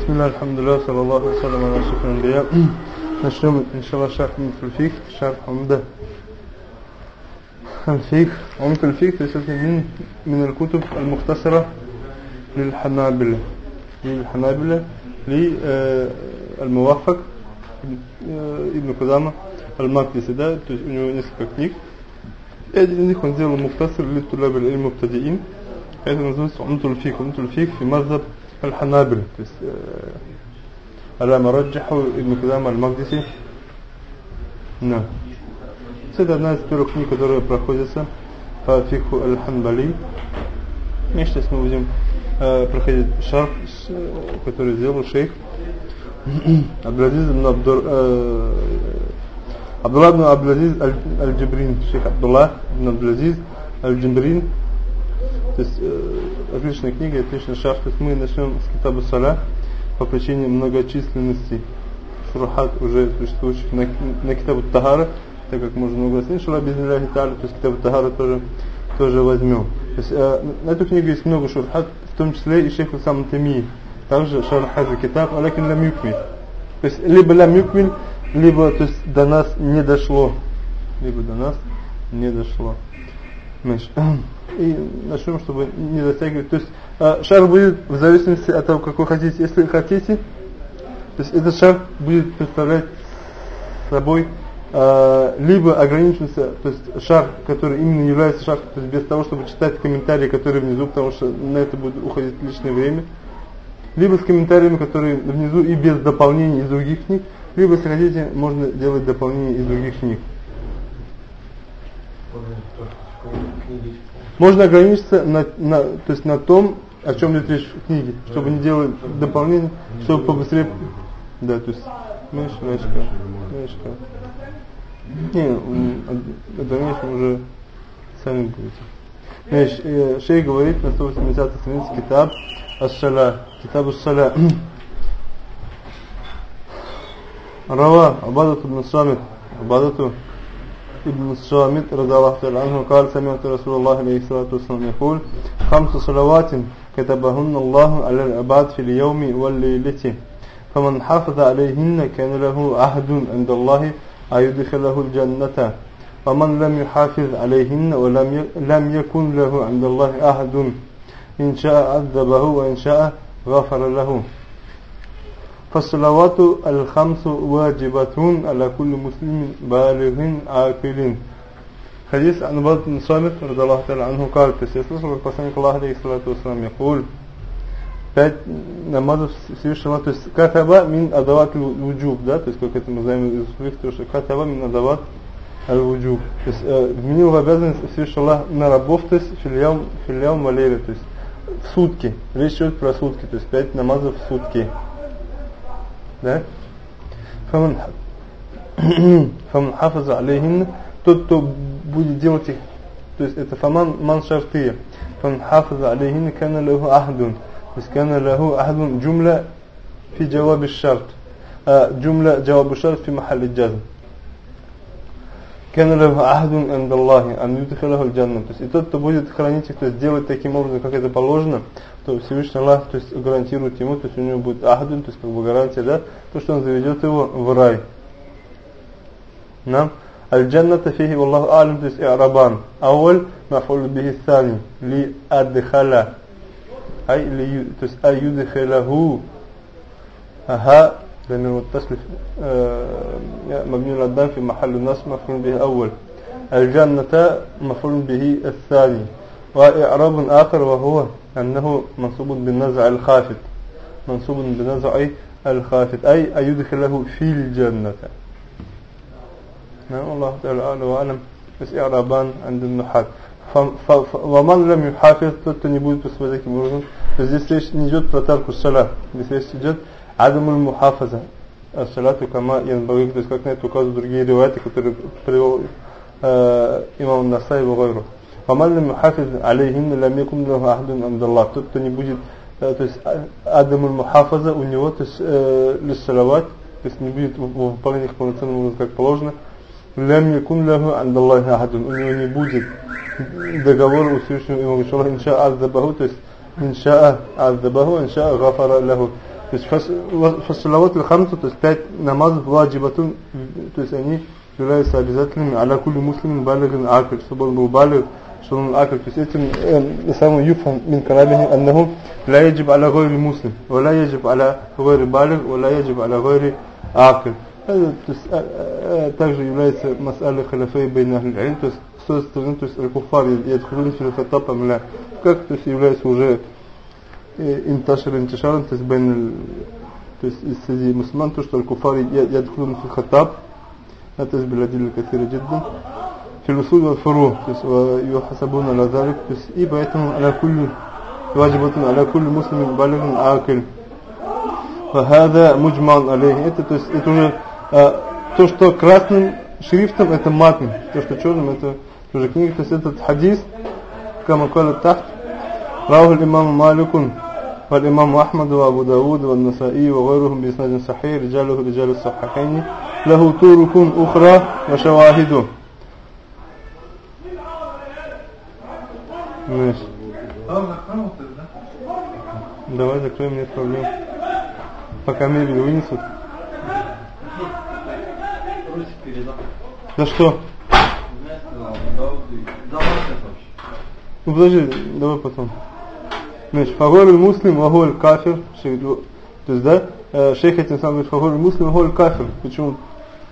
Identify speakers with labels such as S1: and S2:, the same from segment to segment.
S1: بسم الله الحمد لله صلى الله عليه وسلم على أشرف الأنبياء نشرم إن شاء الله شرح من الفقه شرح عمدة الفقه عمدة الفقه تسلسل من من الكتب المختصرة للحنابلة للحنابلة للموفق ابن قدامة المقدسي ده то есть у него несколько книг и один из них он сделал мухтасир для тулаб المبتدئين это называется عمدة الفقه عمدة الفقه في مذهب الحنابلة то есть على ما رجحه ابن قدامة المقدسي نعم это одна из первых книг, которая проходится по фиху аль-Ханбали. И сейчас мы будем э, проходить шарф, который сделал шейх Абдулазиз ибн Абдур, э, Абдулла ибн Абдулазиз аль-Джибрин, шейх Абдулла ибн Абдулазиз аль-Джибрин. То есть э, отличная книга, отличный шарф. То есть мы начнем с Китаба Саля по причине многочисленности шурахат уже существующих на, на Китабу Тагара так как можно много раз иншалла без то есть Китаб Тагара тоже, тоже возьмем. То есть, э, на эту книгу есть много шурхат, в том числе и шейх сам Тами, также шархат китаб, алакин лам юкмиль. То есть, либо лам юкмиль, либо то есть, до нас не дошло. Либо до нас не дошло. И начнем, чтобы не затягивать. То есть, э, шар будет в зависимости от того, как вы хотите. Если хотите, то есть, этот шар будет представлять собой Э, либо ограничимся, то есть шар, который именно является шар, то есть без того, чтобы читать комментарии, которые внизу, потому что на это будет уходить лишнее время, либо с комментариями, которые внизу и без дополнений из других книг, либо, если хотите, можно делать дополнение из других книг. Можно ограничиться на, на, то есть на том, о чем идет речь в книге, чтобы не делать дополнение, чтобы побыстрее... Да, то есть... Меньше, меньше, меньше. Не, о дальнейшем уже сами будете. Значит, э, шейх говорит на 180 странице китаб Аш-Шаля. Китаб Аш-Шаля. Рава Абадату Насамит. Абадату ابن الصامت رضي الله تعالى عنه قال سمعت رسول الله عليه الصلاة والسلام يقول خمس صلوات كتبهن الله على العباد في اليوم والليلة فمن حافظ عليهن كان له عهد عند الله أيدخله الجنة ومن لم يحافظ عليهن ولم لم يكن له عند الله أحد إن شاء عذبه وإن شاء غفر له. فالصلوات الخمس واجبة على كل مسلم بالغ عاقل حديث عن بعض بن صامت رضي الله تعالى عنه قال تسيسلس посланник الله عليه الصلاة والسلام يقول пять намазов Всевышнего, то есть катаба мин адават вуджуб, да, то есть как это мы знаем из своих, то что катаба мин адават аль-вуджуб. То есть э, вменил в обязанность Всевышний Аллах на рабов, то есть филиал, филиал малере, то есть в сутки. Речь идет про сутки, то есть пять намазов в сутки. Да? Фаман фаман хафаза алейхин, тот, кто будет делать их, то есть это фаман ман шартия. Фаман хафаза алейхин кана лаху ахдун. То есть كان له أحد جملة في جواب الشرط جملة جواب الشرط في محل الجزم كان له عهد عند الله أن يدخله الجنة то есть и тот кто будет хранить их то есть делать таким образом как это положено то Всевышний Аллах то есть гарантирует ему то есть у него будет ахдун то есть как бы гарантия да то что он заведет его в рай нам الجنة فيه والله أعلم то есть إعرابان أول مفعول به الثاني لأدخل أي لي то есть أي يدخله ها لأن المتصل مبني على الضم في محل النصب مفعول به أول الجنة مفعول به الثاني وإعراب آخر وهو أنه منصوب بالنزع الخافت منصوب بالنزع الخافت أي أن يدخله في الجنة نعم الله تعالى أعلم وأعلم بس إعرابان عند النحاة ومن لم يحافظ тот, кто не будет поступать таким образом, то здесь речь не идет про тарку саля, здесь речь идет адамуль мухафаза, саляту кама янбагик, то есть как на это указывают другие ривайты, которые привел э, имам Насай и Гайру. ومن لم يحافظ عليهن لم يكن له عهد عند الله тот, кто не будет э, то есть адамуль мухафаза у него, то есть э, лиссалават, то есть не будет выполнять их полноценным образом, как положено, лям якун лаху андаллахи ахадун, у него не будет договор у Всевышнего ему говорит, инша азабаху, то есть инша азабаху, инша гафара лаху. То есть фасалават хамсу, то есть пять намазов ваджибатун, то есть они являются обязательными аля кули муслимин балигин акр, чтобы он был балиг, что он акр. То есть этим э, самым юфам мин карабихи аннаху لا يجب على غير المسلم ولا يجب على غير بالغ ولا يجب على غير عاقل هذا также является мас'аля халяфей бейна аль то есть с той стороны, то есть аль-куфар ядхулун фил хаттаб амля, как то есть является уже инташар интишаран, то есть бейн то есть из среди мусульман, то что аль-куфар ядхулун фил хаттаб, это из биладиль кафира джиддан, في الوصول والفروع ويحسبون على ذلك и поэтому على كل واجبة على كل مسلم بالغ عاقل فهذا مجمع عليه это то есть это уже то что красным шрифтом это матн то что черным это уже книга то есть этот хадис كما قال التحت رواه الإمام مالك والإمام أحمد وأبو داود والنسائي وغيرهم بإسناد صحيح رجاله رجال الصحيحين له طرق أخرى وشواهده Видишь? Давай закроем, нет проблем. Пока мебель вынесут. Да что? Ну подожди, давай потом. Значит, фаголь муслим, аголь кафир. То есть, да, э, шейх этим сам говорит, фаголь муслим, аголь кафир. Почему?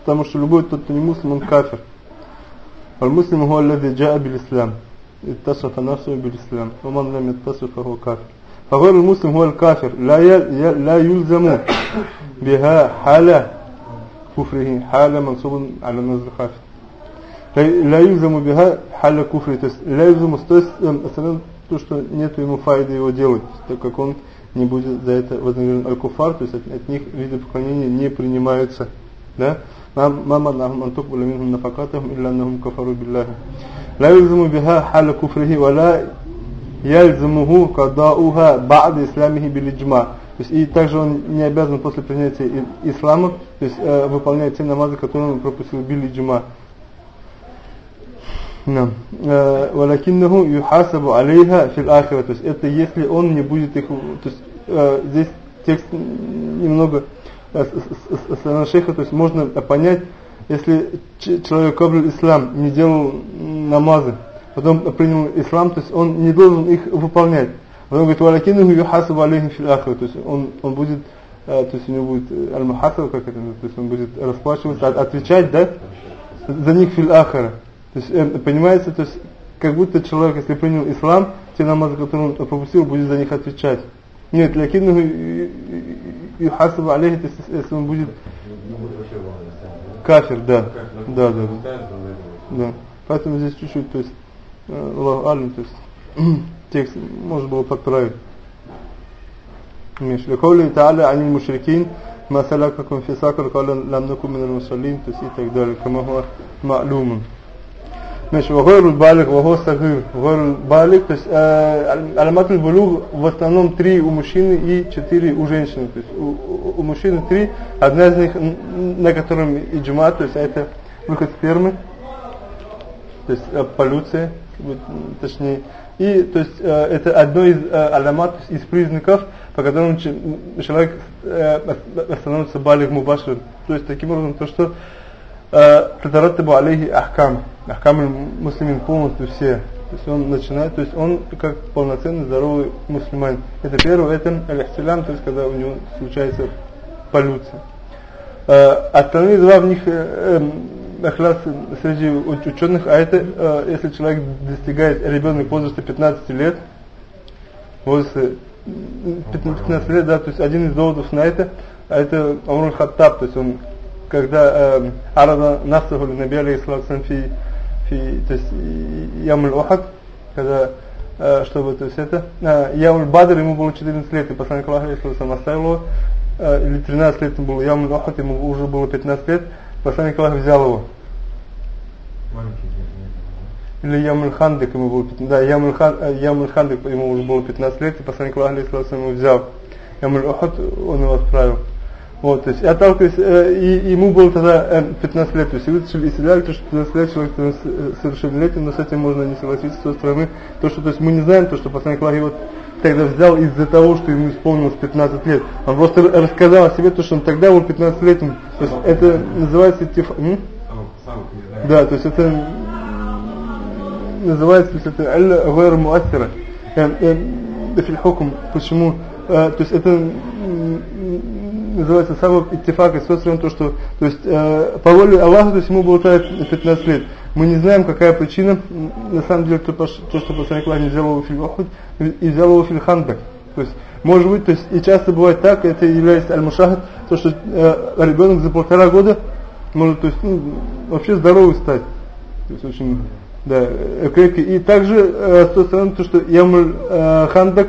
S1: Потому что любой тот, кто не муслим, он кафир. Аль муслим, аголь лади джаа бил ислам. اتصف نفسه بالإسلام ومن لم يتصف فهو كافر فغير المسلم هو الكافر لا لا يلزم بها حالة كفره حالة منصوب على النزل خافر لا يلزم بها حالة كفره то есть لا يلزم основное то что нет ему файды его делать так как он не будет за это вознагражден аль-куфар то есть от, от них виды поклонения не принимаются да ما منعهم أن تقبل منهم نفقاتهم إلا أنهم كفروا بالله لا يلزم بها حال كفره ولا يلزمه قضاؤها بعد إسلامه بالإجماع то есть и также он не обязан после принятия ислама то есть э, выполнять те намазы, которые он пропустил били джума. ولكنه يحاسب عليها في الآخرة то есть это если он не будет их то есть э, здесь текст немного э, шейха то есть можно понять если человек кабрил ислам не делал намазы потом принял ислам, то есть он не должен их выполнять. Потом говорит, валакинуху юхасабу алейхим фил ахра, то есть он, он будет, э, то есть у него будет э, аль-мухасаб, как это, то есть он будет расплачиваться, отвечать, да, за них фил ахра. То есть, э, понимаете, то есть, как будто человек, если принял ислам, те намазы, которые он пропустил, будет за них отвечать. Нет, лакинуху и хасаб алейхи, если он будет кафир, да. Да, да, да. да. Поэтому здесь чуть-чуть, то есть, э, Аллах Алим, то есть, текст можно было подправить. Миш. Леколи Та'аля анил мушрикин, масаля каком фисакр, каля лам накум то есть и так далее. Камахуа ма'лумун. Значит, вагойру балик, ваго сагир, вагойру балик, то есть э, аламат булуг в основном три у мужчины и четыре у женщины. То есть у, у мужчины три, одна из них, на котором иджма, то есть а это выход спермы, то есть э, полюция, точнее. И то есть э, это одно из э, аламат, из признаков, по которым человек э, становится балик мубашир. То есть таким образом то, что э, татараттабу алейхи ахкам. Ахкам муслимин полностью все. То есть он начинает, то есть он как полноценный здоровый мусульманин. Это первое, это аль-ихтилям, то есть когда у него случается полюция. Остальные два в них ахляс среди ученых, а это э, если человек достигает ребенок возраста 15 лет, возраста 15 лет, да, то есть один из доводов на это, а это Умар Хаттаб, то есть он, когда э, Арада Нафсаху Наби алейхиссалам фи, фи, то есть Ямуль Ухад, когда э, чтобы, то есть это, э, Ямуль Бадр, ему было 14 лет, и посланник Аллаха алейхиссалам оставил его, э, или 13 лет ему было, Ямуль Ухад, ему уже было 15 лет, Посланник Аллаха взял его. Или Ямуль Хандик ему было 15, да, Ямуль, Хан, Ямуль Хандик ему уже было 15 лет, и посланник Аллаха ему взял. Ямуль Ухад он его отправил. Вот, то есть отталкиваясь, э, и ему было тогда э, 15 лет, то есть вытащили и седали, то, что 15 лет человек э, совершеннолетний, но с этим можно не согласиться с той стороны. То, что то есть мы не знаем, то, что посланник Аллаха его тогда взял из-за того, что ему исполнилось 15 лет. Он просто рассказал о себе, то, что он тогда был 15 летним. То есть это называется тиф... Да, то есть это называется, то есть это аль-гайр муассира. Фильхукум. Почему? Э, то есть это называется самым иттифак и социум, то, что, то есть, э, по воле Аллаха, то есть ему было 15 лет. Мы не знаем, какая причина, на самом деле, то, то что посланник Аллаха не взял его фильхухуд и взял его фильхандак. То есть, может быть, то есть, и часто бывает так, это является аль-мушахад, то, что э, ребенок за полтора года может, то есть, ну, вообще здоровый стать. То есть, очень, да, крепкий. И также, э, с той стороны, то, что ямуль э, хандак,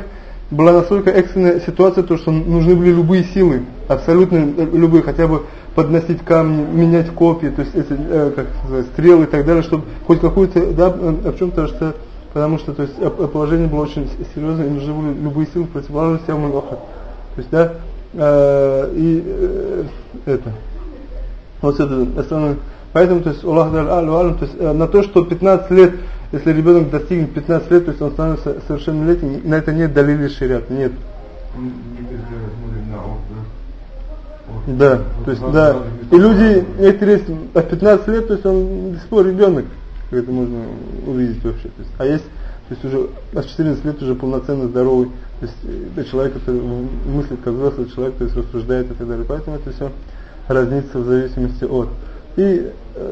S1: была настолько экстренная ситуация, то, что нужны были любые силы, абсолютно любые, хотя бы подносить камни, менять копии, то есть эти, э, как сказать, стрелы и так далее, чтобы хоть какую-то, да, э, в чем-то, что, потому что, то есть, положение было очень серьезное, и нужны были любые силы противоположности Амулоха. То есть, да, э, и э, это, вот это основное. Поэтому, то есть, Аллах то есть, э, на то, что 15 лет если ребенок достигнет 15 лет, то есть он становится совершеннолетним, на это нет далили шариат, нет. Да, то есть, да. И люди, некоторые есть от 15 лет, то есть он до сих пор ребенок, как это можно увидеть вообще. То есть, а есть, то есть уже от 14 лет уже полноценно здоровый, то есть это человек, который мыслит как взрослый человек, то есть рассуждает и так далее. Поэтому это все разнится в зависимости от. И э,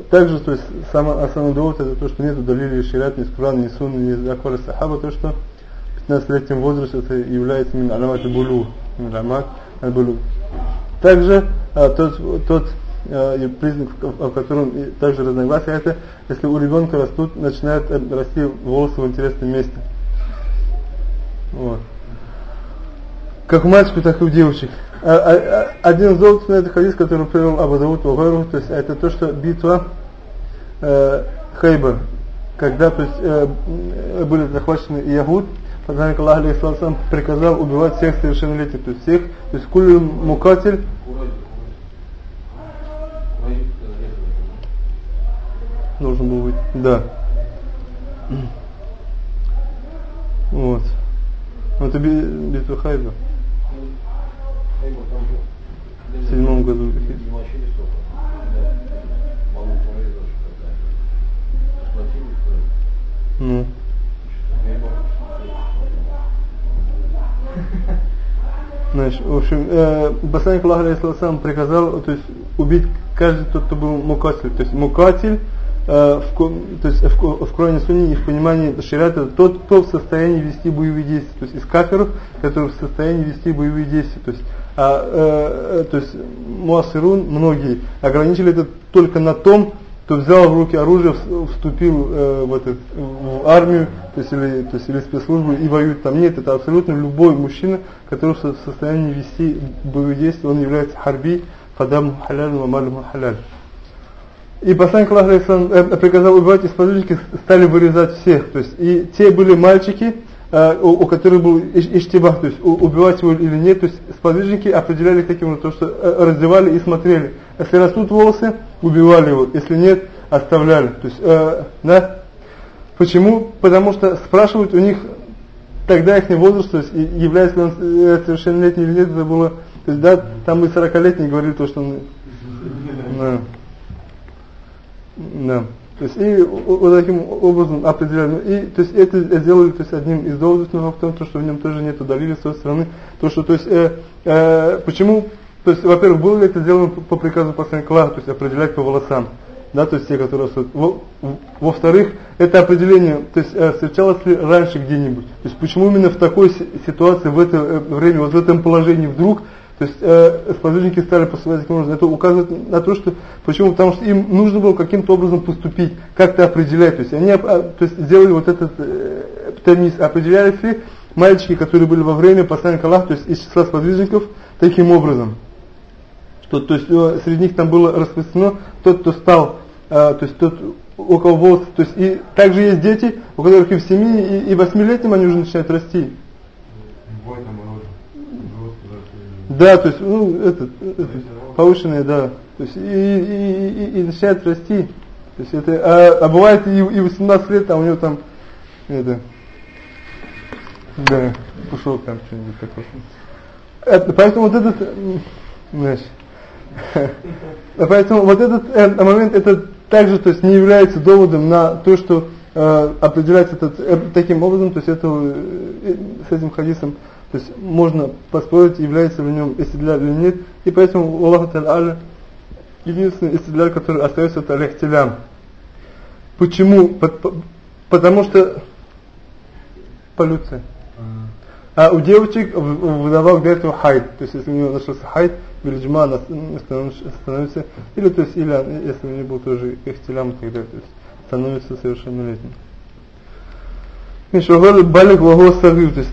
S1: также, то есть, самый основной довод это то, что нету далили ширят, ни из Курана, ни Сунны, ни из Аквара Сахаба, то, что 15-летнем возрасте это является именно аламат булу, аламат булу. Также а, тот, тот а, признак, в котором также разногласия, это если у ребенка растут, начинают э, расти волосы в интересном месте. Вот. Как у мальчиков, так и у девочек. А, а, а, один на этот хадис, который привел Абу Дауд то есть это то, что битва э, Хайбар, когда то есть, э, были захвачены Ягуд, посланник Аллаха алейхиссалам приказал убивать всех совершеннолетних, то есть всех, то есть кулю мукатель, должен был быть, да. Вот. Это битва Хайбар. В седьмом году. Ну. Знаешь, в общем, э, посланник Аллаха сам приказал, то есть убить каждый тот, кто был мукатель. То есть мукатель э, в, то есть в, в Коране Сунни и в понимании шариата тот, кто в состоянии вести боевые действия. То есть из кафиров, которые в состоянии вести боевые действия. То есть а, э, то есть муассирун, многие, ограничили это только на том, кто взял в руки оружие, вступил э, в, этот, в армию, то есть, или, то есть, или спецслужбу и воюет там. Нет, это абсолютно любой мужчина, который в состоянии вести боевые действия, он является харби, фадам халяль, мамалю халяль. И посланник Аллаха э, приказал убивать, и сподвижники стали вырезать всех. То есть и те были мальчики, Э, у, у которых был иштибах, то есть убивать его или нет, то есть сподвижники определяли таким образом, что э, раздевали и смотрели. Если растут волосы, убивали его, если нет, оставляли. То есть, э, да? Почему? Потому что спрашивают у них тогда их возраст, то есть является ли он э, совершеннолетний или нет, это было, то есть да, там и 40-летний говорили то, что он, да. да. То есть и вот таким образом определяли. И то есть это сделали то есть, одним из доводов, но в том, что в нем тоже нет удалили с той стороны. То, что, то есть, э, э, почему, то есть, во-первых, было ли это сделано по приказу посланника Аллаха, то есть определять по волосам. Да, то есть те, которые растут. Во-вторых, во это определение, то есть э, встречалось ли раньше где-нибудь. То есть почему именно в такой ситуации, в это э, время, вот в этом положении вдруг то есть э, сподвижники стали поступать таким образом. Это указывает на то, что почему? Потому что им нужно было каким-то образом поступить, как-то определять. То есть они а, то есть, сделали вот этот э, птамис, определяли все мальчики, которые были во время посланника Аллаха, то есть из числа сподвижников, таким образом. Что, то есть э, среди них там было распространено тот, кто стал, э, то есть тот, у кого волосы, то есть и также есть дети, у которых и в 7 и, и 8 летнем они уже начинают расти. Да, то есть, ну, этот, этот повышенное, да. То есть, и, и, и, и начинает расти. То есть, это, а, а бывает и, и 18 лет, а у него там, это, да, пушок там что-нибудь такое. Это, поэтому вот этот, знаешь, поэтому вот этот э, момент, это также, то есть, не является доводом на то, что э, определять этот э, таким образом, то есть, это, э, с этим хадисом, то есть, можно поспорить, является в нем истидляль или нет, и поэтому Аллаху Та'аля единственный истидляль, который остается, это аль Почему? Потому что полюция. А у девочек выдавал для этого хайд. То есть если у него нашелся хайд, бельджма становится, или то есть, или если у него был тоже ихтилям далее, то есть становится совершеннолетним. Мишагар балик ваго сагир, то есть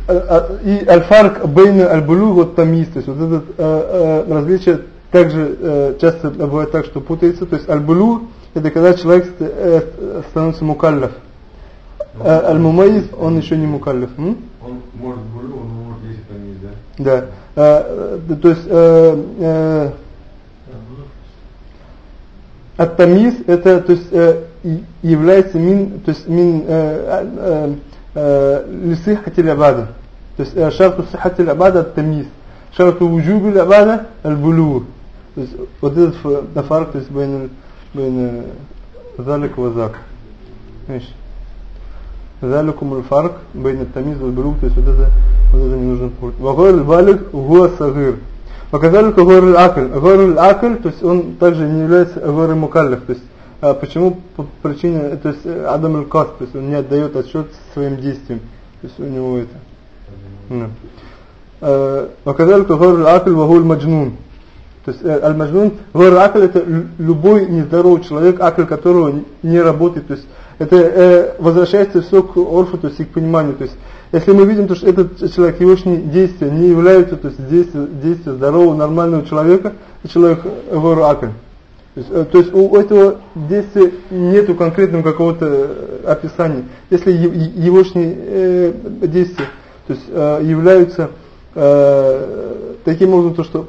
S1: и аль-фарк бейна аль-булуг вот тамиз, то есть вот это различие также часто бывает так, что путается, то есть аль-булуг это когда человек становится мукаллаф. Аль-мумайз, он еще не мукаллаф.
S2: Он может булю, он может есть тамиз,
S1: да? Да. То есть Ат-тамиз это то есть является мин то есть мин لصحة العبادة то есть شرط صحة العبادة التمييز شرط وجوب العبادة البلوغ то есть вот этот фарк то есть بين بين ذلك وذاك ماشي ذلكم الفرق بين التمييز والبلوغ то есть вот это вот это не нужно путать وغير البالغ هو صغير وكذلك غير العقل غير العقل то есть он также не является غير مكلف то есть а почему по причине то есть Адам аль-Кас то есть он не отдает отчет своим действиям то есть у него это وكذلك غير العقل وهو المجنون то есть аль-маджнун غير акл это любой нездоровый человек акл которого не работает то есть это э, возвращается все к орфу, то есть и к пониманию. То есть, если мы видим, то, что этот человек, его действия не являются то есть, действия, действия здорового, нормального человека, человек вору акль. То есть, э, то есть у этого действия нету конкретного какого-то э, описания. Если его э, действия то есть, э, являются э, таким образом, то, что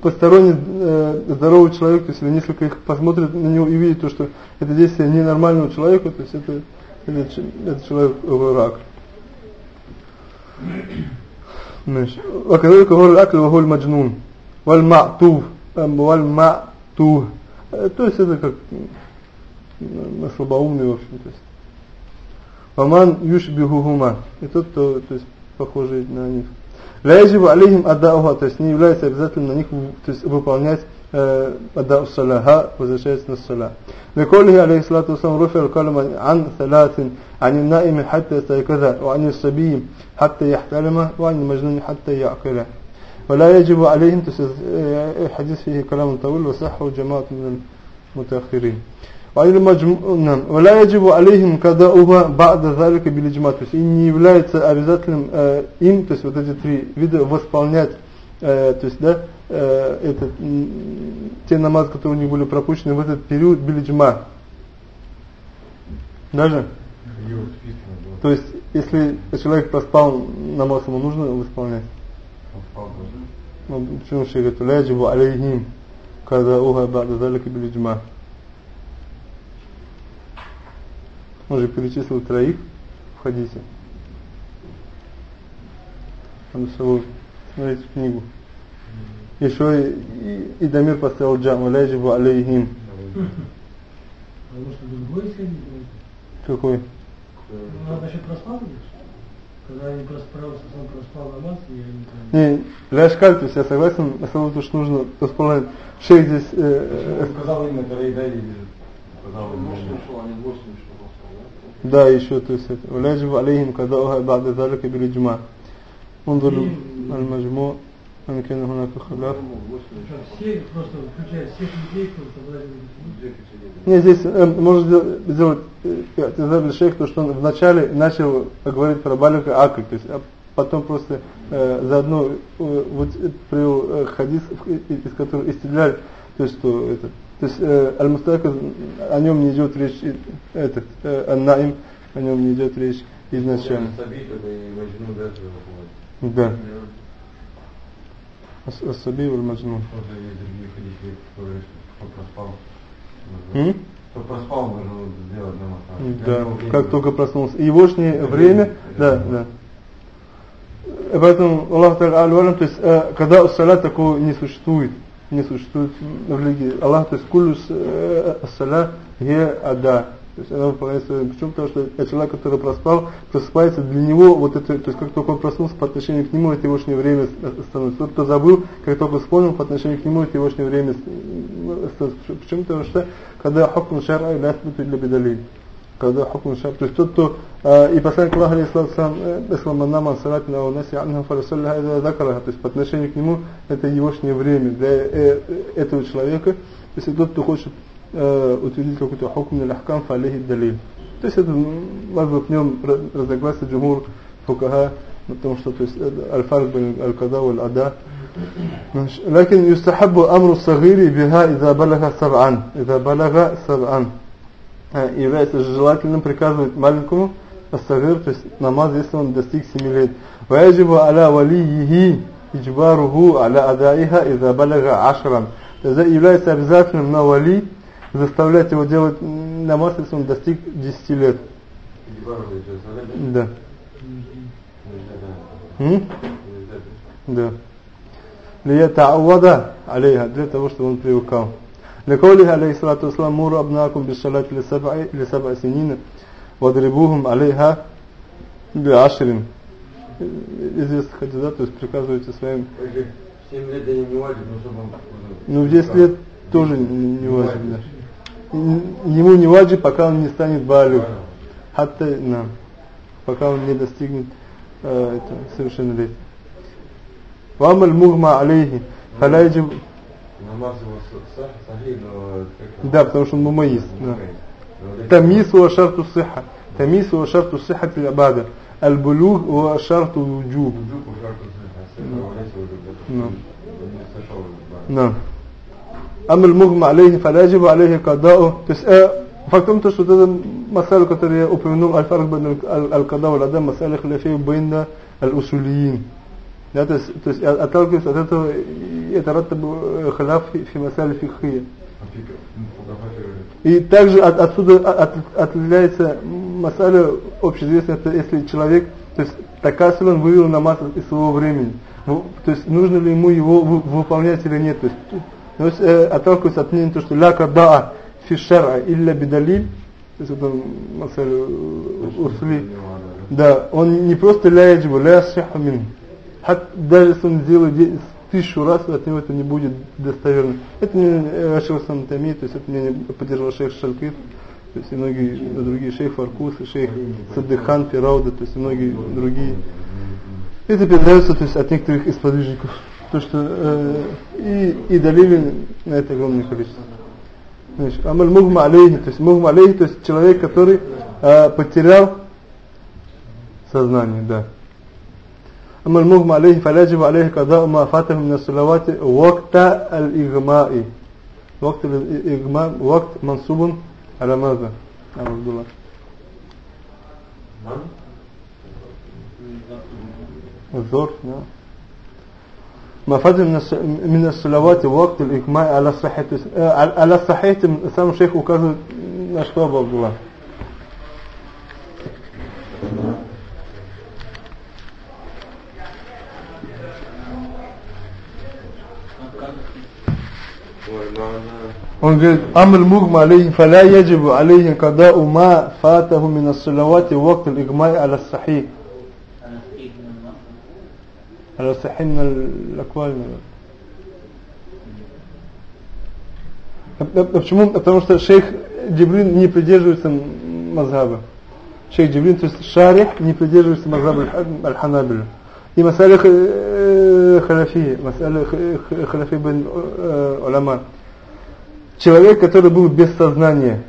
S1: посторонний э, здоровый человек, то есть если несколько их посмотрит на него и видит то, что это действие ненормального человека, то есть это, это, это человек рак. ماشي وكذلك هو الأكل وهو المجنون والمعتوه والمعتوه то есть это как слабоумный в общем то есть ومن يشبههما и тот кто то есть похожий на них لا يجب عليهم أداؤها то есть не является обязательным на них то есть выполнять أداء الصلاة возвращается на الصلاة لقوله عليه الصلاة والسلام رفع القلم عن ثلاث عن النائم حتى يستيقظ وعن الصبي حتى يحتلم وعن المجنون حتى يعقل ولا يجب عليهم حديث فيه كلام طويل وصحه جماعة من المتأخرين نعم ولا يجب عليهم كداؤها بعد ذلك بالإجماع то есть и не является обязательным э, им то есть вот эти три вида восполнять э, то есть да э, этот те намазы которые у них были пропущены в этот период билиджма даже то есть если человек проспал намаз ему нужно восполнять ну, почему шейх говорит لا يجب عليهم كداؤها بعد ذلك بالإجماع Он же перечислил троих в хадисе. Надо с собой смотреть книгу. Еще и, и, и Дамир поставил джаму, ляджибу алейхим.
S3: А может другой исследователь?
S1: Какой?
S3: Ну, а насчет проспал Когда они проспал, он проспал намаз, и
S1: они... И, Рашкаль, то есть я согласен, на самом что нужно восполнять. Шейх здесь... Э,
S2: э, э. он сказал именно, когда еда едет. Сказал
S1: ему, что они 8 Да, еще, то есть это. «Уляджив алейхим когда кадауха ба'да залика били джума». Унзуру аль-маджму أن كان هناك خلاف.
S3: Все, просто включая всех людей,
S1: Не, здесь э, можно сделать э, шейх, то, что он вначале начал говорить про Балика Акль, то есть, а потом просто э, заодно э, вот привел э, хадис, из которого истреляли, то есть, что это, то есть э, аль-мустаказ, о нем не идет речь, этот, э, ан-наим, о нем не идет речь изначально.
S2: Да.
S1: Ас- Ас-Саби валь Маджнун.
S2: Тоже есть другие хадисы, которые, кто проспал. Нужно сделать намаз.
S1: Да, как только проснулся. И Егошнее время, да,
S2: Да.
S1: Э, Поэтому Аллах Та'ala аль-Валям, то есть, э, когда у салат такого не существует, не существует в религии. Аллах, то есть, кулю саля е ада. То есть, она выполняется, почему? Потому что человек, который проспал, просыпается, для него, вот это, то есть, как только он проснулся, по отношению к нему, это егошнее время с- становится. Тот, кто забыл, как только вспомнил, по отношению к нему, это егошнее время с- становится. Почему? Потому что, когда хукм шар'а ля ясбуту илля бидалиль когда хукм шар, то есть тот, кто, э, и посланник Аллаха, алейхиссалату вассалам, э, «Ислам аннама салатина ва наси анха фарасалля это закараха», то есть по отношению к нему это егошнее время для э, э, этого человека, если тот, кто хочет э, утвердить какой-то хукм или ахкам, фалихи далиль. То есть это, м, может быть, в нем ра- разногласия джумур, фукаха, потому что, то есть, это аль-фарк бин аль-када валь-ада, ماشي. لكن يستحب أمر الصغير بها إذا بلغ سبعا إذا بلغ سبعا э, является желательным приказывать маленькому астагир, то есть намаз, если он достиг 7 лет. ويجب على وليه إجباره على أدائها إذا بلغ عشرا. То есть является обязательным на вали заставлять его делать м, намаз, если он достиг 10 лет.
S2: Егор, вы что, сказали?
S1: Да.
S2: Нельзя, да.
S1: М?
S2: Нельзя.
S1: Да. ليتعود عليها для того, чтобы он привыкал. لقوله عليه الصلاة والسلام مروا أبناءكم بالصلاة لسبع, لسبع سنين واضربوهم عليها بعشر известный хадис, да, то есть приказывайте своим
S2: Также в 7 лет они не важно, но чтобы он...
S1: ну в 10 лет тоже не, не важно да. Н- ему не ваджи, пока он не станет балю. Хатта, на, пока он не достигнет э, это, совершеннолетия.
S2: Вам аль-мугма алейхи, халяйджи...
S1: Да, потому что он
S2: мумаис.
S1: Тамис ва шарту сиха. Тамис ва шарту сиха тил абада. Аль-булуг ва шарту
S2: вуджуб. Да.
S1: Да. Амаль мугма عليه фаляджибу عليه кадау. То есть э, факт в том, что вот эта масала, которую я упомянул, аль-фарк бен аль-кадау, аль-адам, масала хляфей бейна аль-усулиин. Да, то есть, то есть отталкиваясь от этого, это
S2: раттаб халяф фи масала фихия.
S1: И также от, отсюда от, отделяется масаля общеизвестная, это если человек, то есть такасил он вывел намаз из своего времени. То есть нужно ли ему его выполнять или нет. То есть то есть э, отталкивается от мнения, то, что ля кадаа фи шар'a илля бидалиль, то есть это масаля э, усли. Да, он не просто ля яджибу, ля сиху мин. Даже если он делает де- тысячу раз, от него это не будет достоверно. Это не Шейх Сантами, то есть это мне поддержал шейх Шалкит, то есть и многие другие, шейх Фаркус, и шейх Саддыхан, Фирауда, то есть и многие другие. Это передается то есть, от некоторых из подвижников. То, что э, и, и далили на это огромное количество. Значит, амаль мугма алейхи, то есть мугма алейхи, то есть человек, который э, потерял сознание, да. Амаль мугма алейхи фаляджибу алейхи када ума фатаху мина салавати вакта аль-игмаи. Вакт аль-игма, вакт мансубун аламаза.
S2: Абдулла.
S1: Зорф, да. ما مفاد من الصلوات وقت الإجماع على صحة آه، على صحية من سام شيخ وكذا
S2: نشكر عبد
S1: الله. وقال أما المغمى عليه فلا يجب عليه قضاء ما فاته من الصلوات وقت الإجماع على الصحيح. على صحيح من الأكوال наверное. Почему? Потому что шейх Джибрин не придерживается мазхаба. Шейх Джибрин, то есть шарих, не придерживается мазхаба аль-ханабиля. И масаля халяфи, масаля халяфи бен уляма. Человек, который был без сознания,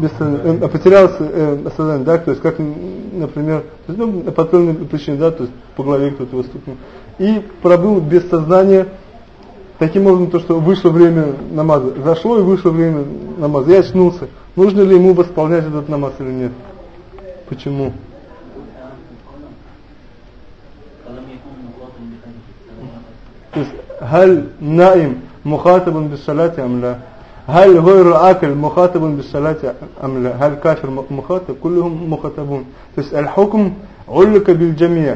S1: бессознательно, потерялось э, сознание, да, то есть как, например, то есть, ну, по целой причине, да, то есть по голове кто-то выступил, и пробыл без сознания, таким образом, то, что вышло время намаза, зашло и вышло время намаза, я очнулся, нужно ли ему восполнять этот намаз или нет, почему? То есть, «Халь наим мухатабан бессаляти амля» هل غير عاقل مخاطب بالصلاة أم لا هل كافر مخاطب كلهم مخاطبون то есть الحكم علق بالجميع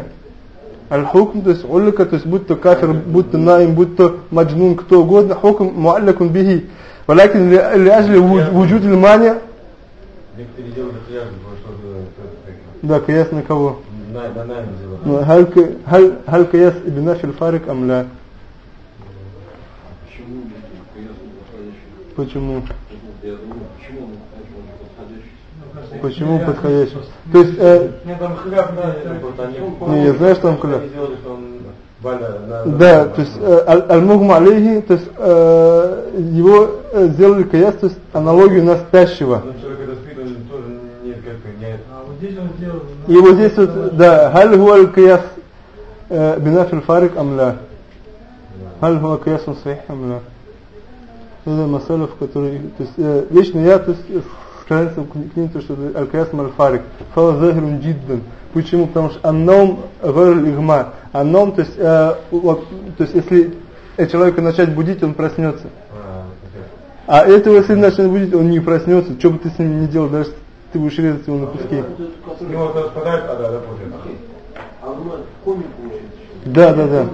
S1: الحكم то есть علق то есть будь то кафир будь то наим будь то маджнун кто угодно حكم معلق به ولكن لأجل وجود المانع
S2: Некоторые делают кияс, что
S1: да кияс на кого
S2: на на нами
S1: Ну,
S2: делают.
S1: هل ك- هل هل قياس بنفي الفارق
S4: Почему
S1: почему
S4: подходящий?
S1: То есть э, Не, я знаю, что
S2: он на...
S1: Да, то есть э, аль- аль-мугма алейхи, то есть э, его э, сделали каяс, то есть аналогию на спящего. И вот здесь вот, да, халь хуа аль-каяс э, бинафи фарик амля. Халь хуа каяс сахих амля. Это масаля, в которой, то есть э, лично я, то есть э, склоняется к к ним, то, что аль-каяс маль-фарик. Фала захирун джиддан. Почему? Потому что анном гайр игма. Анном, то есть, э, вот, то есть если человека начать будить, он проснется.
S2: А.
S1: А этого, если начнет будить, он не проснется. Что бы ты с ним не делал, даже ты будешь резать его на куски.
S2: У него это спадает, а да, да, получается.
S4: А он коми получается.
S1: Да, да, да.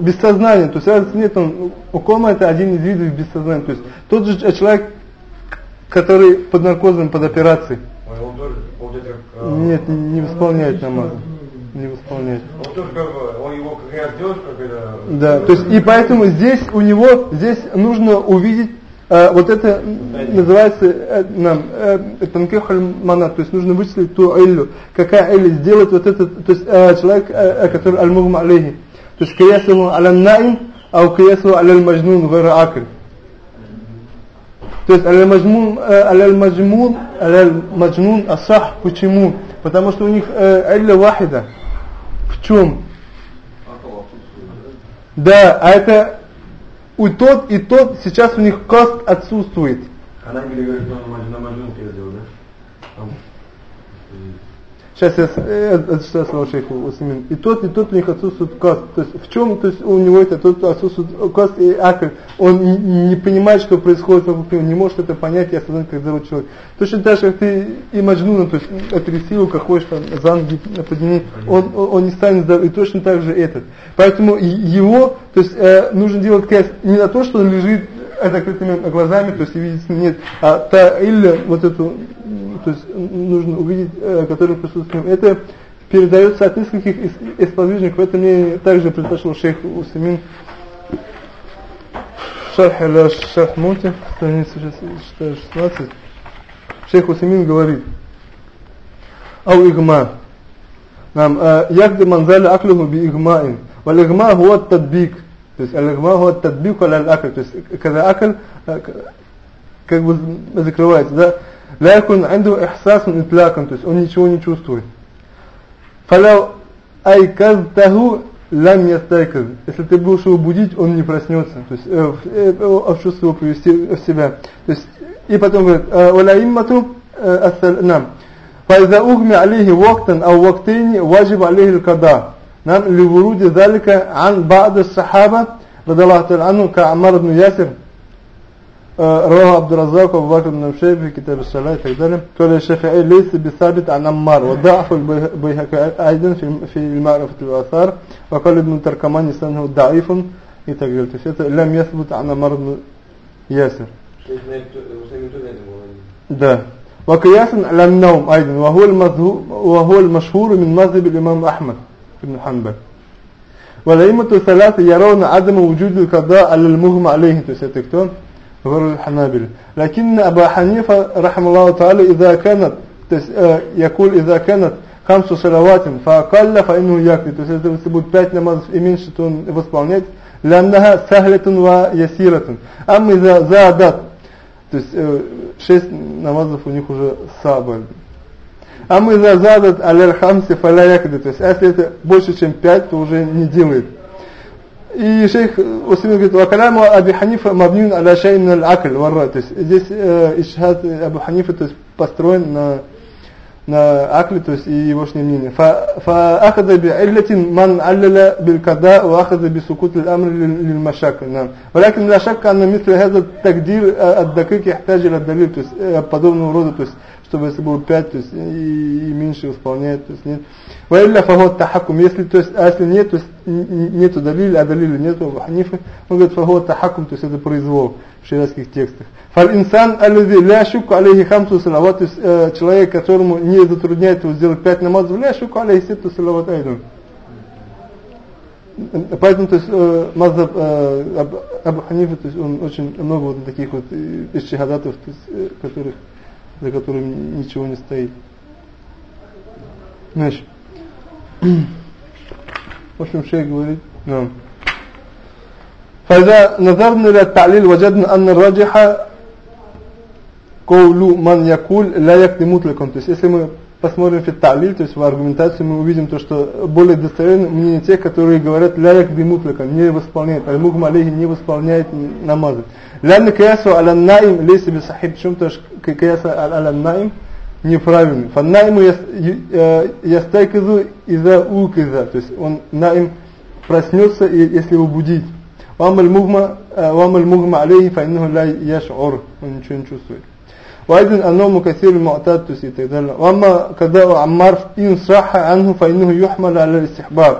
S1: Без сознания. То есть разницы нет. Он, у кома это один из видов бессознания. То есть тот же человек, который под наркозом, под операцией.
S2: Ой, Он тоже, получается, как... э,
S1: Нет, не, не восполняет намаз. Не восполняет.
S2: Он тоже как бы, он его как раз делает, как это...
S1: Да, то есть и поэтому здесь у него, здесь нужно увидеть, вот это называется э, нам э, танких аль-мана, то есть нужно вычислить ту иллю, какая илля сделать вот это, то есть э, человек, э, э, который аль-мугма алейхи, то есть киясу аля-наим, а киясу аля-маджнун гайра акл. То есть аль-маджмун, э, аль-маджмун, аль-маджнун асах, почему? Потому что у них э, илля вахида. В чем?
S4: Отсутствует.
S1: Да, а это у тот и тот сейчас у них кост отсутствует.
S2: Она говорит, что на мажнунке сделал, да?
S1: Сейчас я э, сейчас слово шейху Усамин. И тот, и тот у них отсутствует кост. То есть в чем то есть у него это тот отсутствует кост и акр. Он не, понимает, что происходит вокруг него, не может это понять и осознать, как зовут человек. Точно так же, как ты и Маджнуна, то есть отряси его, как хочешь, там, занги подними, он, он, не станет здоров. И точно так же этот. Поэтому его, то есть э, нужно делать крест не на то, что он лежит э, закрытыми глазами, то есть видеть нет, а та или вот эту, то есть нужно увидеть, э, который присутствует. Это передается от нескольких исподвижников. Это мне также произошло шейх Усамин. Шарх аля шахмуте, страница 16. Шейх Усамин говорит. Ау игма. Нам э, ягды манзали аклюху би игмаин. Вал игма хуа тадбик. То есть аль игма хуа тадбик аля аль акль. То есть когда акль э, как бы закрывается, да? لا يكون عنده إحساس إطلاقا то есть он ничего не чувствует فلو أيقظته лам ястайказ. Если ты будешь его будить, он не проснется. То есть э, в- э, э, в чувство его привести в себя. То есть и потом говорит, ولا إمة نعم فإذا أغمي عليه وقتا أو وقتين واجب عليه القضاء نعم لورود ذلك عن بعض الصحابة رضي الله تعالى عنه كعمار بن ياسر آه، رواه عبد الرزاق وابو بكر بن شيبة في كتاب الصلاة تقدم قال الشافعي ليس بثابت عن عمار وضعف البيهقي أيضا في المعرفة الآثار وقال ابن تركمان انه ضعيف لم يثبت عن عمار بن ياسر. ده. وقياس على النوم أيضا وهو وهو المشهور من مذهب الإمام أحمد بن حنبل. والأئمة الثلاثة يرون عدم وجود القضاء على المهم عليه تسيتكتون غير الحنابلة لكن أبا حنيفة رحمه الله تعالى إذا كانت تس- آه، يقول إذا كانت خمس صلوات فأقل فإنه يكفي то есть это если будет пять намазов и меньше то он восполняет لأنها سهلة ويسيرة أما إذا زادت то есть э, шесть намазов у них уже саба. А мы за задат аляль хамси фаля якады. То есть а если это больше чем пять, то уже не делает. И шейх Усамин говорит, вакаляму Аби Ханифа мабнюн аля шейн аль акль варра. То есть здесь э, ишхад Абу Ханифа то есть построен на на акли, то есть и его мнение. فأخذ بعلة من علل بالقضاء وأخذ بسكوت الأمر للمشاكل نعم ولكن لا شك أن مثل هذا التقدير الدقيق يحتاج إلى الدليل то есть подобного рода то есть чтобы если было 5, то есть э, и, и меньше исполняет, то есть нет. Ваилля фагот тахакум, если, то есть, а если нет, то есть нету далили, а далили нету в ханифе, он говорит фагот тахакум, то есть это произвол в шариатских текстах. Фаль инсан алюзи ля шуку алейхи хамсу салават, то есть э, человек, которому не затрудняет его сделать 5 намазов, ля шуку алейхи сету салават айдун. Поэтому, то есть, э, Мазда э, Абу Ханифа, то есть, он очень много вот таких вот э, ищихадатов, то есть, э, которых за которыми ничего не стоит. Значит, в общем, шейх говорит, да. فإذا نظرنا إلى التعليل وجدنا أن الراجح коулю ман якуль ля якли мутлаком. То есть если мы посмотрим в талиль, то есть в аргументацию, мы увидим то, что более достоверно мнение тех, которые говорят ля якли мутлаком, не восполняет, аль-мухм алейхи не восполняет намазы. Лянна каясу аля наим лейси би сахиб, чем то каяса аля наим неправильный. Фаннайму ястайкизу иза укиза, то есть он наим проснется, если его будить. Мухма, вамаль мухма алейхи фаиннаху ля яш'ур, он ничего не чувствует. وأيضا النوم كثير المعتاد تسيتدل وأما قضاء عمار إن صح عنه فإنه يحمل على الاستحباب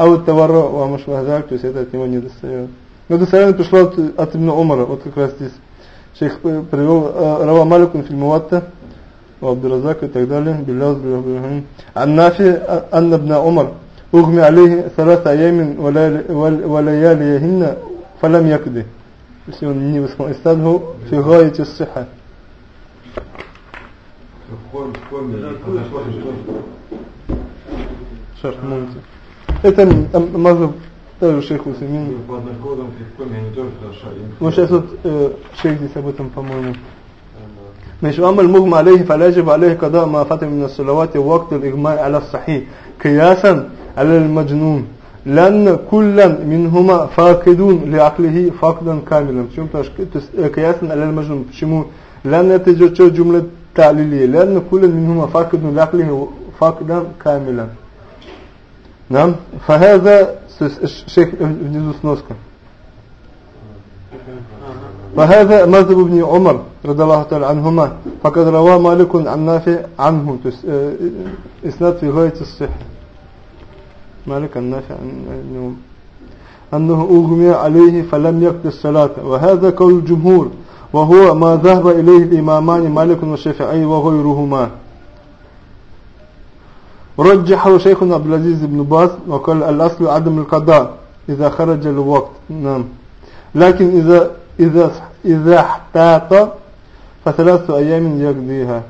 S1: أو التورع وما شابه ذلك تسيت от него не достает. Но достояние пришло от, от Ибн Умара, вот как раз здесь шейх привел Рава Маликун фильм Муатта, Абдуразак и так далее, Билляз, عن نافع أن ابن عمر أغمي عليه ثلاث أيام ولياليهن فلم يكده. Если он не воспомнил, في غاية الصحة. Шарх Мунти. Это мазаб тоже шейх Усамин.
S2: Под наркозом в коме они тоже хорошо.
S1: Ну сейчас вот э, шейх здесь об этом, по-моему. مش أما المغمى عليه فلا يجب عليه قضاء ما فات من الصلوات وقت الإغماء على الصحيح قياسا على المجنون لأن كلا منهما فاقدون لعقله فقدا كاملا почему то есть قياسا على المجنون почему لم يتجوز جملة تعليلية لأن كل منهما فاقد لعقله فاقدا كاملا. نعم؟ فهذا الشيخ ابن زوسنوسكا فهذا مذهب ابن عمر رضي الله تعالى عنهما. فقد روى مالك عن نافع عنه. آه، إسناد في غاية الصحة. مالك عن نافع عنه. أنه أغمي عليه فلم يقضي الصلاة. وهذا قول الجمهور. وهو ما ذهب إليه الإمامان مالك والشافعي وغيرهما رجحه شيخنا عبد العزيز بن باز وقال الأصل عدم القضاء إذا خرج الوقت نعم لكن إذا إذا إذا احتاط فثلاث أيام يقضيها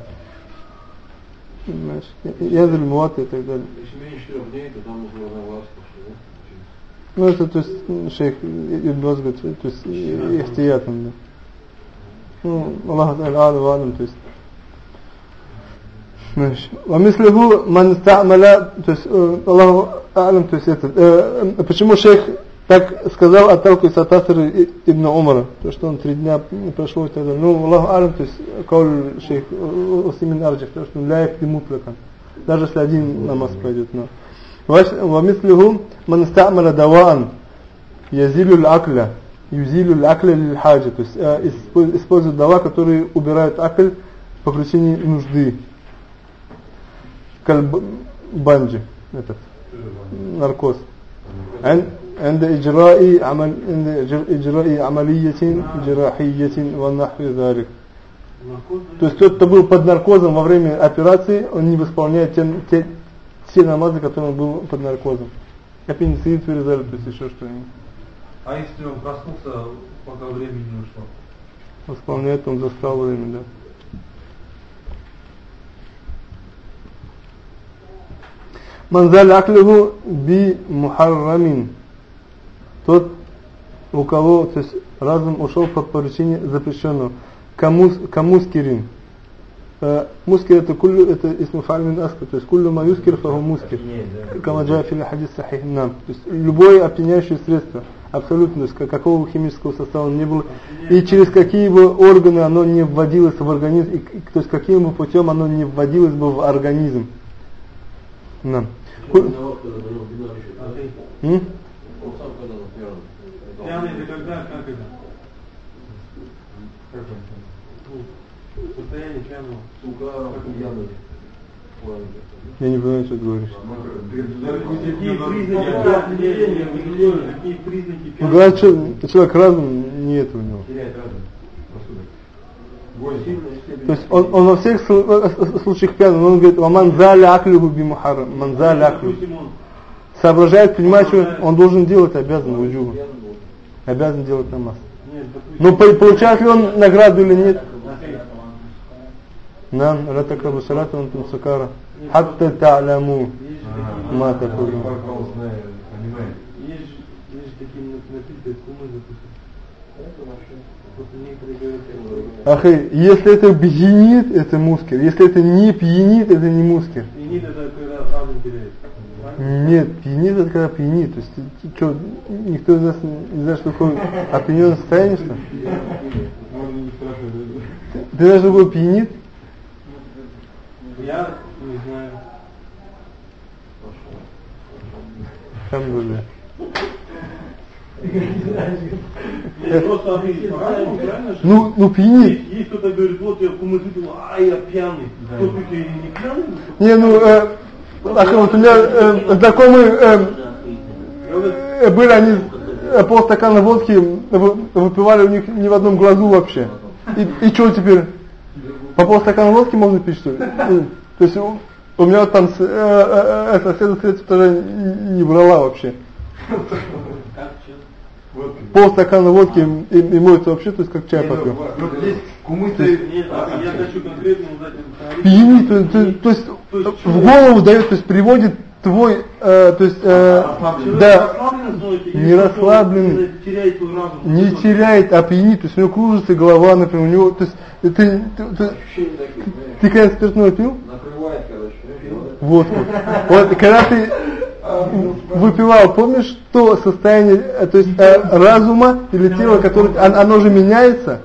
S1: ماشي ينزل المواتي تقدر
S4: Если меньше трех дней, то там уже на вас пошли, да?
S1: ну это то есть шейх Ибн Баз говорит то есть ихтиятом да ну Аллах Та'ala валим то есть ماشي ومثله من استعمل то есть Аллах А'лам то есть это почему шейх так сказал, отталкиваясь от Асара Ибн Умара, то, что он три дня прошло и так далее. Ну, Аллаху Алям, то есть, кауль шейх Усимин Арджих, то, что ляев и мутлакан. Даже если один намаз пройдет. Но. ومثله من استعمل دواء يزيل الأكل يزيل الأكل للحاجة то есть использует дава, которые убирают акль по причине нужды кальбанджи этот наркоз عند إجراء عمل عند إجراء عملية جراحية ونحو ذلك. То есть тот, кто был под наркозом во время операции, он не восполняет те, те, те намазы, которые он был под наркозом. Аппендицит вырезали, то есть еще что-нибудь.
S2: А если он проснулся, пока времени не ушло?
S1: Восполняет он застал время, да. Манзаль аклиху би мухаррамин тот, у кого то есть, разум ушел по причине запрещенного. Камус, камускирин. Э, мускир это куллю, это исмуфаль аска, то есть куллю ма юскир фаху мускир. Камаджа фили хадис сахих нам. То есть любое опьяняющее средство. Абсолютно, какого химического состава не было, и через какие бы органы оно не вводилось в организм, и, то есть каким бы путем оно не вводилось бы в организм. Да.
S3: А
S1: М?
S4: Он он
S3: пьяный это когда, как это?
S2: Как он?
S3: Ну, состояние пьяного.
S4: С угаром, пьяный.
S1: Я не понимаю, что ты говоришь.
S3: Какие признаки
S1: Ну, что человек разум, нет у него. То есть он, он во всех сл- э, э, случаях пьян, он говорит, «Ваман заля аклюху би мухаррам», «Ман заля аклюху». Соображает, понимает, что он должен делать, обязан
S4: был.
S1: Обязан делать намаз. Но по- получает ли он награду или нет?
S3: Смотри,
S1: Нам, لا تقربوا الصلاة وانتم سكارى حتى تعلموا
S3: есть же такие-
S1: ما تقولون
S2: Пожалуйста, знает, понимает.
S3: Есть же, есть же такие напитки, как кумы, допустим.
S4: Это вообще.
S3: Вот некоторые говорят,
S1: Ахи, если это пьянит, это мускер. Если это не пьянит, это не мускер.
S3: и не это когда разум теряет. Правильно?
S1: Нет, пьянит это когда пьянит. То есть, что, никто из нас не знает, что такое опьяненное состояние, что? ли?
S2: Можно не спрашивать.
S1: Ты знаешь, что такое пьянит?
S3: Я не знаю. Правильно? же?
S1: Ну, ну пьянит.
S3: Есть, есть кто-то говорит, вот я выпил, а я пьяный. Кто ты не пьяный?
S1: Не, ну, э, вот у меня э, знакомые э, э, были, они э, полстакана водки вы- выпивали у них ни в одном глазу вообще. И, и что теперь? По полстакана водки можно пить, что ли? Ну, То есть у, меня там э, э, э, соседа средства тоже не брала вообще. Полстакана водки и, моется вообще, то есть как чай
S2: ну,
S1: попил.
S3: А
S1: Пьянит, то есть в голову дает, то есть приводит твой, э, то есть, э, да,
S3: расслабленный становится или
S1: Не расслабленный.
S3: теряет
S1: не теряет, а пьянит, то есть у него кружится голова, например, у него, то есть ты, ты, ты, ты, ты когда спиртное пил?
S4: Накрывает, короче. Да?
S1: Водку. Вот, когда ты выпивал, помнишь, то состояние, э, то есть э, разума или тела, которое, он- оно же меняется?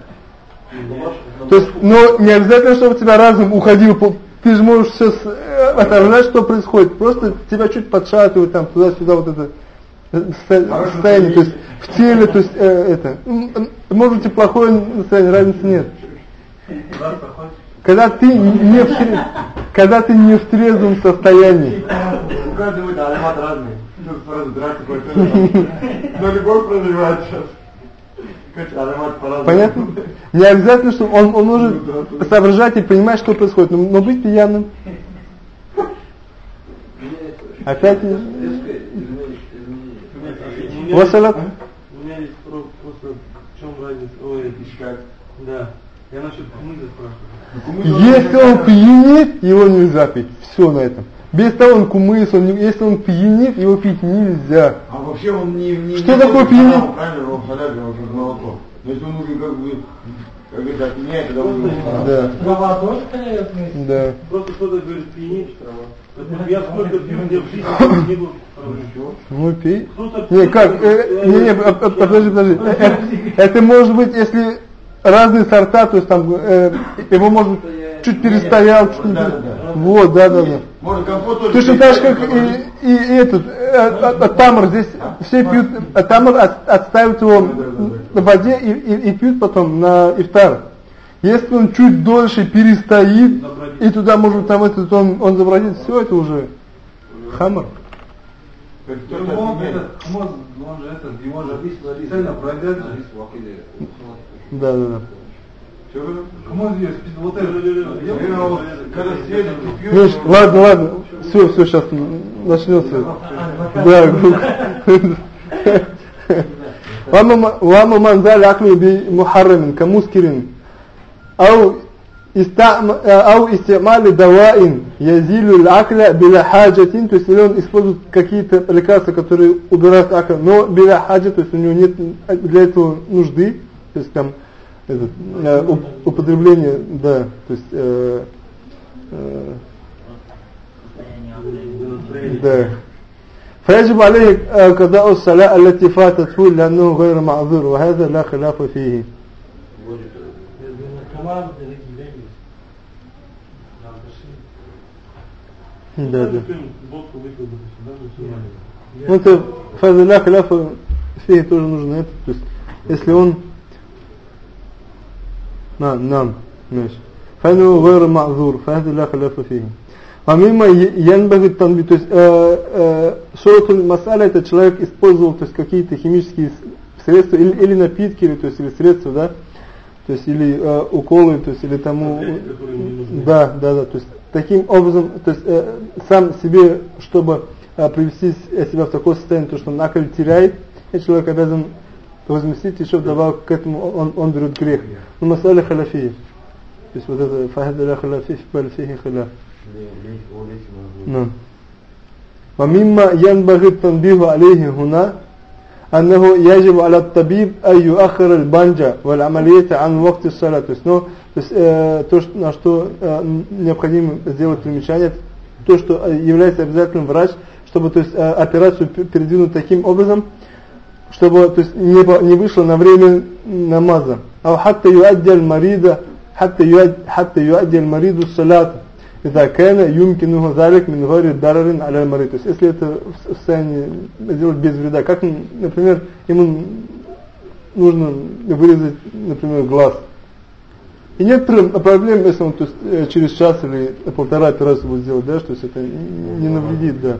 S1: То есть, но не обязательно, чтобы у тебя разум уходил, по- ты же можешь все отображать, что происходит. Просто тебя чуть подшатывает там туда-сюда вот это э, со- состояние, то есть в теле, то есть э, это. Может быть и плохое настроение, разницы нет. Когда ты не в, когда ты не в трезвом состоянии.
S2: У каждого аромат разный. Но любовь прозревает сейчас.
S1: Понятно? Не обязательно, что он, он может соображать и понимать, что происходит, но, но быть пьяным. Опять не-
S4: изменение. изменение.
S3: У меня есть- У меня есть про- просто в чем разница? Ой,
S2: Как?
S3: да. Я насчет кумыза спрашиваю.
S2: Ну,
S1: Если он пьянит, его нельзя пить. Все на этом. Без того он кумыс, он, не- если он пьянит, его пить нельзя.
S2: А вообще он не... не
S1: Что
S2: не
S1: такое пьянит?
S2: Правильно, он халяль, он как молоко. Но если он уже как бы, как говорится, отменяет, тогда он уже.
S1: Да,
S5: Трава тоже вместе?
S1: да.
S3: Просто кто-то говорит, пьянит. Вот Я сколько пью, мне в жизни не было.
S1: Ну пей. Не, как? э, не, не, а- а- подожди, подожди. Э, э, Это может быть, если разные сорта, то есть там э, его может чуть перестоял, чуть не
S2: Да,
S1: пере-
S2: да, да.
S1: Вот, да, да, да.
S2: Может компот тоже...
S1: Точно так же, как
S2: перестать,
S1: и, и этот, э, э, э, тамр, здесь все пьют, тамр от- отставят его в воде и, и- и пьют потом на ифтар. Если он чуть дольше перестоит, и туда может там этот, он, он забродит, все это уже хамр.
S2: как
S5: Ну.
S1: Да, да, да.
S2: Чё вы?
S5: Хмоз ее спит, вот это.
S2: Наверное, вот когда светит, ты пьешь,
S1: Миш,
S2: ну,
S1: ладно, ладно, все, все, сейчас начнется. Да, وأما من زال عقله بمحرم كمسكر أو استعم أو استعمال دواء يزيل العقل بلا حاجة то есть если он использует какие-то лекарства, которые убирают акл, но била хаджа, то есть у него нет для этого нужды, то есть там этот, э, уп- употребление, да, то есть э, э, да. فيجب عليه آه، قضاء الصلاة التي فاتته لأنه غير معذور وهذا لا خلاف فيه
S3: Наркоман, дорогие бегают. Да, пошли.
S1: да, да.
S2: Водку выпил, допустим, да, ну, всё нормально.
S1: Ну, это фаза ля халяфа феи тоже нужно это. То есть, если он на, нам, ماشي فإنه غير معذور فهذا لا خلاف فيه ومما ينبغي التنبيه то есть э, э, шорот масаля это человек использовал то есть какие-то химические с- средства или, или напитки или то есть или средства да то есть или э, уколы то есть или тому
S2: Таблетки, которые не нужны.
S1: да да да то есть таким образом то есть э, сам себе чтобы э, привести с- себя в такое состояние то что он акаль теряет и человек обязан возместить еще вдобавок к этому он, он берет грех ну масаля халяфия то есть вот это фахад ля халяфи бал фихи халяф نعم ومما ينبغي التنبيه عليه هنا أنه يجب على الطبيب أن يؤخر البنجة والعملية عن وقت الصلاة то есть, ну, то, есть, э, то что, на что э, необходимо сделать примечание то что э, является обязательным врач чтобы то есть, э, операцию пе- передвинуть таким образом чтобы то есть, не, не вышло на время намаза. А хатта юаддяль марида, хатта юаддяль мариду салата. Иза кэна юмкинуху залик мин гори дарарин аля мари. То есть если это в состоянии сделать без вреда, как, например, ему нужно вырезать, например, глаз. И нет проблем, если он то есть, э, через час или полтора операцию будет делать, да, что есть это не навредит, да.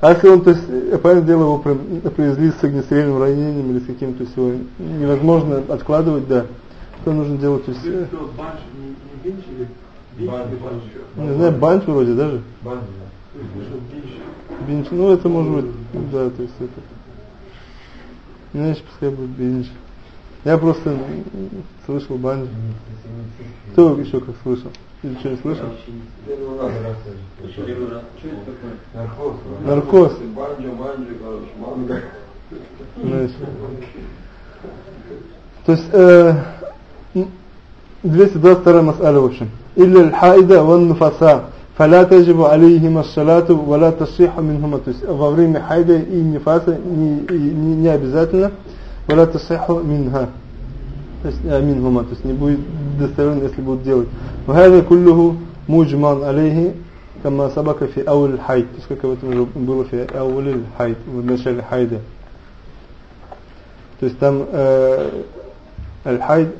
S1: А если он, то есть, понятное дело, его при- привезли с огнестрельным ранением или с каким-то, то есть его невозможно откладывать, да, то нужно делать, то есть,
S2: что, банч, не, не бинч или бинч или банч?
S1: не знаю, банч вроде даже.
S2: Ты что, бинч?
S1: Бинч, ну это может быть, да, то есть это. Знаешь, пускай будет бинч. Я просто слышал банч. Кто еще как слышал? Ты что, не слышал? Первый раз. Что это такое? Наркоз.
S4: Банджо, банджо, короче, манго.
S1: То есть, э, 222 мас'аля, в общем. «Илля аль-хаида ван нуфаса, фаля таджибу алейхима шалату, валя ташриха минхума». То есть, во время хайда и нефаса не, обязательно. «Валя ташриха минха». منهما то есть не будет достоверно если будут делать وهذا كله مجمع عليه كما سبق في أول الحيض то есть как об этом уже было في أول الحيض в начале хайда то есть там э, аль-хайд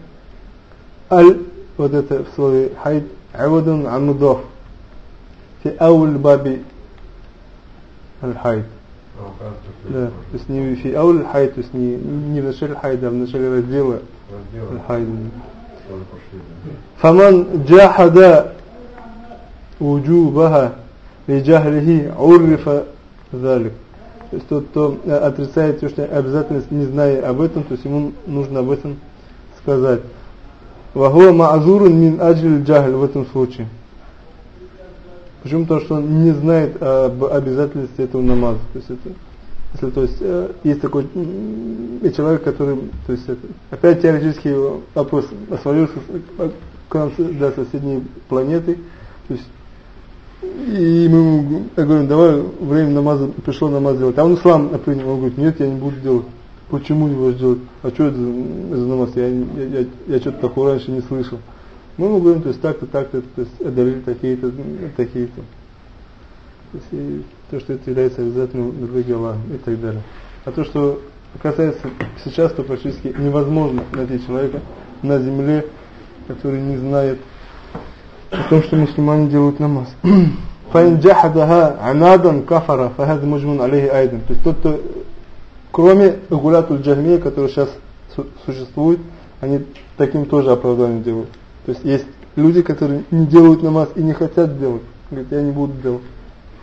S1: аль вот это в слове хайд عوض عن مضاف في أول باب الحيض да, то есть не في أول الحيض то есть не, не в начале хайда а в начале раздела الحيض فمن جاحد وجوبها لجهله عرف ذلك то есть тот, кто э, отрицает то, что обязательность, не зная об этом, то есть ему нужно об этом сказать. وهو معذور من أجل الجهل в этом случае. Почему? Потому что он не знает об обязательности этого намаза. То есть это, если то есть э, есть такой человек, который, то есть опять теоретический вопрос освоился с- к нам до соседней планеты, то есть и мы ему говорим, давай время намаза, пришло намаз делать. А он ислам принял, он говорит, нет, я не буду делать. Почему не будешь делать? А что это за, за намаз? Я, я, я, я что-то такого раньше не слышал. Мы ему говорим, то есть так-то, так-то, то есть одарили такие-то, такие-то. То есть то, что это является обязательным в религии Аллаха и так далее. А то, что касается сейчас, то практически невозможно найти человека на земле, который не знает о том, что мусульмане делают намаз. فإن جحدها عنادا كفر فهذا مجمع عليه أيضا. То есть тот, кто, кроме гулятуль джахмия, который сейчас су- существует, они таким тоже оправданием делают. То есть есть люди, которые не делают намаз и не хотят делать. Говорят, я не буду делать.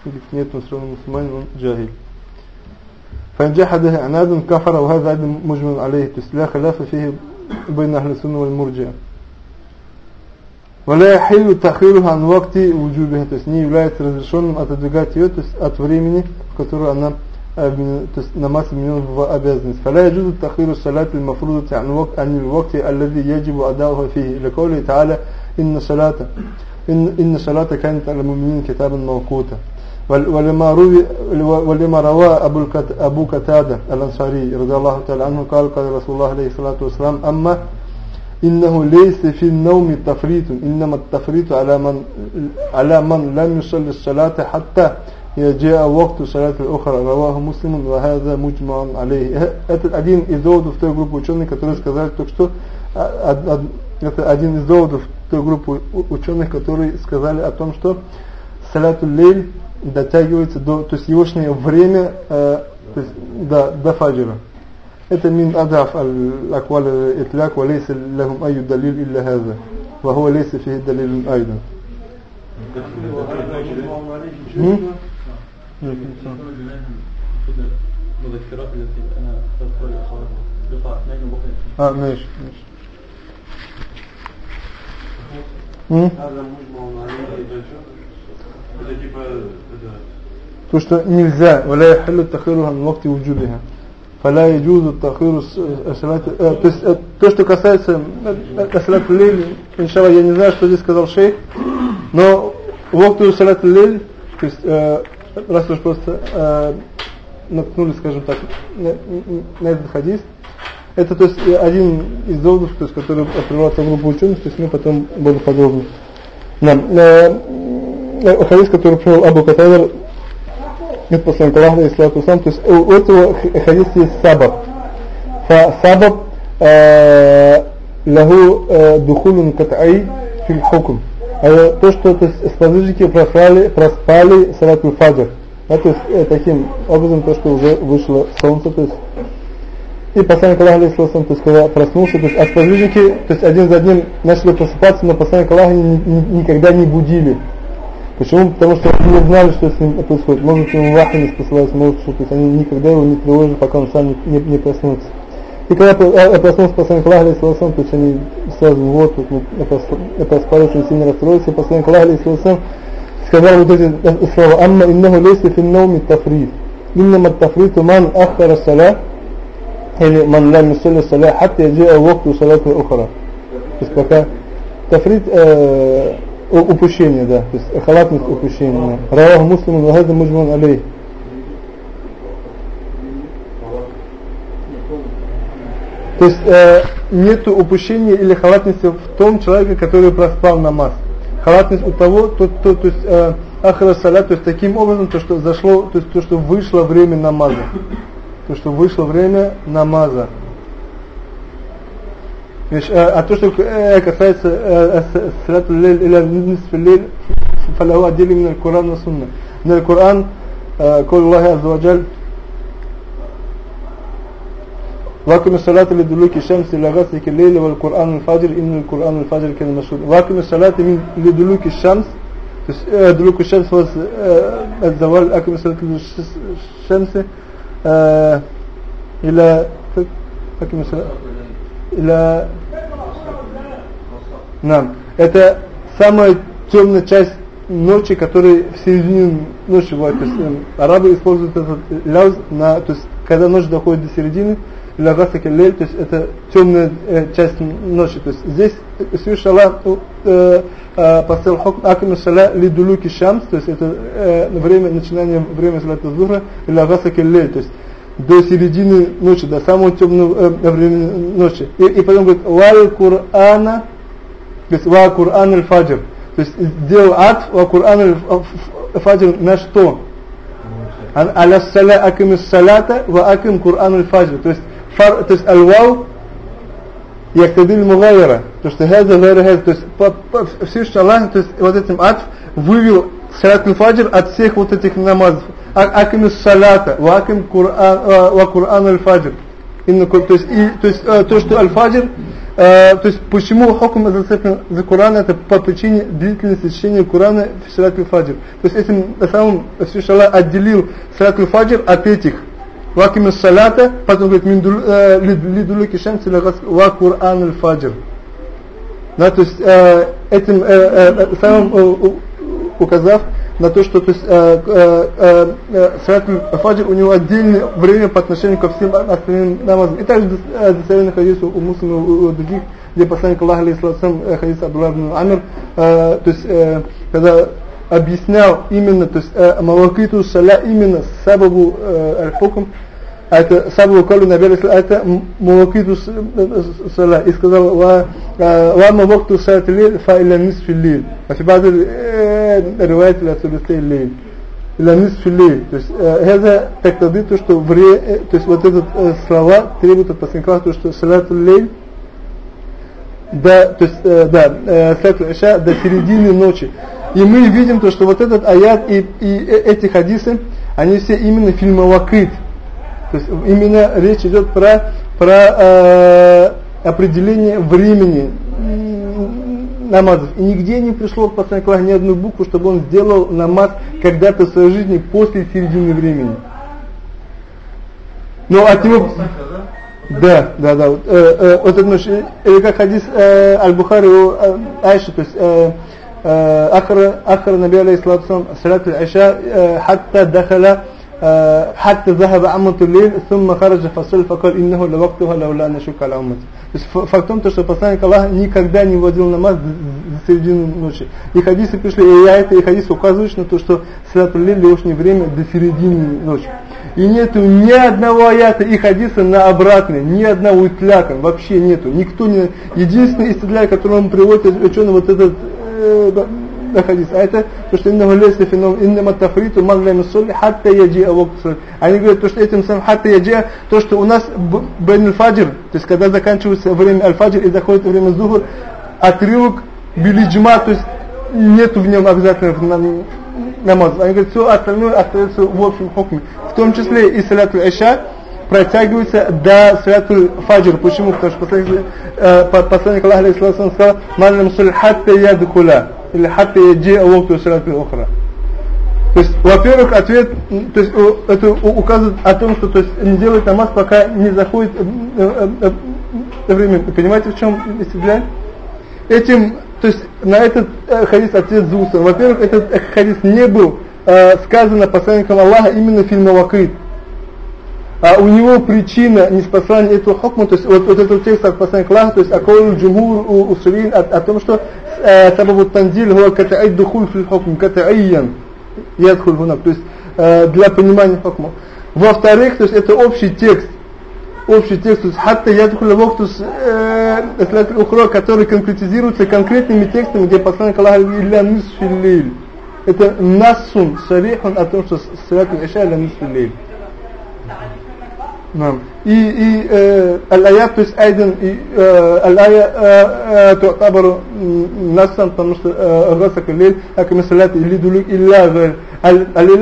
S1: Говорит, нет, он все равно мусульманин, он джахиль. فإن جحدها عنادا كفر وهذا أيضا مجمع عليه. То есть لا خلاف فيه بين أهل السنة والمرجئة. ولا يحل تأخيرها عن وقت وجوبها то есть не является разрешенным отодвигать ее то есть от времени в которое она обмен- то есть намаз изменен в обязанность فلا يجوز تأخير الصلاة المفروضة عن وقت عن الوقت الذي يجب أداؤها فيه لقوله تعالى إن صلاة إن إن صلاة كانت على المؤمنين كتابا موقوتا وال- ولما روي ولما روى أبو الكت- أبو كتادة الأنصاري رضي الله تعالى عنه قال قال رسول الله عليه الصلاة والسلام أما إنه ليس في النوم تفريط إنما التفريط على من على من لم يصلي الصلاة حتى جاء وقت صلاة الأخرى رواه مسلم وهذا مجمع عليه это один из доводов той группы ученых которые сказали только что а, од- од- это один из доводов той группы у- ученых которые сказали о том что салату лейль дотягивается до то есть егошнее время э, то есть, до, до фаджира это من أضعف الأقوال الإطلاق وليس لهم أي دليل إلا هذا وهو ليس فيه دليل أيضا مم؟
S6: المذكرات التي انا اخترت لقاء اثنين وبكره
S1: آه ماشي ماشي مم؟
S4: هذا مجمع عليه إذا شو это типа это
S1: То, что нельзя, ولا يحل تأخيرها من وقت وجودها فلا يجوز تأخير الس- الصلاة э, то есть э, то, что касается э, салат лиль, иншалла, я не знаю, что здесь сказал шейх, но вахту салат лиль, то есть э, раз уж просто э, наткнулись, скажем так, на, на этот хадис, это то есть э, один из доводов, то есть, который приводится в группу ученых, то есть мы потом более подробно. Да. Э, э, ну, хадис, который привел Абу Катайдер, нет посланника Аллаха, Ислату Сам, то есть у этого хадиса есть сабаб. Фа сабаб лагу духулин кат'ай филь хукм. Это то, что то есть, сподвижники проспали, проспали салату фаджр. Да, то есть э, таким образом, то, что уже вышло солнце, то есть и посланник Аллаха, алейхиссалам, то есть когда проснулся, то есть а сподвижники, то есть один за одним начали просыпаться, но посланник Аллаха ни, ни, никогда не будили. Почему? Потому что они не знали, что с ним происходит. Может, ему вахи не спосылается, может, что то они никогда его не тревожили, пока он сам не, не, не проснется. И когда э, проснулся посланник Аллаха, алейхиссалам, то есть они сразу, вот, вот, это спали, очень сильно расстроились, и посланник Аллаха, алейхиссалам, сказал вот эти э, слова, «Амма иннаху лейса фи науми тафрид». Иннама тафриту ман ахара саля, или ман лам юсалли саля, хатта яджиа вахту салату ухра. То есть пока тафрид упущение, да, то есть халатность упущения. Да. Равах муслим, вагада мужман алей. То есть э, нету упущения или халатности в том человеке, который проспал намаз. Халатность у того, то, то, то есть э, ахра то есть таким образом, то что зашло, то есть то, что вышло время намаза. То, что вышло время намаза. مش أتوش آه، كفاية آه، ثلاث الليل إلى نصف الليل فلا هو أدلة من القرآن والسنة. من القرآن قول الله عز وجل واقم الصلاة لدلوك الشمس إلى غسلك الليل والقرآن الفجر إن القرآن الفجر كان مشهود واقم الصلاة من لدلوك الشمس دلوك الشمس هو الزوال. أقم الصلاة للشمس إلى أقم الصلاة إلى Нам. Это самая темная часть ночи, которая в середине ночи бывает. То есть, эм, арабы используют этот ляз, на, то есть, когда ночь доходит до середины, лягасаки лель, то есть это темная э, часть ночи. То есть здесь э, сюшала э, э, пасел хокм акм шала лидулюки шамс, то есть это э, время начинания время салата зура, лягасаки лель, то есть до середины ночи, до самого темного э, времени ночи. И, и потом говорит, лаль кур'ана то есть ва Кур'ан аль-Фаджр. То есть сделал ад ва Кур'ан аль-Фаджр на что? Ан- Аля саля аким салата ва аким Кур'ан аль-Фаджр. То есть, фар, то есть аль-вау яктадиль мугайра. То есть хаза гайра хаза. То есть по- по- Всевышний Аллах, то есть вот этим ад вывел салат аль-Фаджр от всех вот этих намазов. А- Аким салата ва аким Кур'ан э, ва Кур'ан аль-Фаджр. Именно, ко- то есть, и, то, есть э, то, что аль-фаджр, э, то есть почему хукм зацеплен за Коран, это по причине длительности чтения Корана в салат аль-фаджр. То есть этим на самом Аллах отделил салат аль-фаджр от этих. Ваким салата, потом говорит, «Мин дул- э, ли- лидулуки шамси ва Кур'ан аль-фаджр. Да, то есть э, этим э, э, самым э, указав на то, что то есть, э, э, э, э, фаджр у него отдельное время по отношению ко всем остальным намазам. И также э, достоверный хадис у муслима у, у других, где посланник Аллаха алейхиссалам, э, хадис Абдулла ибн Амир, э, то есть э, когда объяснял именно, то есть э, Малакиту Саля именно сабабу э, аль-хукм, а это сабу калю набиратель, это мувакиту сала. Э, и сказал, ва э, мавакту саат лиль, фа илля нисфи лиль. А фи баду «Э, ревайт ля сулюсей лиль. Илля нисфи лиль. То есть, это тактады, то, что вре, то есть, вот этот слова требует от посланников, то, что салат лиль, до, то есть, э, да, э, салату до середины ночи. И мы видим то, что вот этот аят и, и эти хадисы, они все именно фильмовакыт. То есть именно речь идет про, про э, определение времени намазов. И нигде не пришло к пацанку ни одну букву, чтобы он сделал намаз когда-то в своей жизни после середины времени. Ну а от него... Да, да, да. Вот, э, э, вот это. Или как хадис э, Аль-Бухари у э, Айши, то есть э, э, Ахра, Ахра Наби Алейхи Салату Салату Айша, э, Хатта Дахала حتى ذهب عمة الليل ثم خرج فصل فقال إنه لوقتها لولا أن أشك على أمتي То есть факт в том, что посланник Аллаха никогда не вводил намаз до середины ночи. И хадисы пришли, и я это, и хадис указываешь на то, что салату лиль лишнее время до середины ночи. И нету ни одного аята и хадиса на обратный, ни одного итляка, вообще нету. Никто не... Единственный истидляй, который он приводит ученый, вот этот э, хадис. А это то, что инна лейса феном, инна тафриту магля мисулли, хатта яджи авокт Они говорят, то, что этим самым хатта яджи, то, что у нас бен аль-фаджр, то есть когда заканчивается время аль-фаджр и заходит время зухур, отрывок билиджма, то есть нету в нем обязательно намаз. Они говорят, все остальное остается в общем хукме. В том числе и саляту иша протягивается до саляту фаджр. Почему? Потому что посланник, э, посланник Аллаха сказал, «Ман мусуль хатта ядхуля» или хатта яджи авокту саляту ухра. То есть, во-первых, ответ, то есть, это указывает о том, что то есть, не делает намаз, пока не заходит э, э, э, время. Понимаете, в чем истеблять? Этим то есть на этот хадис ответ Зуса. Во-первых, этот хадис не был сказано посланником Аллаха именно фильмовакит. А у него причина неспослания этого хукма, то есть вот, вот этот текст от посланника Аллаха, то есть акол джумур у усулин о, о том, что сабабу тандиль хуа ката'ай духуль фил хукм, ката'айян ядхуль хунак, то есть э, для понимания хукма. Во-вторых, то есть это общий текст, общий текст, то есть хатта ядхуля воктус э, ухро, который конкретизируется конкретными текстами, где посланник Аллаха илля нисфиллиль. Это насун, сарихун о том, что салату иша илля нисфиллиль. نعم. إي إي آه، الآيات بس أيضا آه، الآية آه، تعتبر نصا تنص الليل لكن الصلاه اللي دلوك إلا غير.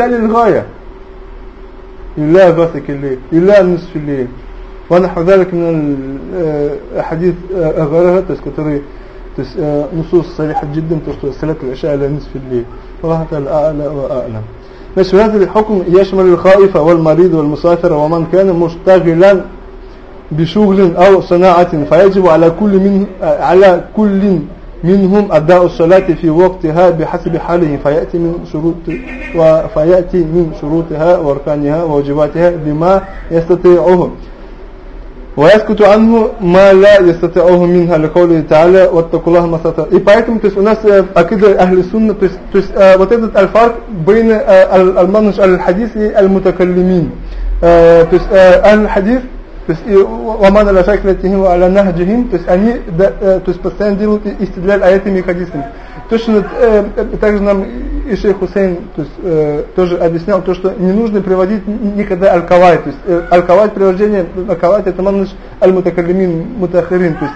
S1: للغاية. إلا راسك الليل إلا نصف الليل. ونحو ذلك من الحديث غيرها تذكر نصوص صريحه جدا تذكر صلاه العشاء إلى نصف الليل. والله تعالى اعلم هذا الحكم يشمل الخائف والمريض والمسافر ومن كان مشتغلا بشغل أو صناعة فيجب على كل من على كل منهم أداء الصلاة في وقتها بحسب حاله. فيأتي من شروط وفيأتي من شروطها وأركانها وواجباتها بما يستطيعه. ويسكت عنه ما لا يستطيعه منها لقوله تعالى واتقوا الله ما استطاعوا. И поэтому то есть у нас э, акида ахли сунна, то есть, то есть э, вот этот альфарк бейн аль-манж аль-хадис и аль-мутакаллимин. То есть аль-хадис то есть وَمَنَ لَا شَكْلَتِهِمْ وَعَلَى نَهْجِهِمْ то есть они то есть постоянно делают истидляль аятами и хадисами. Точно э, э, также нам и шейх Хусейн то есть, э, тоже объяснял то, что не нужно приводить никогда аль-кавай. То есть э, аль-кавай, привождение аль-кавай, это манныш аль-мутакалимин, мутахарин. То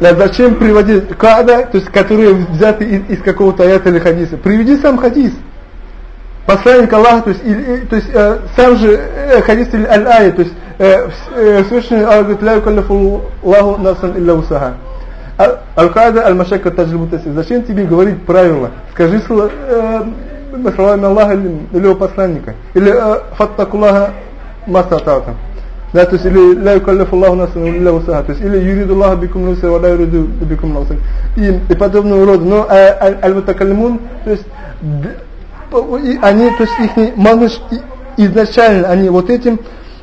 S1: есть зачем приводить када, то есть которые взяты из, из какого-то аята или хадиса? Приведи сам хадис. Посланник Аллаха, то есть, и, и, то есть э, сам же э, хадис или аль ай то есть э, э, Всевышний Аллах говорит, «Ля юкаллифу Аллаху насан илля усаха». А Аль-Када Аль-Машака Таджибу Зачем тебе говорить правила? Скажи э, словами Аллаха или его посланника. Или э, Фаттакулаха Масатата. Да, то есть или ля юкаллифу Аллаху насан илля вусаха, то есть или юриду Аллаха бикум нусир ва ла юриду бикум насан. И, и подобного рода. Но э, аль-мутакаллимун, то есть они, то есть их мануш изначально они вот этим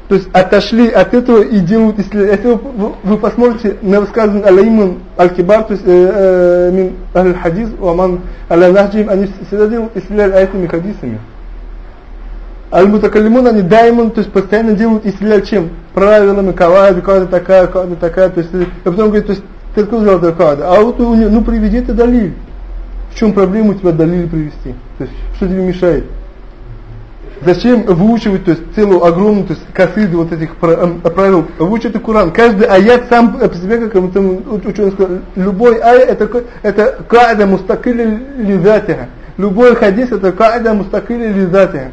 S1: то есть отошли от этого и делают. Если вы, вы посмотрите на высказывание Алаиман Аль-Кибар, то есть э, э, мин Аль-Хадис, Уаман Аль-Нахджим, они всегда делают исследования этими хадисами. Аль-Мутакалимун, они даймон, то есть постоянно делают исследования чем? Правилами, кавайда, кавайда такая, кавайда такая, то есть, и потом говорит, то есть, ты откуда взял эту кавайда? А вот ну приведи ты далиль. В чем проблема у тебя далиль привести? То есть, что тебе мешает? Зачем выучивать, то есть целую огромную, то есть касиду вот этих правил, выучить и Куран. Каждый аят сам по себе, как там ученый сказал, любой аят это, это каида мустакиля лизатиха. Любой хадис это каида мустакиля лизатиха.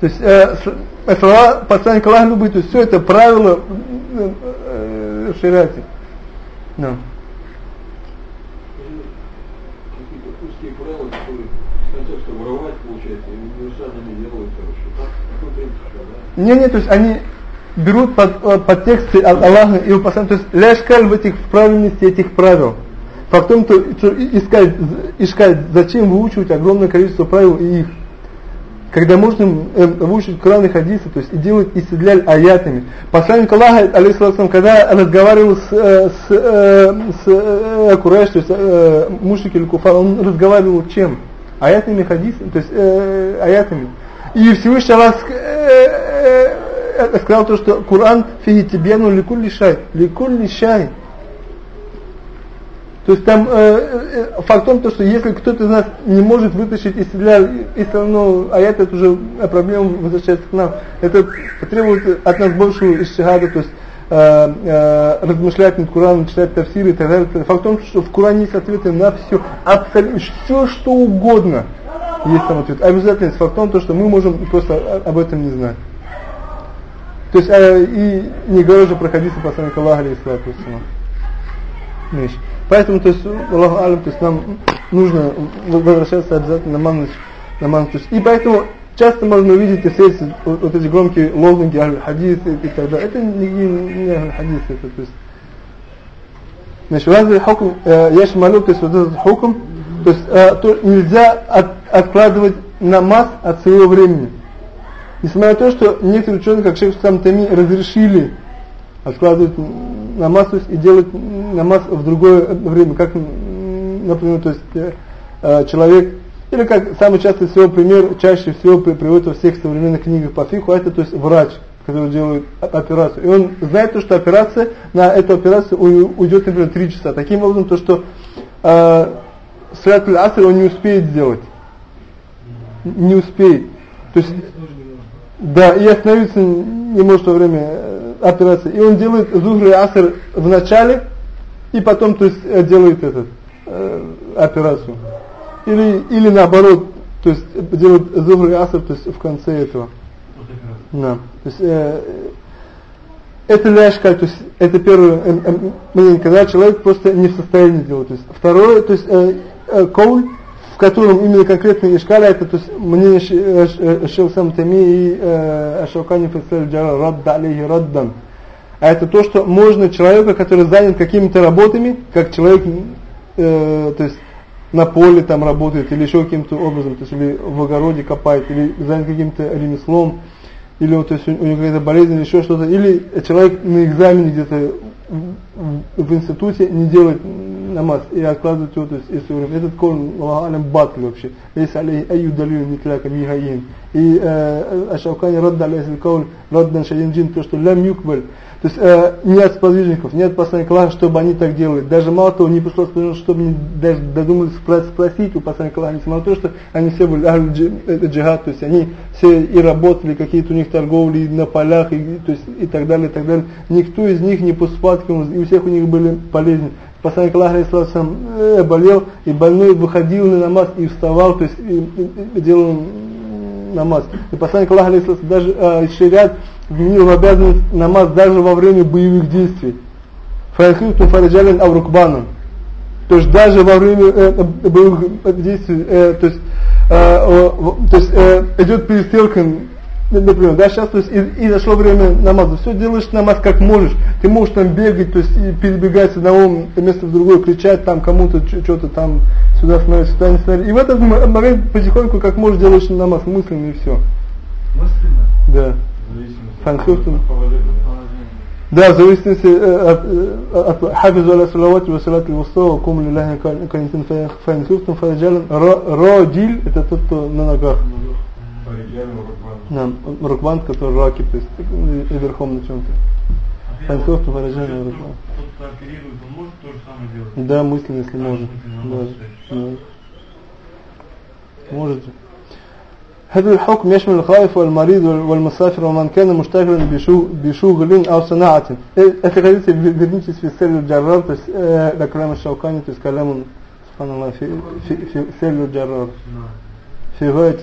S1: То есть э, э, слова посланника Аллаха то есть все это правила э, э, в шариате. No.
S4: Какие-то узкие правила, которые хотят, что воровать, получается, и универсальными делают, короче. Так, такой принцип, да?
S1: Не, не, то есть они берут под, э, под тексты Аллаха и посланника, то есть ляшкаль в этих правильности этих правил. Факт в том, что, что искать, искать, зачем выучивать огромное количество правил и их когда можно э, выучить Коран и хадисы, то есть и делать исседляль аятами. Посланник Аллаха, алейхиссалам, когда разговаривал с, э, с, э, с э, Куреш, то есть э, мушрик или куфар, он разговаривал чем? Аятами хадисами, то есть э, аятами. И Всевышний Аллах э, э, сказал то, что Коран фиги тебе, ну ликулли шай, ликулли шай. То есть там э, э, факт в том, что если кто-то из нас не может вытащить из себя истину, а это уже проблема возвращается к нам, это требует от нас большего ищихада, то есть э, э, размышлять над Кураном, читать тафсиры и так далее. Факт в том, что в Коране есть ответы на все, абсолютно все, что угодно есть там ответ. Обязательно факт в том, что мы можем просто об этом не знать. То есть, э, и не говоря уже про хадисы посланника Аллаха, алейхиссалату вещь. Поэтому, то есть, Аллаху Алям, то есть нам нужно возвращаться обязательно на манус, на манус. И поэтому часто можно увидеть и встретить вот, вот эти громкие лозунги аль-хадис и, так далее. Это не, не, аль-хадис, это то есть. Значит, разве хукм, э, яшмалю, то есть вот этот хукм, то есть э, то нельзя от, откладывать намаз от своего времени. Несмотря на то, что некоторые ученые, как шейх Сам Тами, разрешили откладывать намаз то есть, и делать намаз в другое время, как, например, то есть э, человек, или как самый частый всего пример, чаще всего приводит во всех современных книгах по фиху, это то есть врач, который делает операцию. И он знает то, что операция, на эту операцию уйдет, например, 3 часа. Таким образом, то, что э, Святуль Аср он не успеет сделать. Не успеет. То есть, да, и остановиться не может во время э, операции. И он делает зухр и аср в начале, и потом то есть, э, делает этот, э, операцию. Или, или наоборот, то есть делает зухр и аср то есть, в конце этого. Да. То есть, э, это ляшка, то есть это первое э, э, когда человек просто не в состоянии делать. То есть, второе, то есть коуль, в котором именно конкретно Ишкаля, это то есть мнение Шилсам Тами и Ашаукани Фасаль Джара Радда алейхи Раддан. А это то, что можно человека, который занят какими-то работами, как человек, э, то есть на поле там работает или еще каким-то образом, то есть или в огороде копает, или занят каким-то ремеслом, или то есть у него какая-то болезнь или еще что-то, или человек на экзамене где-то в, институте не делает намаз и откладывает его, то есть если говорим, этот кон, Аллаху алям, батл вообще, лейса алейхи айю далил нитляка мигаин. И э, Ашаукани радда алейхи кауль, раддан шадин джин, то, что лям юкбаль, то есть э, нет сподвижников, нет посланника Аллаха, чтобы они так делали. Даже мало того, не пришло сподвижников, чтобы они даже додумались спросить у посланника Аллаха, несмотря на то, что они все были ахль джихад, то есть они все и работали, какие-то у них торговли на полях, и, то есть, и так далее, и так далее. Никто из них не поспаткивал, и у всех у них были полезны. Посланник Аллаха сам э, болел, и больной выходил на намаз и вставал, то есть и, и, и делал намаз. И посланник Аллаха даже э, шариат вменил в обязанность намаз даже во время боевых действий. Фарахилтум фараджалин аврукбаном. То есть даже во время э, боевых действий, э, то есть, э, то есть э, идет перестрелка, например, да, сейчас, то есть и, и зашло время намаза, все делаешь намаз как можешь, ты можешь там бегать, то есть и перебегать с одного места в другое, кричать там кому-то что-то там, сюда смотреть, сюда не смотреть. И в этот момент потихоньку как можешь делаешь намаз мысленно и все.
S5: Мысленно?
S1: Да. Фанхюфтум. Да, в зависимости э, от, э, от хафизу аля салавати ва салат al-вуста кум лилляхи канитин фанхюфтум фариджалан раджиль это тот, кто на ногах. Да, рукбан, который ракет, то есть и верхом на чем-то. Фанхюфтум фариджалан рукбан.
S3: Тот, кто оперирует, он может то же самое делать?
S1: Да, мысленно, если может. Да, да. Может же. هذا الحكم يشمل الخائف والمريض والمسافر ومن كان مشتغلا بشغل أو صناعة. это говорится вернитесь в сель الجرار то есть لكلام الشوكاني то есть كلام سبحان الله في في في сель الجرار في غاية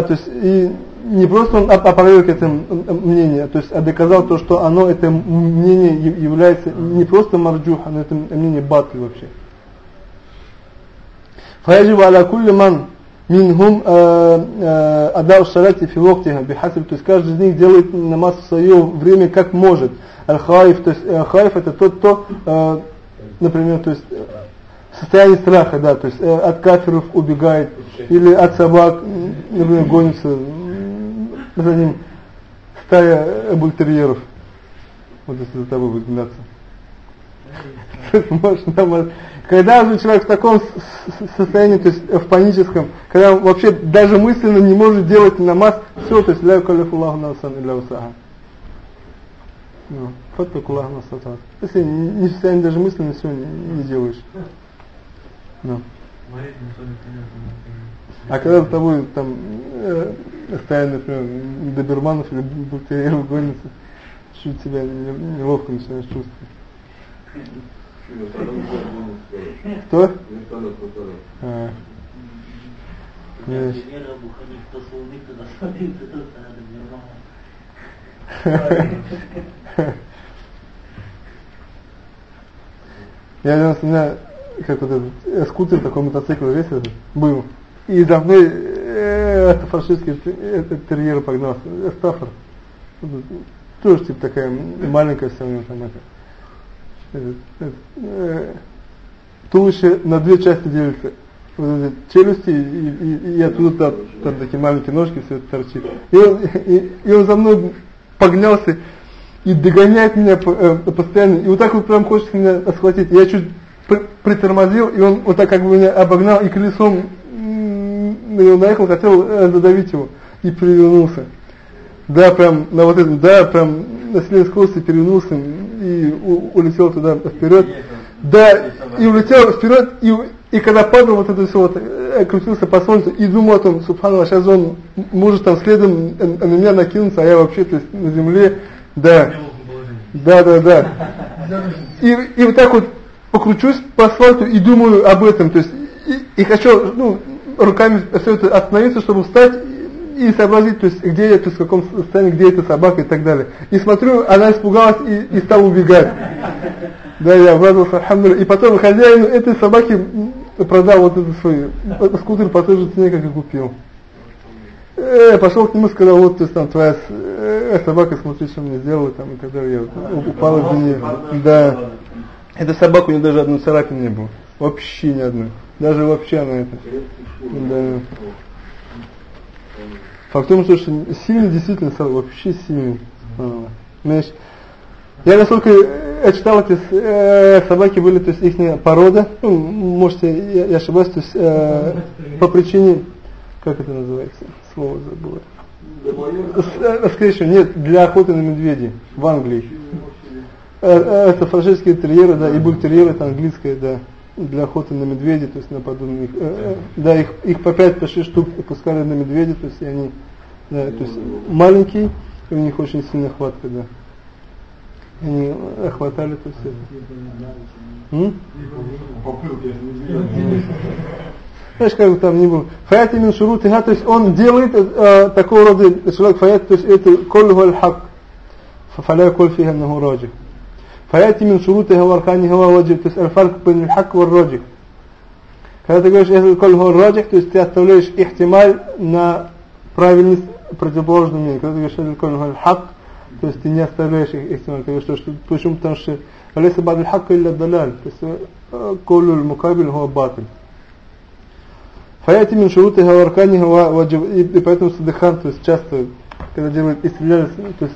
S1: то есть и не просто он опроверг это мнение то есть а доказал то что оно это мнение является не просто марджуха но это мнение батли вообще فيجب аля كل من Минхум э, э, Адау Шарати Филоктиха Бихасиб. То есть каждый из них делает намаз в свое время как может. Аль-Хаиф, то есть э, Хайф, это тот, кто, например, то есть состояние страха, да, то есть от каферов убегает, или от собак, например, гонится за ним стая бультерьеров. Вот если за тобой будет гнаться. когда же человек в таком состоянии, то есть в паническом, когда вообще даже мысленно не может делать намаз, все, то есть ля калифуллаху насан илля усаха. Фаттакуллаху насатат. Если не в состоянии даже мысленно все не, не делаешь. No. А когда за тобой там э, стоят, например, доберманов или бактериев гонятся, чуть себя неловко начинаешь чувствовать. Кто? А. Yes. Я один раз у меня как вот этот э, скутер такой мотоцикл весь этот был. И за мной э, это фашистский этот терьер погнался. Э, Стаффор. Тоже типа такая маленькая вся у него там это туловище на две части делится. Вот эти челюсти и, и, и оттуда там, такие маленькие ножки все это торчит. И он, и, и он за мной погнался и догоняет меня постоянно. И вот так вот прям хочется меня схватить. Я чуть притормозил, и он вот так как бы меня обогнал и колесом на него наехал, хотел э, задавить его. И перевернулся. Да, прям на вот этом, да, прям на средней скорости перевернулся и у, улетел туда вперед. Да, и улетел вперед, и, и когда падал вот это все, вот, э, крутился по солнцу, и думал о том, субханаллах, сейчас он может там следом на меня накинуться, а я вообще то есть, на земле, да, да, да, да. И, и вот так вот покручусь по асфальту и думаю об этом, то есть, и, и хочу, ну, руками все это остановиться, чтобы встать и сообразить, то есть где я, то есть в каком состоянии, где эта собака и так далее. И смотрю, она испугалась и, и стала убегать. Да, я обрадовался, алхамдулилля. И потом хозяин этой собаки продал вот этот свой скутер по той же цене, как и купил. Э, пошел к нему, сказал, вот, то есть там твоя э, собака, смотри, что мне сделала, там и так далее. Я упала в нее. Да. Эта собака у нее даже одной царапины не было. Вообще ни одной. Даже вообще она это. Да. Факт в том, что сильный действительно вообще сильный. Знаешь, я насколько я читал, эти э, собаки были, то есть их порода, ну, можете, я, я ошибаюсь, то есть э, по причине, как это называется, слово забыла. Э, скорее нет, для охоты на медведей в Англии. Э, э, это французские терьеры, да, и бультерьеры, это английское, да для охоты на медведей, то есть на подобных, э, э, да, их, их по 5-6 штук пускали на медведей, то есть они, да, то есть маленькие, и у них очень сильная хватка, да. Они охватали, то есть это. Знаешь, как бы там ни было. Фаят именно шурут то есть он делает э, такого рода человек фаят, то есть это коль хак, фаля коль фиха наху раджих. Фаяти мин шурутиха ва арканихава ваджиб. То есть аль-фарк бен хак ва раджих. Когда ты говоришь если коль ва раджих, то есть ты оставляешь ихтималь на правильность противоположного мнения. Когда ты говоришь если коль ва хак, то есть ты не оставляешь их ихтималь. Ты говоришь, что, почему? Потому что алейса бад аль-хак илля даляль. То есть э, колю аль-мукабиль хуа батль. Фаяти мин шурутиха ва арканихава ваджиб. И поэтому садыхан, то есть часто, когда делают истреляли, то есть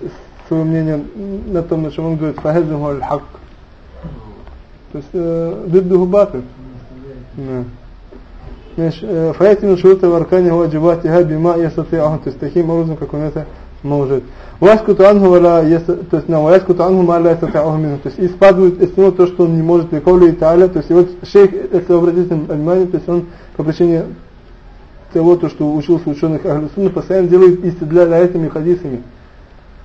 S1: свое мнение на том, на чем он говорит, «Фахезуху аль-хак». То есть, э, «Диддуху баты». Э, «Фаятину шурута в аркане ваджибатиха бима ясатиаху». То есть, таким образом, как он это может. «Васкуту анху вала То есть, на «Васкуту анху ма ла ясатиаху мину». То есть, и спадывает из него то, что он не может ликовлю и та'аля. То есть, вот шейх, если обратите внимание, то есть, он по причине того, то, что учился ученых Ахлюсунна, постоянно делает истидля этими хадисами.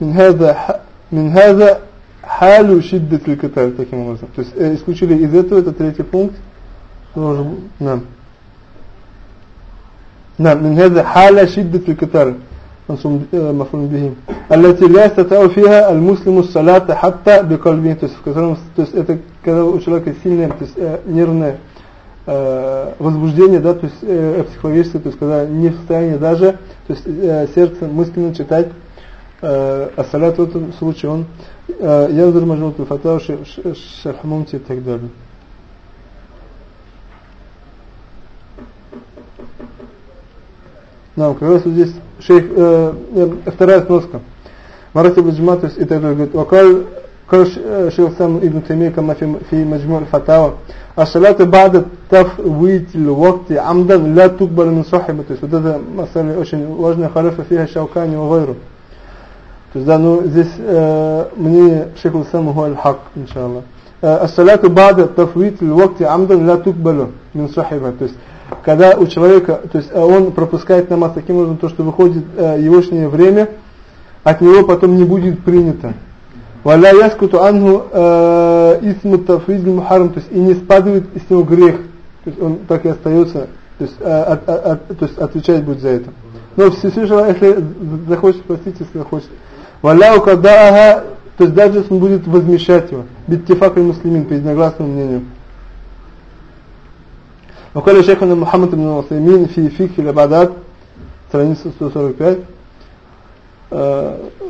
S1: من هذا من هذا حال شدة القتال таким образом. То есть исключили из этого это третий пункт. نعم نعم من هذا حال شدة القتال مفهوم به التي لا يستطيع فيها المسلم الصلاة حتى بقلبه то есть в котором то есть это когда у человека сильное то есть нервное э, возбуждение да то есть э, психологическое то есть когда не в состоянии даже то есть э, сердце мысленно читать э, а салат в этом случае он э, янзур мажмут фатау шархмумти и так далее Нам, как раз вот здесь шейх, э, э, вторая сноска. Марати Баджма, то есть и так далее, говорит, وقال قال شيخ سام ابن تيمية كما في في مجموع الفتاوى الصلاة بعد تفويت الوقت عمدا لا تقبل من صاحبه то есть вот эта مسألة очень важная خالفة فيها الشوكاني وغيره то есть, да, ну здесь э, мнение Шейху Исламу Аль-Хак, иншаллах. Э, Ассаляту бада тафвит лвакти амдан ла тукбалу мин сахиба. То есть, когда у человека, то есть э, он пропускает намаз таким образом, то, что выходит э, егошнее время, от него потом не будет принято. Валя яскуту анху э, исму тафвид мухарам. То есть, и не спадает из него грех. То есть, он так и остается, то есть, от, от, от, то есть отвечать будет за это. Но все, все если захочет, простите, если захочет. Валя укадаха, то есть даже если он будет возмещать его, биттифак муслимин, по единогласному мнению. وقال شيخنا محمد بن عثيمين في فقه العبادات страница 145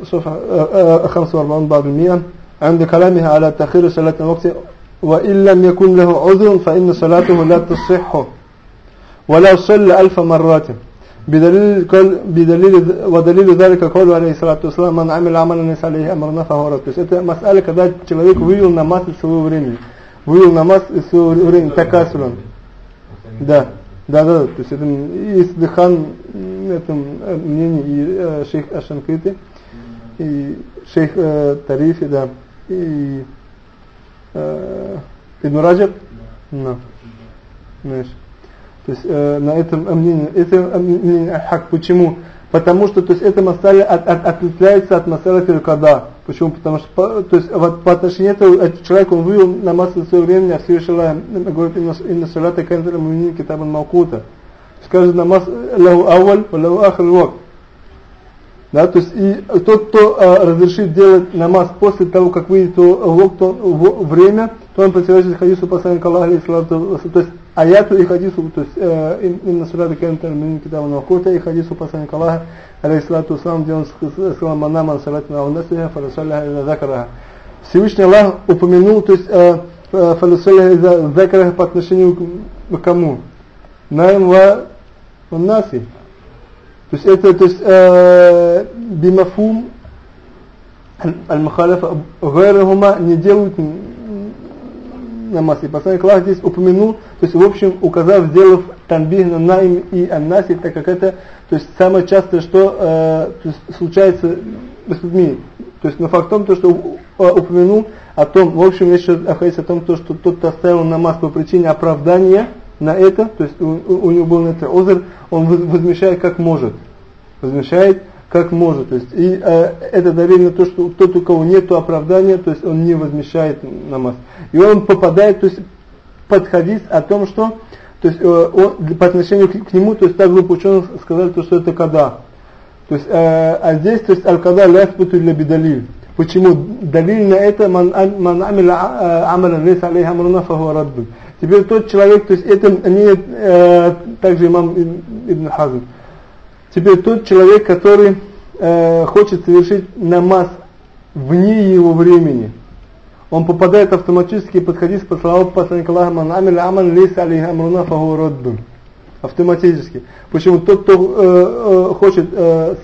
S1: صفحة 45 بعد المئة عند كلامها على تأخير صلاة الوقت وإن لم يكن له عذر فإن صلاته لا تصح ولو صلى ألف مرات بدليل بدليل ودليل ذلك قوله عليه الصلاة والسلام من عمل عملا ليس عليه أمرنا فهو رد. То есть это мас'аля, когда человек вывел намаз из своего времени. Вывел намаз из своего времени, такасулан. Да, да, да, то есть это и Сдыхан, этом мнении и э, шейх Ашанкриты, и шейх э, Тарифи, да, и э, Ибн Раджаб, да, знаешь. То есть э, на этом мнении, это мнение хак, почему? Потому что то есть это масаля от, от, отличается от масаля фиркада. Почему? Потому что по, то есть вот, по отношению этого человек он вывел намаз в свое время, а все решила говорит инна салата канзара муминин китабан маукута. Скажет намаз лаху аваль, лаху ахр вак. Да, то есть и тот, кто а, разрешит делать намаз после того, как выйдет то, вок, то, время, то он противоречит хадису посланника Аллаха, то есть аяту и хадису, то есть инна сурата кентар мин китаба навкута и хадису посланника Аллаха, алейхиссалату вассалам, где он сказал манама салат на унасиха, фарасалляха или закараха. Всевышний Аллах упомянул, то есть фарасалляха или закараха по отношению к кому? Наим ва наси. То есть это, то есть бимафум аль-махалифа гайрахума не делают намаз. И посланник Аллах здесь упомянул, то есть в общем указав, сделав танбих на наим и аннаси, так как это, то есть самое частое, что э, то есть, случается с людьми. То есть на факт том, то, что э, упомянул о том, в общем, речь находится о том, то, что тот, кто оставил намаз по причине оправдания на это, то есть у, у него был на это озер, он возмещает как может. Возмещает как может. То есть, и э, это дарение на то, что тот, у кого нет оправдания, то есть он не возмещает намаз. И он попадает, то есть под хадис о том, что то есть, э, он, по отношению к, к нему, то есть так группа ученых сказали, то, что это когда. То есть, э, а здесь, то есть, аль-када ляфбуту для бедалиль. Почему? Далиль на это ман ам- ман амиля а- амалян лейса алейхи амруна раддун. Теперь тот человек, то есть это не э, также имам Ибн Хазм. Теперь тот человек, который э, хочет совершить намаз вне его времени, он попадает автоматически под хадис по словам посланника Аллаха «Ман амиль аман лис. Автоматически. Почему тот, кто э, э, хочет э,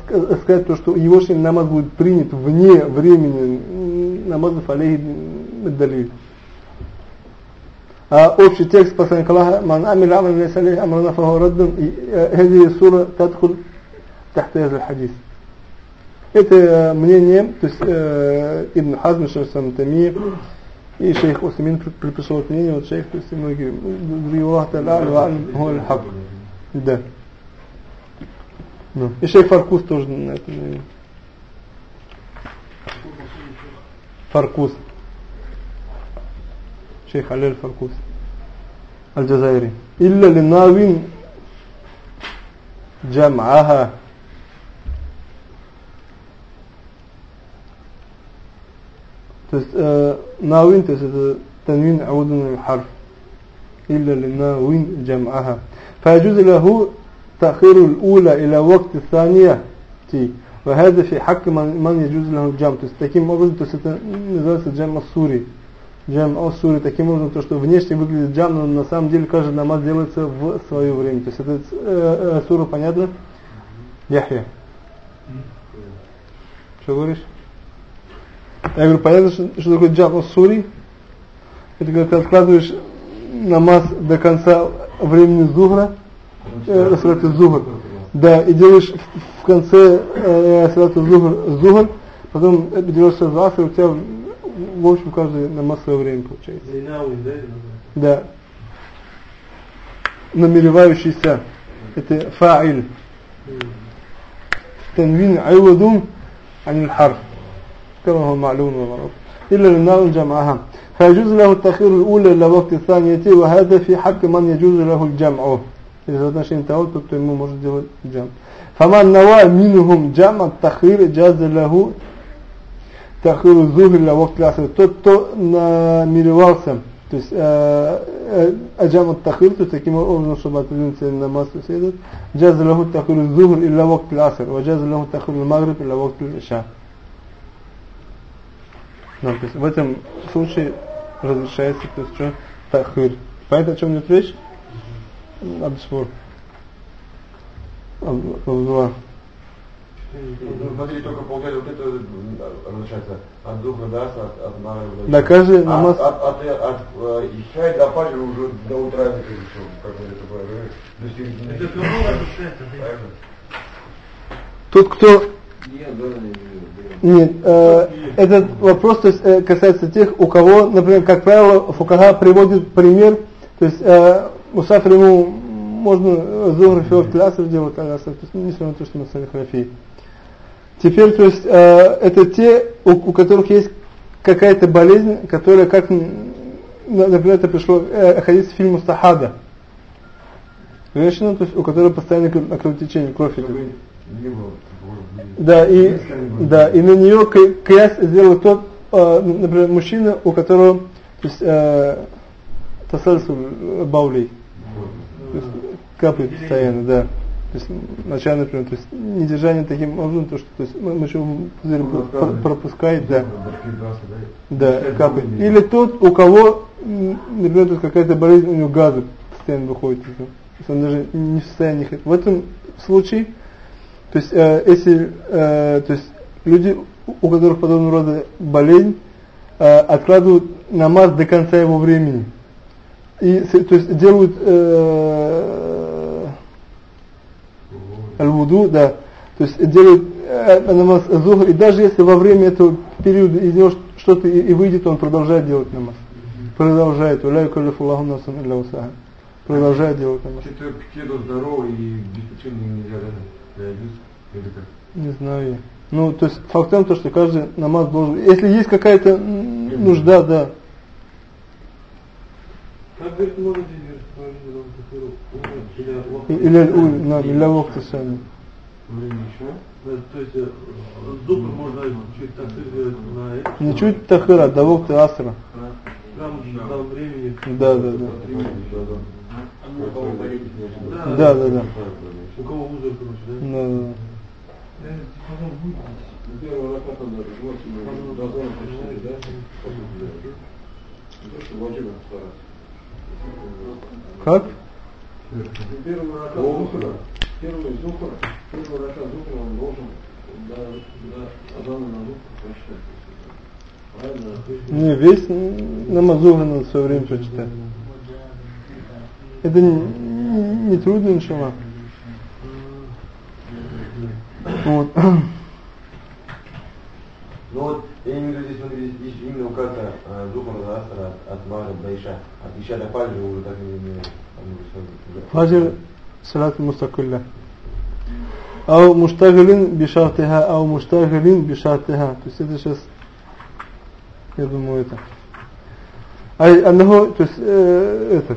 S1: сказать то, что его намаз будет принят вне времени намазов алейхи А общий текст посланника Аллаха «Ман амиль аман лис алейхи амруна фагу раддун» и э, э, «Хеди сура тадхуль تحت هذا الحديث. Это э, мнение, то есть э, Ибн Хазм, Шейх Самтами и шейх Усамин при- приписал это мнение, вот шейх, то есть и многие, другие Аллах Та'ala, ва аль хуа аль-хак. Да. Ну. И шейх Фаркус тоже на это мнение. Фаркус. Шейх Алель Фаркус. Аль-Джазайри. Илля линавин джам'аха. То есть э, навин, то есть это танвин аудун харф. إلا لناوين جمعها فيجوز له تأخير الأولى إلى وقت الثانية تي وهذا في حق من, من يجوز له الجمع то есть таким образом то есть это называется джам ассури джам ассури таким образом то что внешне выглядит джам но на самом деле каждый намаз делается в свое время то есть это э, э, сура понятно Яхья что говоришь Я говорю, понятно, что, что такое джама сури? Это когда ты откладываешь намаз до конца времени зухра, э, салата зухр. Да, и делаешь в, в конце э, салата зухр, зухр, потом это делаешь сразу аср, у тебя в общем каждый намаз свое время получается.
S3: Да.
S1: Намеревающийся. Это фа'иль. Танвин айвадун аниль харф. كما هو معلوم ومعروف إلا للنار جمعها فيجوز له التأخير الأولى إلى وقت الثانية وهذا في حق من يجوز له الجمع إذا отношение того, кто кто ему может делать джам. فمن نوى منهم جمع التأخير جاز له تأخير الظهر إلى وقت العصر тот кто намеревался то есть أجام التأخير то есть таким образом чтобы отодвинуться намаз то есть этот جاز له تأخير الظهر إلى وقت العصر وجاز له تأخير المغرب إلى وقت العشاء Ну, то есть в этом случае разрешается, то есть что, тахир. Понятно, о чем идет речь? Абдусфор. Абдулла.
S2: Ну, смотри, только получается вот это э, разрешается от духа до от, от Мара до
S1: Да, каждый
S2: А
S1: намаз...
S2: От, от, от, от э, Иша до Фаджра уже до утра это все, как бы это э, середины.
S3: Это все равно разрешается?
S1: Тот, кто...
S4: Нет,
S1: э, этот вопрос то есть, э, касается тех, у кого, например, как правило, Фукага приводит пример, то есть э, Мусафир ему можно Зухр Фиор Тлясов делать, Алясов, то есть несмотря на то, что мы Ханафи. Теперь, то есть, э, это те, у, у которых есть какая-то болезнь, которая, как, например, это пришло э, хадис в фильме Стахада. Женщина, то есть, у которой постоянно кров- кровотечение, кровь идет.
S2: Не было
S1: Да, и, да, и на нее к- кияс сделал тот, э, например, мужчина, у которого то есть, э, тасальсуль э, баулей, то есть капает постоянно, да. То есть вначале, например, то есть недержание таким образом, то, что то есть, мы еще пузырь
S2: Ну,
S1: пропускает, да.
S2: Да?
S1: Капает. Или тот, у кого, например, какая-то болезнь, у него газы постоянно выходит. То есть он даже не в состоянии. В этом случае, то есть, э, если, э, то есть люди, у- которых подобного рода болезнь, э, откладывают намаз до конца его времени. И, то есть, делают э, аль-вуду, да, то есть делают э, намаз зухр, и даже если во время этого периода из него что-то и, и выйдет, он продолжает делать намаз. Продолжает. «Уля юкаллифу Аллаху нафсан илля вусаха». Продолжает делать намаз.
S2: Что-то какие-то здоровые и причин нельзя? Или как?
S1: Не знаю я. Ну, то есть факт в том, то, что каждый намаз должен... Если есть какая-то нужда, да.
S3: Как говорит
S1: И- Или аль-уль, на, или вахта сами.
S2: Время еще?
S5: Да, То есть э, зубр можно чуть так сделать на это.
S1: Не чуть тахыра, до вокты асра.
S5: До времени.
S1: Да, да, да.
S6: У кого болит.
S1: Да, да, да.
S5: У кого узор, короче, да?
S1: Да, да, да.
S4: Первый ракат надо желательно дозором почти, да? Не то, что ваджиба стараться.
S1: Как?
S4: Первый ракат зухра, первый зухра, первый ракат зухра он должен до, до азана на зухра прочитать. Правильно?
S1: Не, весь намаз Зухра надо в свое время прочитать. Это не трудно, иншалла. Вот.
S2: Ну вот, я имею в виду, здесь, смотри, здесь именно указано э, Зухан Заастара от Мара до Иша. От Иша до Фаджи уже так и не...
S1: Фаджи салат мустакулля. Ау муштагалин бишартиха, ау муштагалин бишартиха. То есть это сейчас, я думаю, это. А, одного, то есть, э, это...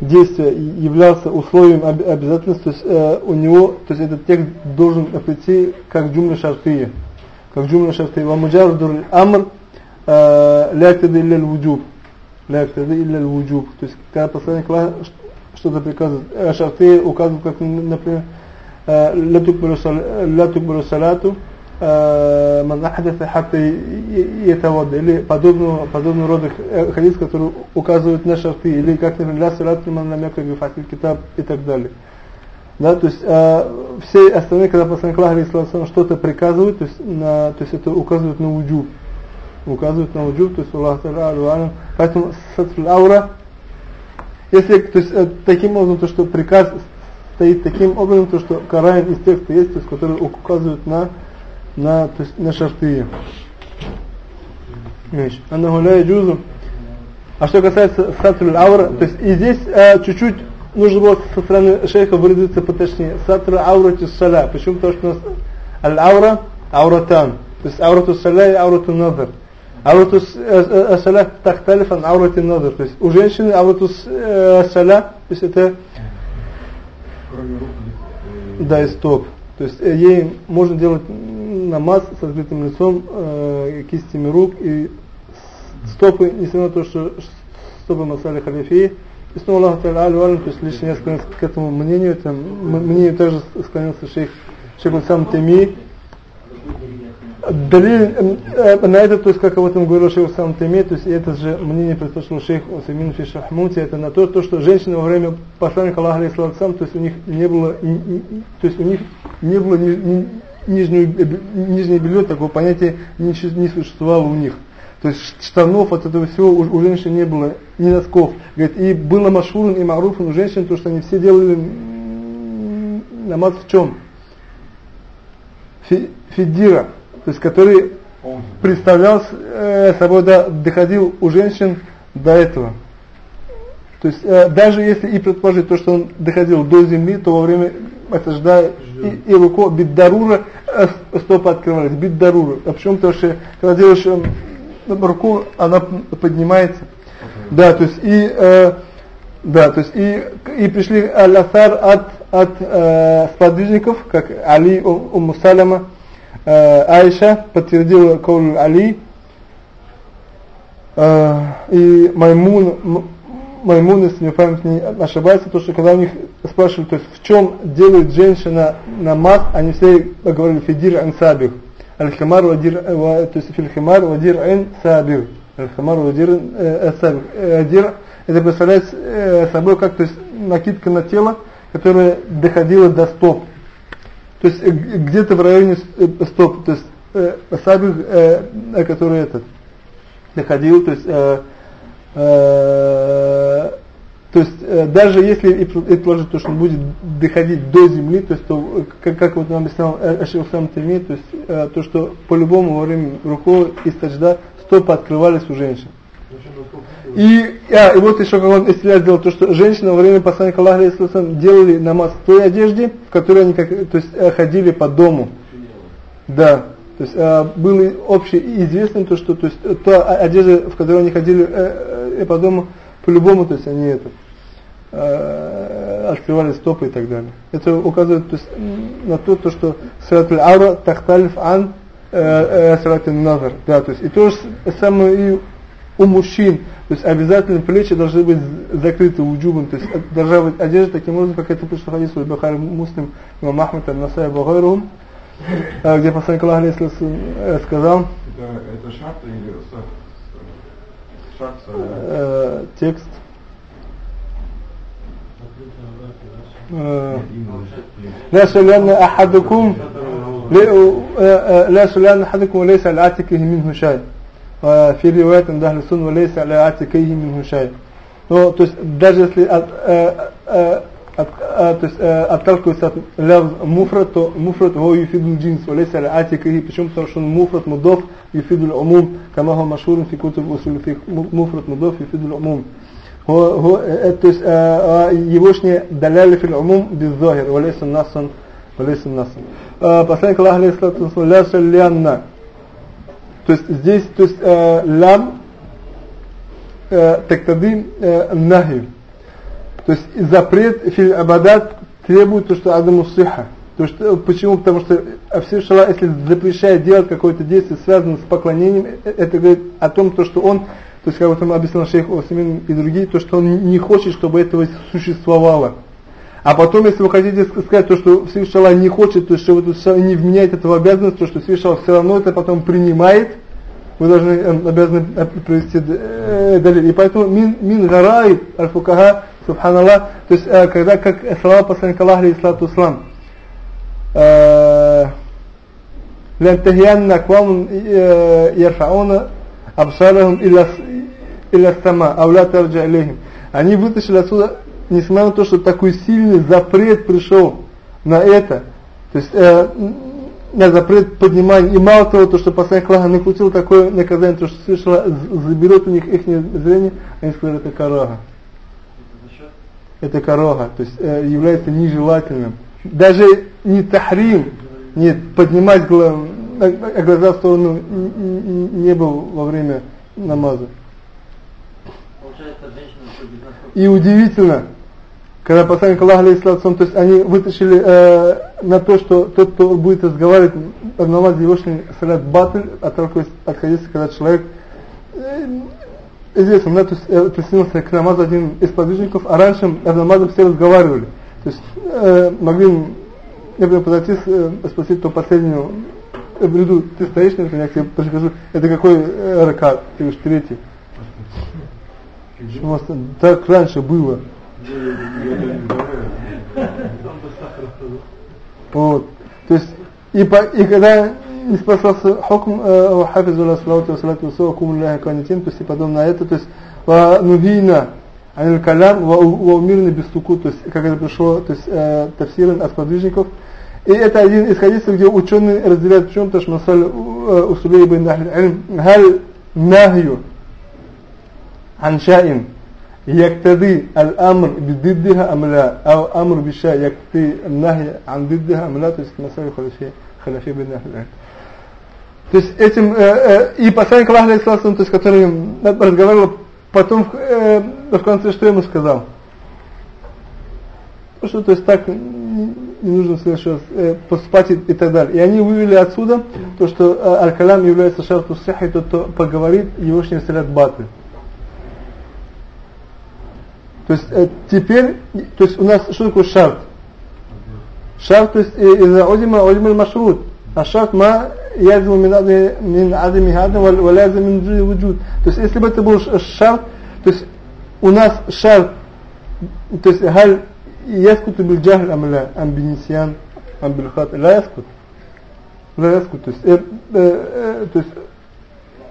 S1: действия являлся условием об, обязательности, то есть э, у него, то есть этот текст должен прийти как джумля шартия, как джумля шартия. Ва муджардур амр э, ля ктады илля лвуджуб. Ля ктады илля лвуджуб. То есть когда посланник Аллаха что-то приказывает, э, шартия указывают, как, например, э, ля тукбару салату, صل- لا تقبل صلاته э, من أحدث حتى يتوضا или подобного подобного рода э, хадис, который указывает на шарты или как например ля салат ман лам якра бифатиль китаб и так далее. Да, то есть э, все остальные, когда посланник Аллаха алейхиссалам, что-то приказывают, то есть, на, то есть это указывает на уджуб. Указывает на уджуб, то есть Аллах Та'ala аль-Валям. Поэтому сатрул аура, если, то есть э, таким образом, то что приказ стоит таким образом, то что Коран из текста есть, то есть который указывает на на, то есть, на шарты. Видишь, аннаху ля яджузу. А что касается сатрул аура, то есть и здесь э, чуть-чуть нужно было со стороны шейха выразиться поточнее. Сатрул аура саля. Почему? Потому что у нас аль-аура ауратан. То есть аурату саля и аурату назар. Аурату саля тахталиф ан аурати назар. То есть у женщины аурату саля, то есть это да, и стоп. То есть э, ей можно делать намаз с открытым лицом, э, кистями рук и стопы, несмотря на то, что стопы масали халифии. И снова Аллах Та'ala аль валям, то есть лично я склонился к этому мнению, это мнению также склонился шейх Шейх сам Теми. Далиль э, на это, то есть как об этом говорил шейх сам Теми, то есть это же мнение предпочел шейх Усамин фи Шахмути, это на то, то, что женщины во время посланника Аллаха сам, то есть у них не было, то есть у них не было ни, ни- нижнюю, нижнее белье, такого понятия не, не существовало у них. То есть штанов от этого всего у, у женщин не было, ни носков. Говорит, и было машурун и маруфун у женщин, то, что они все делали намаз в чем? Фи- Фидира, то есть который представлял э, собой, да, доходил у женщин до этого. То есть э, даже если и предположить то, что он доходил до земли, то во время это же да, и, и руку биддарура э, стопы открывались, биддарура. А почему? Потому что когда делаешь э, руку, она поднимается. Да, то есть и э, да, то есть и, и пришли аль-асар от, от э, сподвижников, как Али Умму Салама, э, Айша подтвердила каул Али, э, и Маймун, Маймун, если не память не ошибается, то, что когда у них спрашивали, то есть в чем делает женщина намаз, они все говорили фидир ан сабих. Аль-Хамар вадир, э, то есть фильхимар вадир ан сабих. Аль-Хамар вадир ан сабих. Э, Дир, это представляет э, собой как то есть накидка на тело, которая доходила до стоп. То есть э, где-то в районе э, стоп, то есть э, сабих, э, э, который этот доходил, то есть э, э, то есть э, даже если и предположить то, что он будет доходить до земли, то есть то, как, как вот нам объяснял Ашир Сам то есть э, то, что по-любому во время руку и саджда стопы открывались у женщин. И, а, и вот еще как он Истиля сделал, то, что женщины во время посланника Аллаха делали намаз в той одежде, в которой они как, то есть, э, ходили по дому. Да. То есть э, было общеизвестно то, что то есть, та одежда, в которой они ходили э, э, по дому, по-любому, то есть они это э, открывали стопы и так далее. Это указывает то есть, на то, то что Сират аль-Аура тахталиф ан Сират аль-Назар. Да, то есть и то же самое и у мужчин. То есть обязательно плечи должны быть закрыты уджубом. То есть должна быть одежда таким образом, как это пришло в хадису Бахари Муслим, Имам Ахмад, Багайрум, где посланник Аллаха сказал,
S4: это, это шарта или шарта?
S1: Э, текст. لا سلان أحدكم لا سلان أحدكم وليس على عاتقه منه شيء في رواية عند أهل السنة وليس على عاتقه منه شيء ну, то есть даже если от, э, э, от, э, то есть, э, отталкивается от лявз муфрат, то муфрат его юфидул джинс, валейса аля атикахи, почему? Потому что он муфрат мудов юфидул умум, кама хо машурин фи кутуб усуль фи муфрат мудов юфидул умум. هو то есть егошние даляли фил умум без захир, валейса насан, валейса насан. Посланник Аллаха алейхиссалату ля саллянна. То есть здесь, то есть лям тактадим нахи. То есть запрет филь абадат требует то, что адаму сиха. То что, почему? Потому что все шала, если запрещает делать какое-то действие, связанное с поклонением, это говорит о том, то, что он то есть, как вот там объяснял шейх Осмин и другие, то, что он не хочет, чтобы этого существовало. А потом, если вы хотите сказать то, что Всевышний не хочет, то что вы не вменяете этого обязанность, то что Всевышний все равно это потом принимает, вы должны э, обязаны привести э, далее. И поэтому мин, мин гарай аль-фукаха, субханаллах, то есть э, когда, как э, слова посланника Аллаха, алейхиссалату ислам, э, «Лянтахьянна квамун э, ярфауна абшарахум илля сама, авля тарджа илихим». Они вытащили отсюда, несмотря на то, что такой сильный запрет пришел на это, то есть э, на запрет поднимания. И мало того, то, что посланник Аллаха накрутил такое наказание, то, что слышала, заберет у них их зрение, они сказали, это карага. Это карага, то есть э, является нежелательным. Даже не тахрим, нет, поднимать глаза, глаза в сторону не был во время намаза. И удивительно, когда посланник Аллаха, алейхиссалату то есть они вытащили э, на то, что тот, кто будет разговаривать в намазе Егошный салят батль, отталкиваясь от хадиса, когда человек э, известно, есть э, присоединился к намазу один из подвижников, а раньше в намазе все разговаривали. То есть э, могли, например, подойти э, спросить то последнего, я приду, ты стоишь, например, я тебе прихожу, это какой э, ракат, ты говоришь, третий. Что так раньше было. Вот. То есть, и, по, и когда не спасался хукм хафизу ла салату салату васу кум ляхи канитин, то есть и подобно на это, то есть нувина анил калям ва умирны без туку, то есть как это пришло, то есть э, тавсирен от подвижников. И это один из хадисов, где ученые разделяют в чем, то что масаль усулей бин ахли халь нахью عن شيء يقتضي الأمر بضدها أم لا أو أمر بالشيء يقتضي النهي عن ضدها أم لا то есть مسألة خلافية خلافية بين أهل العلم то есть этим э, э, и посланник Аллаха то есть который разговаривал потом э, в конце что ему сказал ну, что то есть так не нужно в следующий раз э, поступать и, и так далее. И они вывели отсюда то, что э, аль-калям является шарту сихи, тот, кто поговорит, его не вселят батль. То есть э, теперь, то есть у нас что такое шарт? Шарт, то есть из-за одима, одима машрут. А шарт ма язму мин адами хадам валяза мин джуди вуджуд. То есть если бы это был шарт, то есть у нас шарт, то есть халь яскут бил джахл ам ла, ам бинисян, ам бил хат, ла яскут. Ла яскут, то есть, э, э, то есть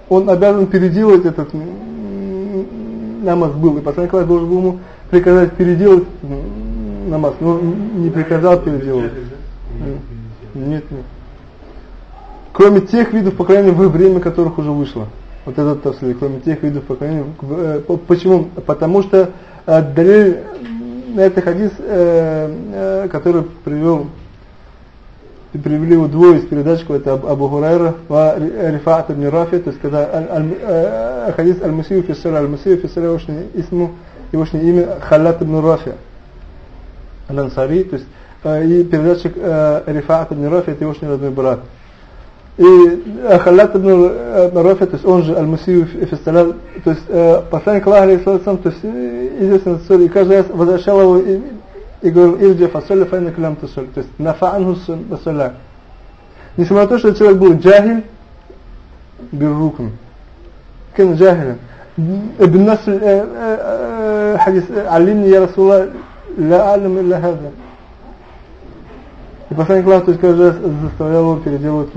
S1: он обязан переделать этот намаз был, и посланник Аллаха должен был ему приказать переделать намаз, но не приказал переделать. Нет, нет. Кроме тех видов покаяния, во время которых уже вышло. Вот этот тавсиль, кроме тех видов э, по- Почему? Потому что э, на этот хадис, э, э, который привел привели его двое из передатчиков, это Аб- Абу Хурайра Рифаат ибн Рафи, то есть когда э, хадис Аль-Мусию фиссара, Аль-Мусию фиссара, его имя Халат ибн Рафи, Аль-Ансари, то есть э, и передатчик э, Рифаат ибн Рафи, это его родной брат. И э, Халат ибн э, Рафи, то есть он же Аль-Мусию фиссара, то есть э, посланник Аллаха, алейхиссалам, то есть э, известная история, и каждый раз возвращал его и, и говорил, ирджи фасоля файна калям тусоль, то есть нафаанху басоля. Несмотря на то, что человек был джахиль, بالركن كان جاهلا ابن نصر آه، آه، آه، حديث علمني يا رسول الله لا أعلم إلا هذا и посланник Аллаха, то есть каждый раз заставлял его переделывать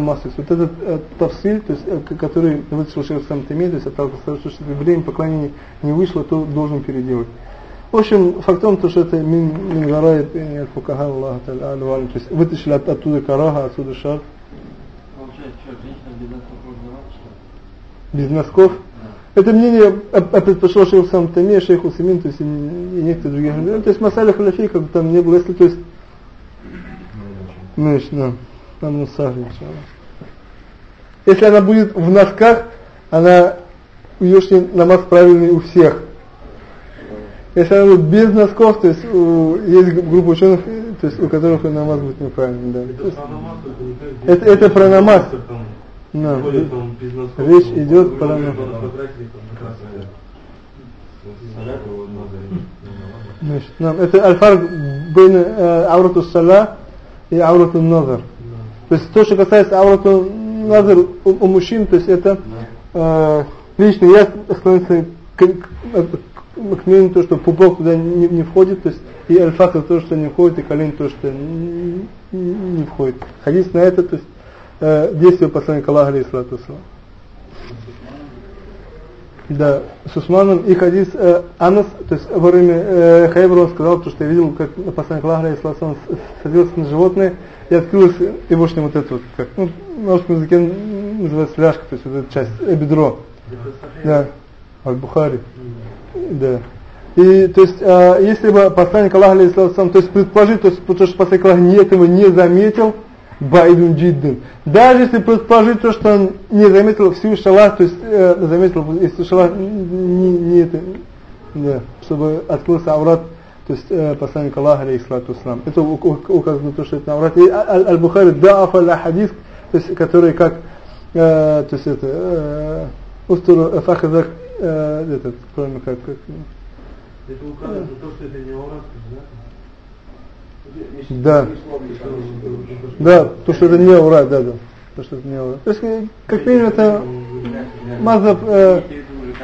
S1: массу. Вот этот э, тавсиль, то есть, э, который вышел шейх сам Тимей, то есть отталкивался, что если время поклонения не вышло, то должен переделать. В общем, факт в том, то, что это мин, мин гарай фукаха Аллаха то есть вытащили от- оттуда караха, отсюда шар,
S6: Получается, что, женщина без носков что
S1: без носков. Это мнение оп- опять пошло шейх сам Тимей, шейх Усамин, то есть и, некоторые другие. Ну, То есть масаля халяфи, как бы там не было, если то есть Значит, да. Сахар, иншаллах. Если она будет в носках, она ее намаз правильный у всех. Если она будет без носков, то есть у, есть группа ученых, то есть у которых намаз будет неправильный, да. То
S5: Это
S1: есть,
S5: про намаз, это
S1: Это- про намаз. Да. Речь идет про намаз. Значит, нам, это альфар бейн э, аурату сала и аурату назар. То есть то, что касается аурату назар у, у мужчин, то есть это э, лично я склоняюсь к, к, к мнению, то, что пупок туда не, не входит, то есть и альфа то, что не входит, и колен то, что не, не входит. Хадис на это, то есть э, действие посланника Аллаха, алейхиссалату. Да, с Усманом и хадис э, Анас, то есть во время э, Хайбра он сказал, то, что я видел, как посланник Аллаха, алейхиссалату вассалам, садился на животное, и открылось его вот это вот, как, ну, на русском языке называется ляжка, то есть вот эта часть, э, бедро. Да, Аль-Бухари. Да. И то есть, э, если бы посланник Аллаха, алейхиссалату то есть предположить, то есть, потому что посланник Аллаха не этого не заметил, Байдун Джиддин. Даже если предположить то, что он не заметил Всевышний Аллах, то есть э, заметил, если Аллах не, не это, да, чтобы открылся аврат, то есть э, посланник Аллаха, алейхиссалату вассалам. Это указано то, что это аврат. И Аль- Аль-Бухари да'афа ля хадис, то есть который как, э, то есть это, э, устуру фахазак, э, этот, правильно как, как,
S5: Это указывает на то, что это не аурат, да?
S1: да. Да, то, что это не аура, да, да. То, что это не аура. То есть, э, как минимум, это мазаб э,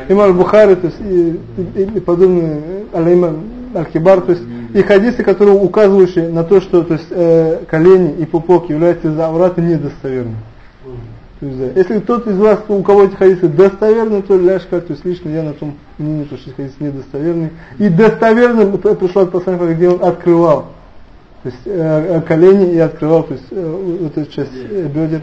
S1: имам Бухари, то есть, и, и, и подобные, алейма аль-кибар, то есть, и хадисы, которые указывающие на то, что то есть, э, колени и пупок являются из аурата недостоверны. То есть, да. Если кто-то из вас, у кого эти хадисы достоверны, то ляшка, то есть лично я на том мнении, то, что эти хадисы недостоверны. И достоверным пришла от посланника, где он открывал то есть э, э, колени и открывал, то есть э, вот эту часть э, бедер.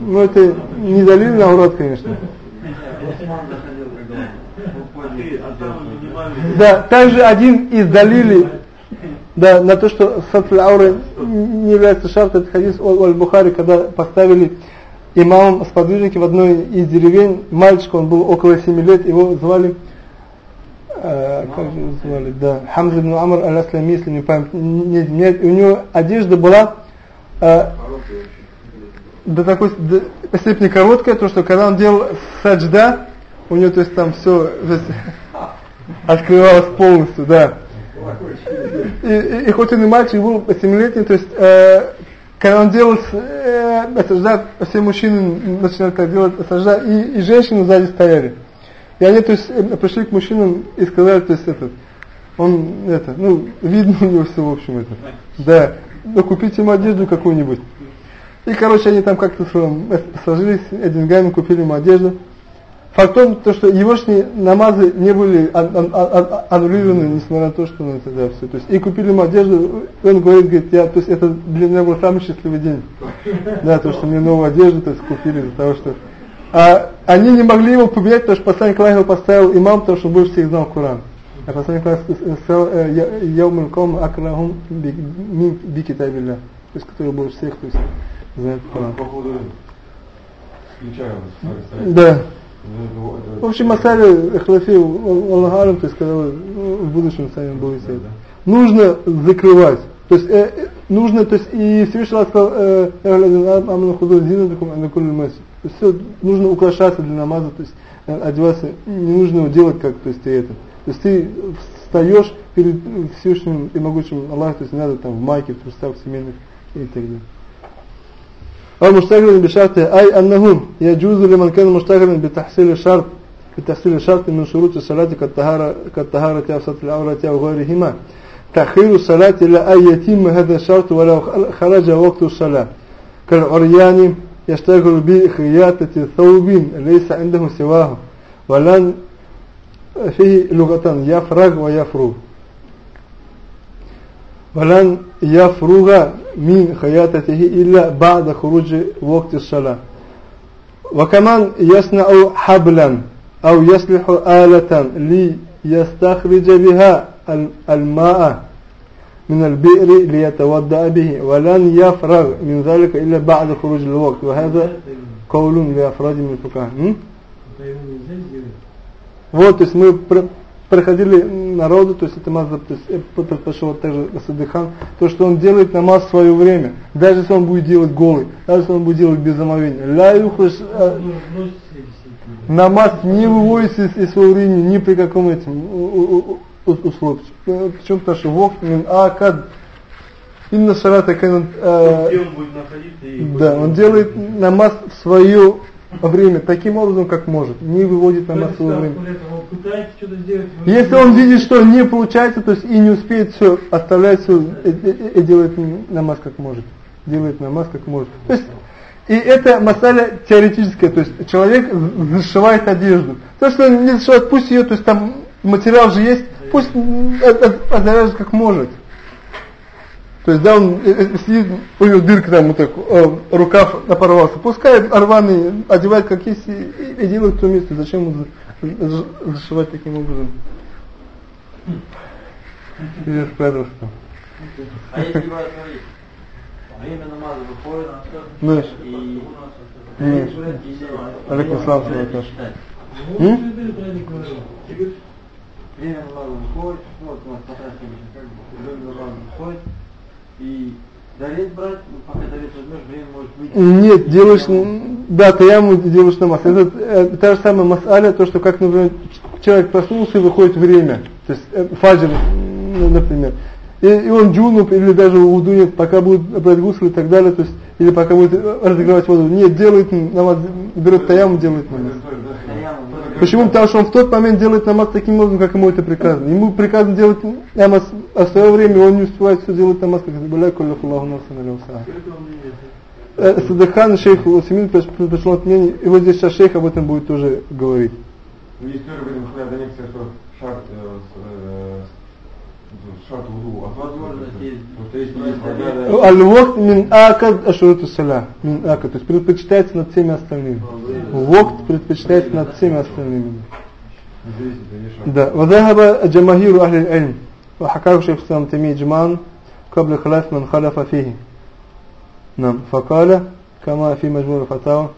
S1: Ну это не далили на урод, конечно.
S5: А.
S1: Да, также один из далили, да, на то, что сатль ауры не является шартом, это хадис Аль-Бухари, когда поставили имамом сподвижники в одной из деревень, мальчик, он был около 7 лет, его звали э, как же его звали, да, Хамза ибн Амр аль-Аслами, если не память, не изменяет. У него одежда была э, до такой до степени короткая, то что когда он делал саджда, у него то есть там все открывалось полностью, да. И, и, и хоть он и мальчик был 7-летний, то есть э, когда он делал э, саджда, все мужчины начинали так делать саджда, и, и женщины сзади стояли. И они то есть э, пришли к мужчинам и сказали, то есть этот, он это, ну видно у него все в общем это, да, ну купите ему одежду какую-нибудь. И, короче, они там как-то сложились, деньгами купили ему одежду. Факт в том, то, что егошние намазы не были аннулированы, несмотря на то, что он это да, все. То есть, и купили ему одежду, он говорит, говорит, я, то есть это для меня был самый счастливый день. Да, то, что мне новую одежду то есть, купили из-за того, что... А они не могли его победить, потому что посланник Аллаха поставил имам, потому что больше всех знал Коран. А посланник Аллаха сказал, «Яумul ком акрахум бикитабилля», то есть, который больше всех, то есть, знает Коран.
S2: По поводу ключа,
S1: Да. В общем, Масали Эхлафи, Аллах то есть, когда вы в будущем сами будете. Нужно закрывать. То есть, э, э, нужно, то есть, и Всевышний Аллах сказал, э, то есть, все, нужно украшаться для намаза, то есть, э, одеваться, не нужно его делать как, то есть, ты это. То есть, ты встаешь перед Всевышним и могучим Аллахом, то есть, не надо там в майке, в трусах, в семейных и так далее. أو مشتغل بشرط أي أنه يجوز لمن كان مشتغلا بتحصيل شرط بتحصيل شرط من شروط الصلاة كالطهارة كالطهارة أو ستر العورة أو غيرهما. تأخير الصلاة إلى أن يتم هذا الشرط ولو خرج وقت الصلاة. كالعريان يشتغل بخياطة ثوب ليس عنده سواه ولن فيه لغة يفرغ ويفرغ. ولن يفرغ من خياطته إلا بعد خروج وقت الصلاة وكمان يصنع حبلا أو يصلح آلة ليستخرج بها الماء من البئر ليتودع به ولن يفرغ من ذلك إلا بعد خروج الوقت وهذا قول لأفراد من الفقهاء Вот, то есть мы проходили народу, то есть это мазаб, то есть предпочел также Садыхан, то, что он делает намаз в свое время, даже если он будет делать голый, даже если он будет делать без омовения. Ля юхлаш, а, намаз не выводится из, из своего времени ни при каком этим условии. Причем потому что вок мин акад Инна шарата канат... Да, он делает намаз в свое время таким образом, как может. Не выводит на массовое время. Если он видит, что не получается, то есть и не успеет все, оставляет все и, и, и делает намаз как может. Делает намаз как может. То есть, и это масаля теоретическая, то есть человек зашивает одежду. То, что он не зашивает, пусть ее, то есть там материал же есть, пусть отряжет как может. То есть, да, он э, э, сидит, у него дырка там вот так, э, рукав напорвался. Пускай рваный одевает как есть и, и делает в том месте. Зачем ему зашивать таким образом? Или спрятался там.
S6: А если время намаза выходит,
S1: Знаешь?
S6: и...
S1: Нет. Алейкум салам,
S6: Время намаза выходит, вот у нас потратили, как бы, время намаза выходит, и Дарец брать, ну, пока дарец возьмешь, время может выйти.
S1: Нет, делаешь, да, таяму делаешь намаз. Это, это та же самая масаля, то, что как, например, человек проснулся и выходит время, то есть э, фаджр, например. И, и он джунуб, или даже удунет, пока будет брать гусл и так далее, то есть, или пока будет разогревать воду. Нет, делает намаз, берет таяму, делает намаз. Почему? Потому что он в тот момент делает намаз таким образом, как ему это приказано. Ему приказано делать намаз, а в свое время он не успевает все делать намаз, как это было, Аллаху Насана Садахан, шейх Усимин предпочел от мнения, и вот здесь сейчас шейх об этом будет тоже говорить.
S2: Ну, есть этом хляда некоторые, что вуду отводится.
S1: Аль-Вокт мин акад ашуруту саля. Мин акад. То есть предпочитается над всеми остальными. Вокт предпочитается над всеми остальными. Да. وذهب جماهير أهل العلم وحكاه شيخ الإسلام تيمية جمعا قبل خلاف من خلف فيه نعم فقال كما في مجموع الفتاوى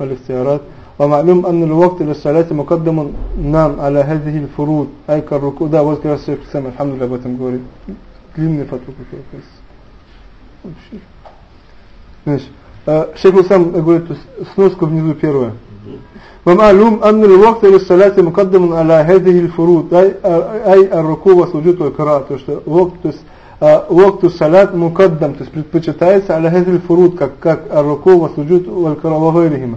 S1: والاختيارات ومعلوم أن الوقت للصلاة مقدم نعم على هذه الفروض أي كالركوع ده وذكر الشيخ الإسلام الحمد لله باتم قولي длинный фатва Значит, шейх Усам говорит, сноска внизу первая. ومعلوم أن الوقت للصلاة مقدم على هذه الفروض أي, أي الركوع والسجود والقراءة то есть وقت то есть وقت الصلاة مقدم то есть предпочитается على هذه الفروض как, как الركوع والسجود والقراءة وغيرهما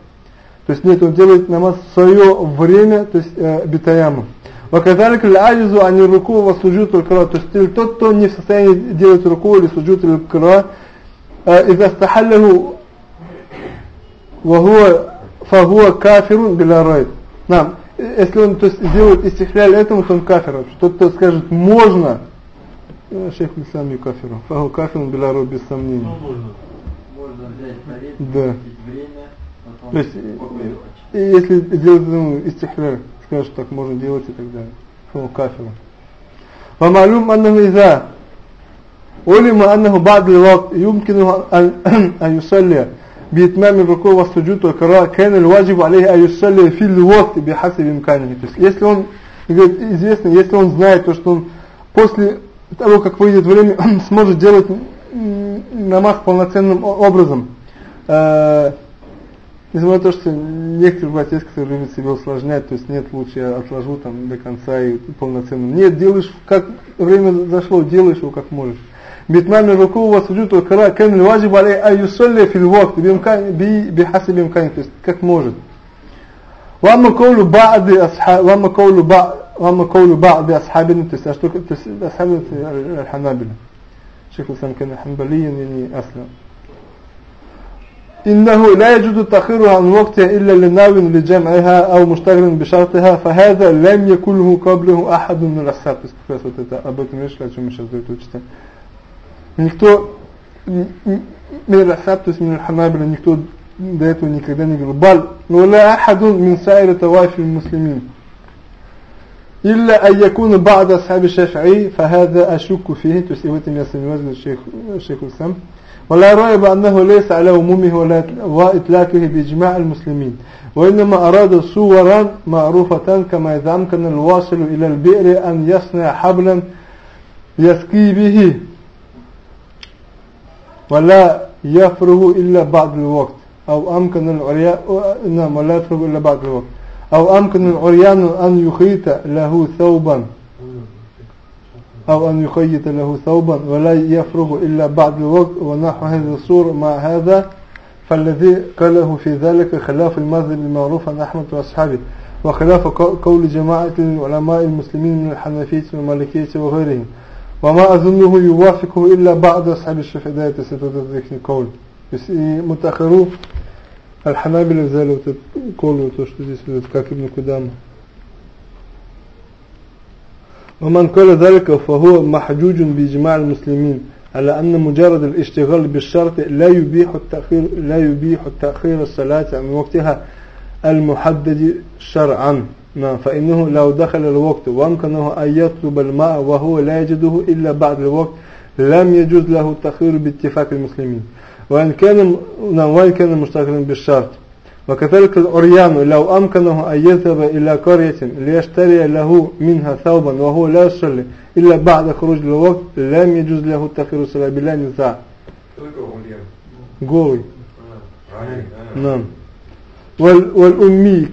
S1: То есть нет, он делает намаз в свое время, то есть э, битаяму. Ваказалик аль-аджизу ани руку ва суджуд аль-кра. То есть тот, кто не в состоянии делать руку или суджуд аль-кра, إذا استحله وهو فهو кафирун bila райд. Нам, если он то есть, делает истихляль этому, то он кафир. Тот, кто скажет можно, шейх Ислам и кафиру. Фаху кафирун bila райд без сомнений.
S5: Ну, можно.
S6: Можно взять тарелку,
S1: Да.
S6: время, потом
S1: То есть,
S6: покурить.
S1: и если делать ну, истихляль, скажет, что так можно делать и так далее. Фаху кафирун. ومعلوم أنه إذا علم أنه بعد الوقت يمكنه أن, أن يصلي بإتمام الركوع والسجود والقراءة كان الواجب عليه أن يصلي في الوقت بحسب إمكانه то есть если он говорит, известно если он знает то что он после того как выйдет время он сможет делать м, намаз полноценным о- образом э, Несмотря на то, что некоторые братья, есть, которые любят себя усложнять, то есть нет, лучше я отложу там до конца и полноценно. Нет, делаешь, как время зашло, делаешь его как можешь. بإتمام الركوع والسجود والقراءة كان الواجب عليه أن يصلي في الوقت بإمكان ب- بحسب إمكانه то есть как может وأما قول بعض أصحاب وأما قول بعض وأما قول بعض أصحابنا то есть а что то есть أصحابنا الحنابلة شيخ الإسلام كان حنبليا يعني أسلم إنه لا يجوز التأخير عن وقتها إلا لناو لجمعها أو مشتغل بشرطها فهذا لم يكن قبله أحد من الأصحاب то есть как раз вот это об этом речь, о чем мы сейчас до этого читаем никто من الأحساب то есть من الحنابلة никто до этого никогда не говорил بل ولا أحد من سائر طوائف المسلمين إلا أن يكون بعض أصحاب الشافعي فهذا أشك فيه то есть и в этом я сомневаюсь الشيخ الشيخ الإسلام ولا ريب أنه ليس على عمومه وإطلاقه بإجماع المسلمين. وإنما أراد صورا معروفة كما إذا أمكن الواصل إلى البئر أن يصنع حبلا يسقي به ولا يفرغ إلا بعد الوقت. أو أمكن العريان نعم ولا يفرغ إلا بعد الوقت. أو أمكن العريان أن يخيط له ثوبا. أو أن يخيط له ثوبا ولا يفرغ إلا بعد الوقت ونحو هذا الصور مع هذا فالذي قاله في ذلك خلاف المذهب المعروف عن أحمد وأصحابه وخلاف قول جماعة العلماء المسلمين من الحنفية والمالكية وغيرهم وما أظنه يوافقه إلا بعض أصحاب الشافعية ستذكر قول بس متأخروا الحنابلة взяли вот этот кол, вот то, что здесь вот, как Ибн Кудама. ومن قال ذلك فهو محجوج بإجماع المسلمين على أن مجرد الاشتغال بالشرط لا يبيح التأخير لا يبيح التأخير الصلاة عن وقتها المحدد شرعا. نعم فإنه لو دخل الوقت وأمكنه أن يطلب الماء وهو لا يجده إلا بعد الوقت لم يجوز له التأخير باتفاق المسلمين. وإن كان نعم وإن كان مشتغلا بالشرط. وكذلك الأريان لو أمكنه أن يذهب إلى قرية ليشتري له منها ثوبا وهو لا يصلي إلا بعد خروج الوقت لم يجوز له تأخير الصلاة بلا نزاع. قوي. نعم. والأمي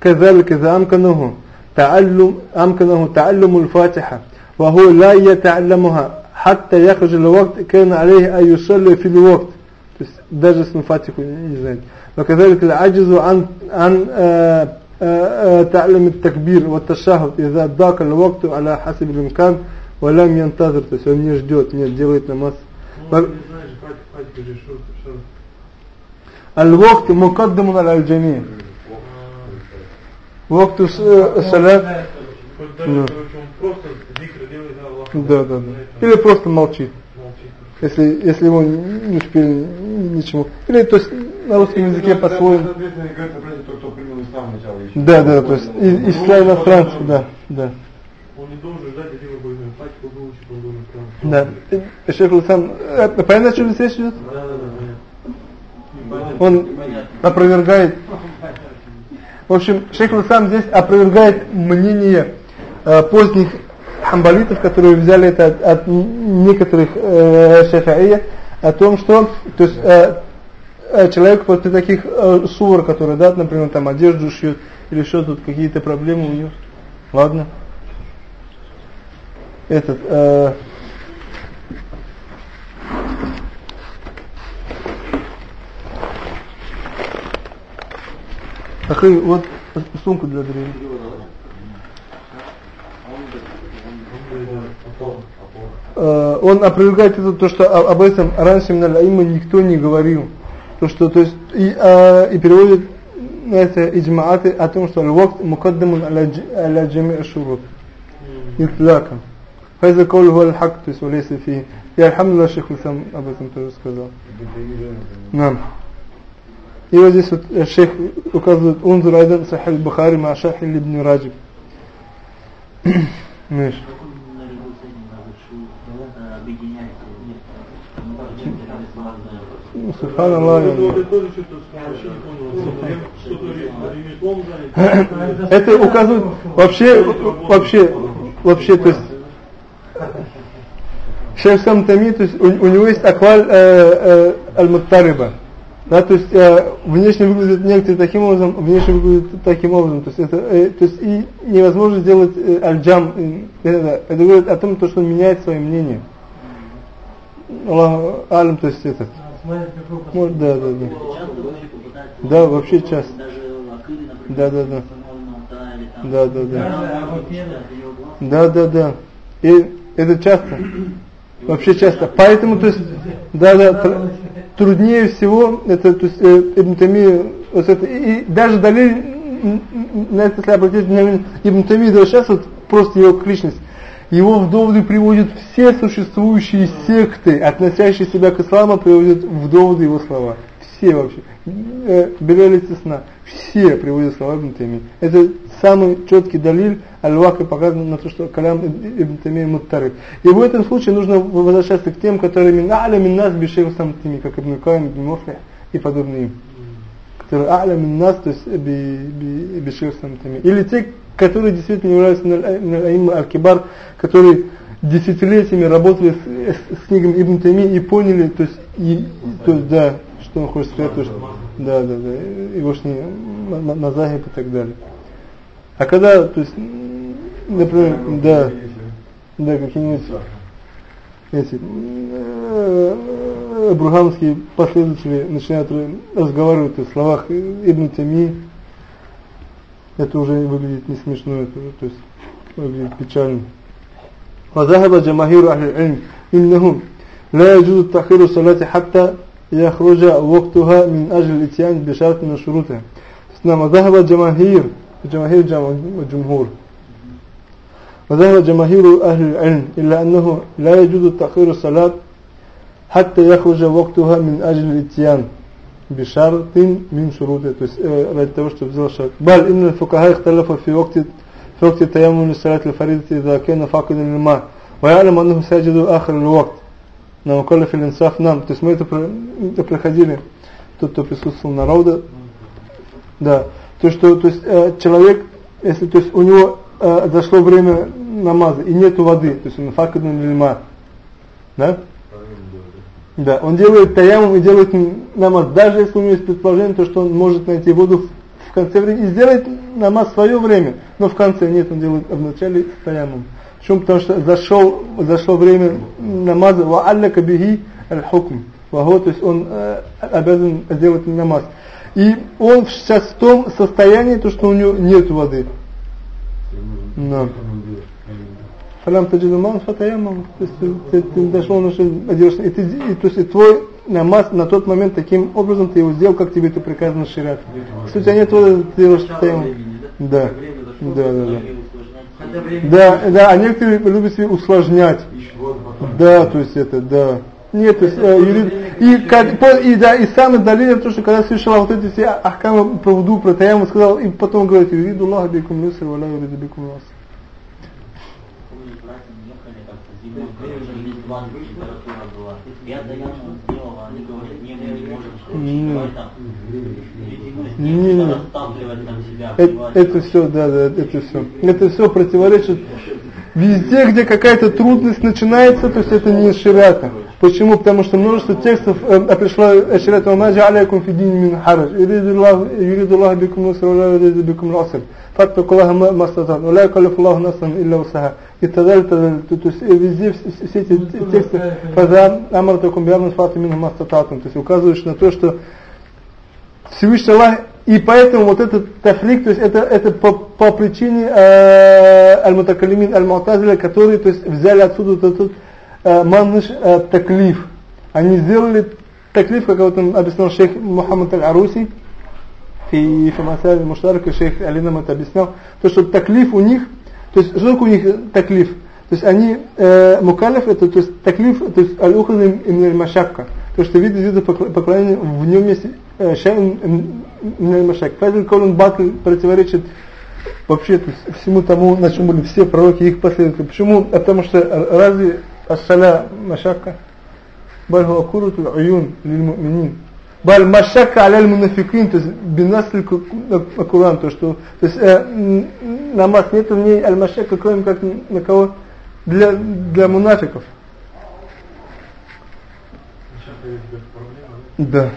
S1: كذلك إذا أمكنه تعلم أمكنه تعلم الفاتحة وهو لا يتعلمها حتى يخرج الوقت كان عليه أن يصلي في الوقت. То есть даже если он фатиху не знает وكذلك العجز عن عن آه، آه، آه، تعلم التكبير والتشهد إذا ضاق الوقت على حسب الإمكان ولم ينتظر то есть он не ждет нет делает намаз
S5: Ну, не знаешь, хватит, хватит, же, что, что.
S1: الوقت مقدم على الجميع وقت الصلاة
S5: Хоть даже,
S1: Ну.
S5: короче, он просто зикр делает, да, Аллах.
S1: Да, да, да. Или просто молчит. Если, если его не успели ничему. Или то есть на русском языке по-своему. Да, да, то есть из числа иностранцев, да, да.
S5: Он не должен ждать, где вы будете фатику выучить, он должен прям.
S1: Да. И Шейх Лусан, это понятно, о чем здесь идет?
S5: Да, да, да.
S1: Он опровергает. В общем, Шейх Лусан здесь опровергает мнение э, поздних хамбалитов, которые взяли это от, от некоторых э, шафаия, о том, что то есть, э, э, человек после таких э, сур, которые, да, например, там одежду шьет, или что тут, какие-то проблемы у него. Ладно. Этот, э, Ахы, вот сумку для дрели. Э, он опровергает это, то, что об этом раньше именно никто не говорил. То, что, то есть, и, а, и переводит это иджмааты о том, что аль-вакт мукаддамун аля джами шурут. Итляка. Файза кол хуа аль-хак, то есть, валейся фи. И альхамдулилlah шейх сам об этом тоже сказал. Нам. И вот здесь вот шейх указывает унзур айдан сахиль Бухари ма шахиль ибн Раджиб. Субхан. Это указывает вообще, вообще, вообще, то есть Шейх Сам Тами, то есть у, у него есть акваль э, э, аль-Муттариба. Да, то есть э, внешне выглядит некоторые таким образом, внешне выглядит таким образом. То есть это, э, то есть и невозможно сделать э, аль-джам. Э, это, это говорит о том, то, что он меняет свое мнение. Аллах алим, то есть это. Может, да, да, да. Да, вообще часто. Да, да, да. Да, да, да. Да, да, да. И это часто. Вообще часто. Поэтому, то есть, да, да, труднее всего, это, то есть, э, Ибн вот это, и, даже дали, на это, если обратить внимание, Ибн Тами, да, сейчас вот просто его личность, его в доводы приводят все существующие секты, относящие себя к исламу, приводят в доводы его слова. Все вообще. Э, Беляли сна. Все приводят слова Ибн Тайми. Это самый четкий далиль аль-Вака показан на то, что калям Ибн Тайми муттарик. И в этом случае нужно возвращаться к тем, которые а'ля мин нас бишейх сам Тайми, как Ибн Каим, Ибн Муфлих и подобные им. Которые а'ля мин нас, то есть бишейх сам Тайми. Или те, которые действительно являются аль-кибар, которые десятилетиями работали с, с, с книгами Ибн Тайми и поняли, то есть, и, то есть да, что он хочет сказать, то, что, да, да, да, его на мазахиб и так далее. А когда, то есть, например, да, да, какие-нибудь эти э, брухамские последователи начинают разговаривать о словах Ибн Тайми, это уже выглядит не смешно, это то есть выглядит печально. وذهب جماهير أهل العلم إنه لا يجوز تأخير الصلاة حتى يخرج وقتها من أجل الاتيان بشرط من شروطها نعم ذهب جماهير جماهير جمهور وذهب جماهير أهل العلم إلا أنه لا يجوز تأخير الصلاة حتى يخرج وقتها من أجل الاتيان бишартин мин шуруте, то есть э, ради того, чтобы сделать шарт. Баль инна фукаха ихталафа фи вакти фи вакти таямму ли салат ли фаридати идза кена факидан ли ма. Ва яалам аннаху саджиду ахар ли вакт. На макалла фи линсаф нам. То есть мы это, это проходили, тот, кто присутствовал народа. Да. То, что, то есть э, человек, если то есть у него э, дошло время намаза и нету воды, то есть он факидан ли ма. Да? Да, он делает таямум и делает намаз, даже если у него есть предположение, то, что он может найти воду в конце времени и сделать намаз в свое время, но в конце нет, он делает в начале таямум. Почему? Потому что зашел, зашло время намаза, ва аллака бихи аль-хукм. То есть он э, обязан сделать намаз. И он сейчас в том состоянии, то, что у него нет воды. Да. Фалям таджиду ман фатаямам. То есть ты, ты дошел, что одеваешь, и ты, и, то есть и твой намаз на тот момент таким образом ты его сделал, как тебе это приказано ширят. Если у тебя нет воды, ты делаешь таямам. Да. Да, да, да. Да, да, а некоторые любят себе усложнять. Да, то есть это, да. Нет, то есть, э, юрид, и, и, да, и самый далее, то, что когда слышал вот эти все ахкамы про вуду, про таяму, сказал, и потом говорит, юриду Аллах бикум люср, валя юриду бикум нас. Не, не, не. Это, это все, да, да, это все. Это все противоречит везде, где какая-то трудность начинается, то есть это не ширята. Почему? Потому что множество текстов э, пришло Ашират Ва Маджа алейкум фидин мин харадж. Юриду Аллах бикум нуср, ва юриду бикум ласр. Фаттаку Аллаха мастатан. Ва ла юкаллифу Аллаху насан илля усаха. И далее. То есть э, везде вс- все эти тексты фаза амартакум биарнус фату минху мастататум. То есть указываешь на то, что Всевышний Аллах, и поэтому вот этот тафрик, то есть это, это по, по причине э, аль-мутакалимин, аль-мутазиля, которые то есть, взяли отсюда вот этот Э, манныш э, таклиф. Они сделали таклиф, как вот он объяснил шейх Мухаммад Аль-Аруси, и Фамасаль и шейх Алинам это объяснял, то что таклиф у них, то есть что у них э, таклиф? То есть они, э, мукалиф, это то есть таклиф, то есть аль-ухад именно аль-машакка. То, что вид виды поклонения, в нем есть э, шайн аль-машак. Фазил Колун Батл противоречит вообще то есть, всему тому, на чем были все пророки их последователи. Почему? Потому что разве ассаля машакка? بل هو قرة العيون للمؤمنين بل مشك على المنافقين то есть بنص القرآن то что то есть э, м, намаз нет в ней аль-машака кроме как на кого для для мунафиков да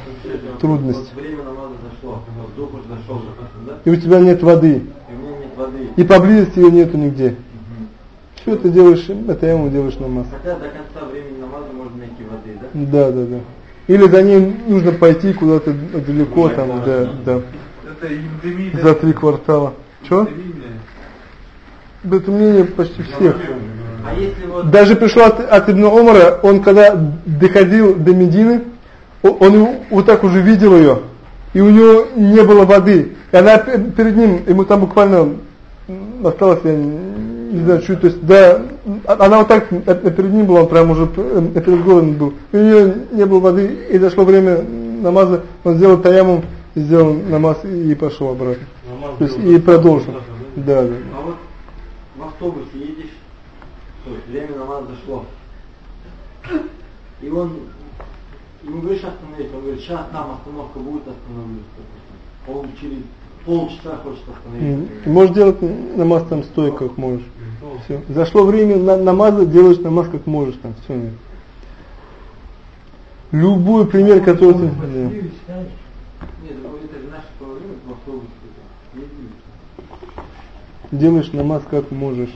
S1: трудность
S6: Вот время намаза зашло, вот дух уже дошел, да?
S1: и у тебя нет воды
S6: И у меня нет воды.
S1: и поблизости ее нету нигде все ты делаешь? Это ему делаешь намаз
S6: Хотя до конца времени намаза можно найти воды, да?
S1: да да да. Или за ним нужно пойти куда-то далеко там да. да
S5: Это эндемия.
S1: за три квартала. Что это мнение почти всех.
S6: А если вот...
S1: Даже пришло от, от Ибн Умара, он когда доходил до Медины, он вот так уже видел ее, и у него не было воды. И она пе- перед ним, ему там буквально осталось, я не знаю, чуть, то есть, да, она вот так перед ним была, он прям уже п- э, перед голым был. У нее не было воды, и дошло время намаза, он сделал таямум, сделал намаз и пошел обратно. То есть, и продолжил. Да, да.
S6: А вот в автобусе едешь, то есть время намаза зашло. И он, ему говоришь остановиться, он говорит, сейчас там остановка будет, допустим. Он через полчаса хочет остановиться.
S1: Можешь делать намаз там стоя как можешь. Все. Зашло время на, намаза, делаешь намаз как можешь там. Все. Любой пример, который ты... да.
S3: Васильевич, знаешь,
S6: Нет, ну это же наше время в автобусе. Ездили.
S1: Делаешь намаз как можешь.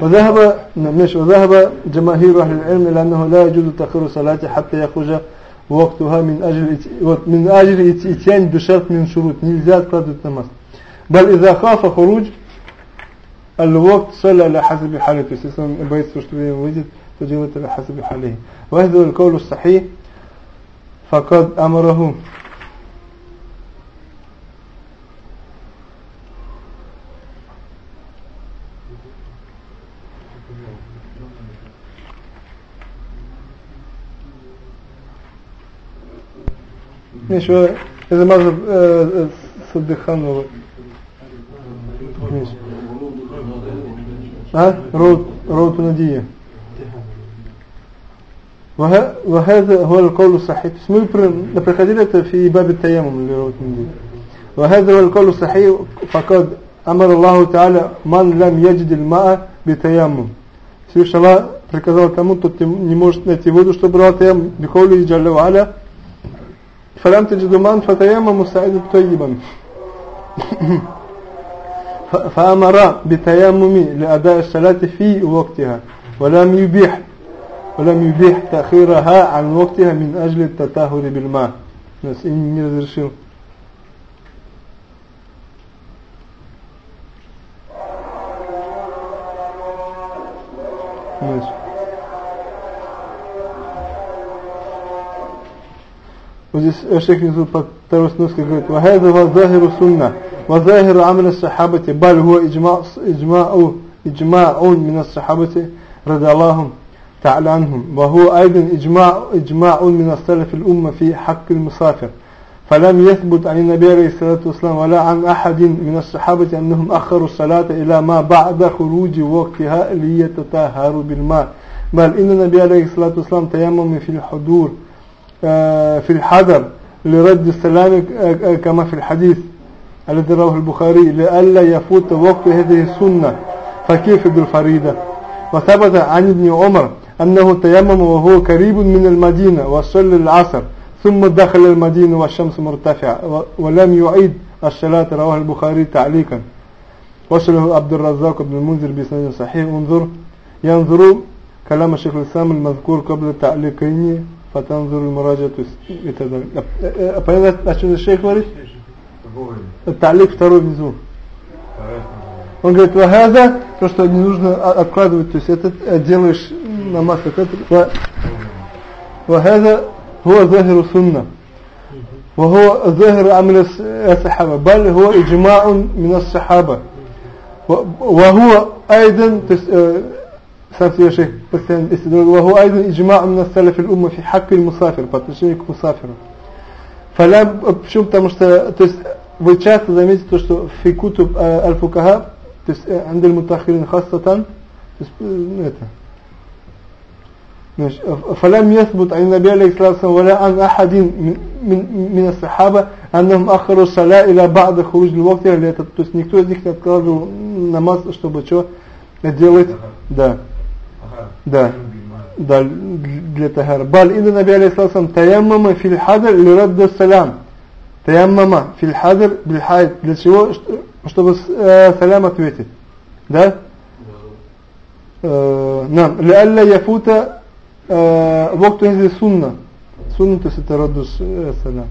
S1: وذهب ماشي وذهب جماهير أهل العلم إلى أنه لا يجوز تأخير الصلاة حتى يخرج وقتها من أجل إت- من أجل إتيان بشرط من شروط нельзя откладывать намаз بل إذا خاف خروج الوقت صلى على حسب حالته سيسم بيت سوشتوي وجد تجيبة على حسب حاله. وهذا القول الصحيح. فقد أمره. ماشي هذا ما آه، آه، صدق خانه. ماشي ها روت روت ندية وه- وهذا هو القول الصحيح اسمه проходили это في باب التيمم اللي روت ندية وهذا هو القول الصحيح فقد أمر الله تعالى من لم يجد الماء بتيمم Всевышний Аллах приказал тому, кто не может найти воду, чтобы брал таям, бихоли джалля ва'аля, فلم تجدوا من فتيمموا سعيدا طيبا ف- فأمر بتيمم لأداء الصلاة في وقتها ولم يبيح ولم يبيح تأخيرها عن وقتها من أجل التطهر بالماء بس إن не разрешил ماشي Вот здесь шейх внизу под второй сноской говорит, وهذا هو ظاهر السنة وظاهر عمل الصحابة بل هو إجماع إجماع إجماع من الصحابة رضي الله تعالى عنهم وهو أيضا إجماع إجماع من السلف الأمة في حق المسافر فلم يثبت عن النبي عليه الصلاة والسلام ولا عن أحد من الصحابة أنهم أخروا الصلاة إلى ما بعد خروج وقتها ليتطهروا بالماء بل إن النبي عليه الصلاة والسلام تيمم في الحضور آه، في الحذر لرد السلام آه، كما في الحديث الذي رواه البخاري لئلا يفوت وقت هذه السنة فكيف بالفريدة؟ وثبت عن ابن عمر أنه تيمم وهو قريب من المدينة وصلى العصر ثم دخل المدينة والشمس مرتفعة ولم يعيد الصلاة رواه البخاري تعليقا. وصله عبد الرزاق بن المنذر بسند صحيح انظر ينظر كلام الشيخ الإسلام المذكور قبل التعليقين فتنظر المراجعة يتدل Понятно, о чем шейх говорит?
S2: Какого?
S1: Талик второй внизу. Он говорит, вахаза, то, что не нужно о- откладывать, то есть это э, делаешь намаз, как это, ва- وهذا هو ظاهر سنة وهو ظاهر عمل الس- الصحابة بل هو إجماع من الصحابة و- وهو أيضا تس- آه، سامسي يا شيخ постоянно استدلال. وهو أيضا إجماع من السلف الأمة في حق المسافر по отношению к мусафиру فلا почему потому что то есть вы часто заметите то что في كتب آه، الفقهاء то есть آه، عند المتأخرين خاصة то есть э, это ماشي. فلم يثبت عن النبي عليه الصلاة والسلام ولا عن أحد من, من, من الصحابة أنهم أخروا الصلاة إلى بعد خروج الوقت или это, то есть никто из них не откладывал намаз, чтобы что делать, да,
S2: Ага.
S1: Да, да, для тахара. Бал инна Наби алейхиссалам таяммама фил хадр ли радда салям. Таяммама фил хадр бил хайд. Для чего? Что- Чтобы э, салям ответить. Да? Э, Нам. Лялля яфута э, вакту инзи сунна. Сунна, то есть это радда с- салям.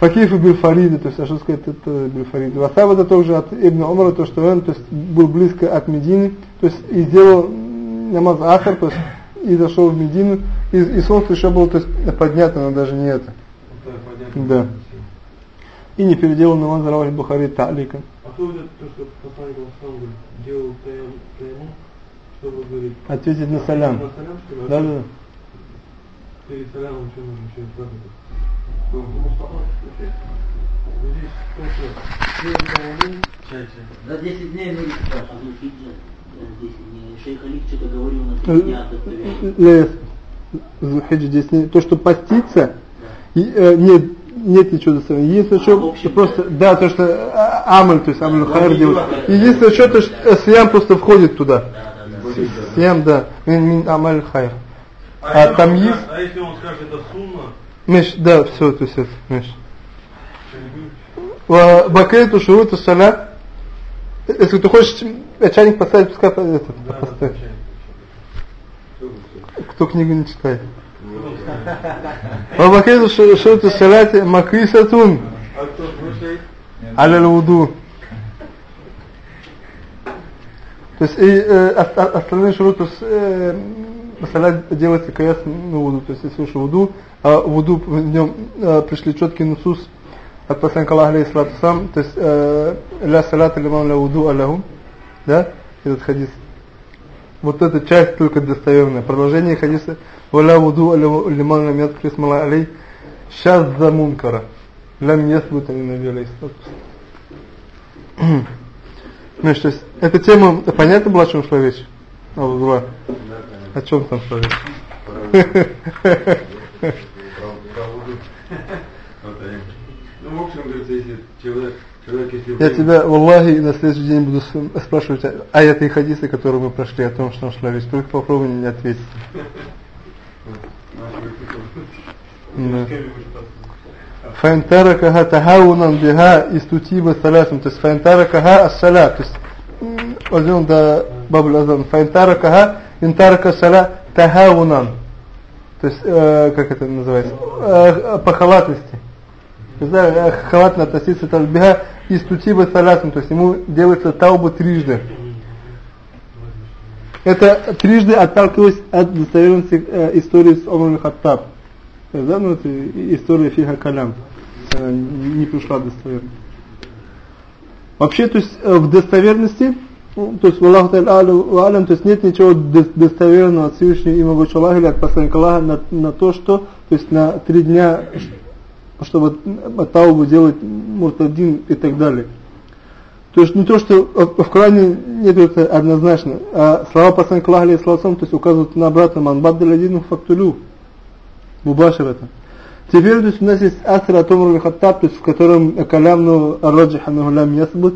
S1: Факифу бил фарида, то есть, а что сказать, это бил фарида. Васаб это также от Ибн Умара, то, что он то есть, был близко от Медины, то есть, и сделал намаз Ахар, то есть, и зашел в Медину, и, и солнце еще было, то есть, поднято, но даже не это. Да. И не переделал намаз Раваль Бухари Та'лика.
S5: А кто это, то, что посланник говорит, делал таям- таяммум, чтобы говорить?
S1: Ответить на салям.
S5: На салям, что ли?
S1: Да, да.
S5: Перед салямом что нужно еще.
S4: Ну,
S5: Здесь таяммум,
S6: За 10 дней ноги спрашивают.
S7: Э, здесь не шейх Алик что-то говорил на
S1: здесь не, то, что поститься, и, э, нет, нет ничего достоверного. Единственное, что
S7: общем,
S1: просто, да, то, что э, амаль, то есть амаль хайр делать. Единственное, что, то, что э, сиям просто входит туда.
S7: Да, да, да.
S1: Сиям, да, мин мин амаль хайр. А
S5: если
S1: там
S5: он
S1: есть?
S5: скажет- А если он скажет, это сунна,
S1: Меш, да, все, то есть это, меш. Бакету шуруту саля. Если ты хочешь чайник поставить, пускай этот,
S5: да, отвечает.
S1: Кто книгу не читает. Вабакету шуруту саляти макрисатун.
S5: А кто слушает?
S1: Аля вуду. То есть и э, оста- остальные шуруты э, салат делается каяс на вуду. То есть если уж вуду, а вуду в нем э, пришли четкий нусус от посланника Аллаха алейхиссалату сам, то есть э, ля салата лиман ля вуду аллаху, да, этот хадис. Вот эта часть только достоверная. Продолжение хадиса валя вуду лиман лям ядкри смала алей шазза мункара. Лям ясбут ани наби алейхиссалату ну, то есть, эта тема понятно была, о чем шла речь? Аллах. О чем там шла речь?
S2: Ну, в общем, говорится, если человек,
S1: я тебя, в Аллахе, на следующий день буду спрашивать аяты и хадисы, которые мы прошли, о том, что он шлавец. Только попробуй не ответить. Фаинтаракаха тахаунан биха истутиба салятум. То есть фаинтаракаха ассаля. То есть возьмем до бабуль азан. Фаинтаракаха интарака саля тахаунан. То есть, э, как это называется? Э, по халатности то есть, да, э, халатно относиться к биха истутиба салятом, то есть ему делается тауба трижды. Это трижды отталкиваясь от достоверности э, истории с Омар Хаттаб. То да, ну, это и- история Фиха Калям. Э, не пришла достоверно. Вообще, то есть э, в достоверности, ну, то есть в Аллаху Алям, то есть нет ничего до- достоверного от Всевышнего и Могучего Аллаха или от посланника Аллаха на, на то, что, то есть на три дня, чтобы таубу делать муртадин и так далее. То есть не то, что в Коране нет это однозначно, а слова посланника Аллаха, алейхиссалам, то есть указывают на обратно, ман баддаля дину фактулю, мубаширата. Теперь то есть, у нас есть аср от Умар хаттаб то есть в котором калям ну раджиха лям ясбут.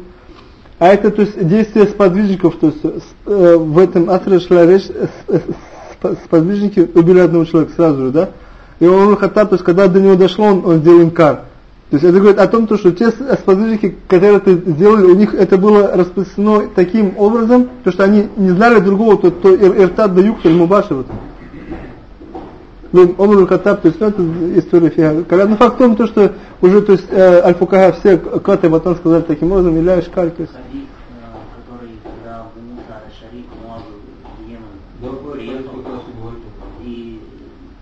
S1: А это то есть действие сподвижников, то есть э, в этом асре шла речь с- с- сподвижники убили одного человека сразу же, да? И он Хаттаб, то есть когда до него дошло, он, он сделал инкар. То есть это говорит о том, то, что те сподвижники, которые это сделали, у них это было распространено таким образом, то что они не знали другого, то, то иртад да мубашир. Ну, Омар Хаттаб, то есть ну, это история фига. Но факт в том, то, что уже то есть, э, аль-фукаха все каты потом сказали таким образом, или шкаль, то есть.
S7: Хадис, э, который, когда Абу Муса Аш-Шариф Муазу в Йемен
S2: Да, вот, я
S7: приехал,
S2: как раз и говорю.
S7: и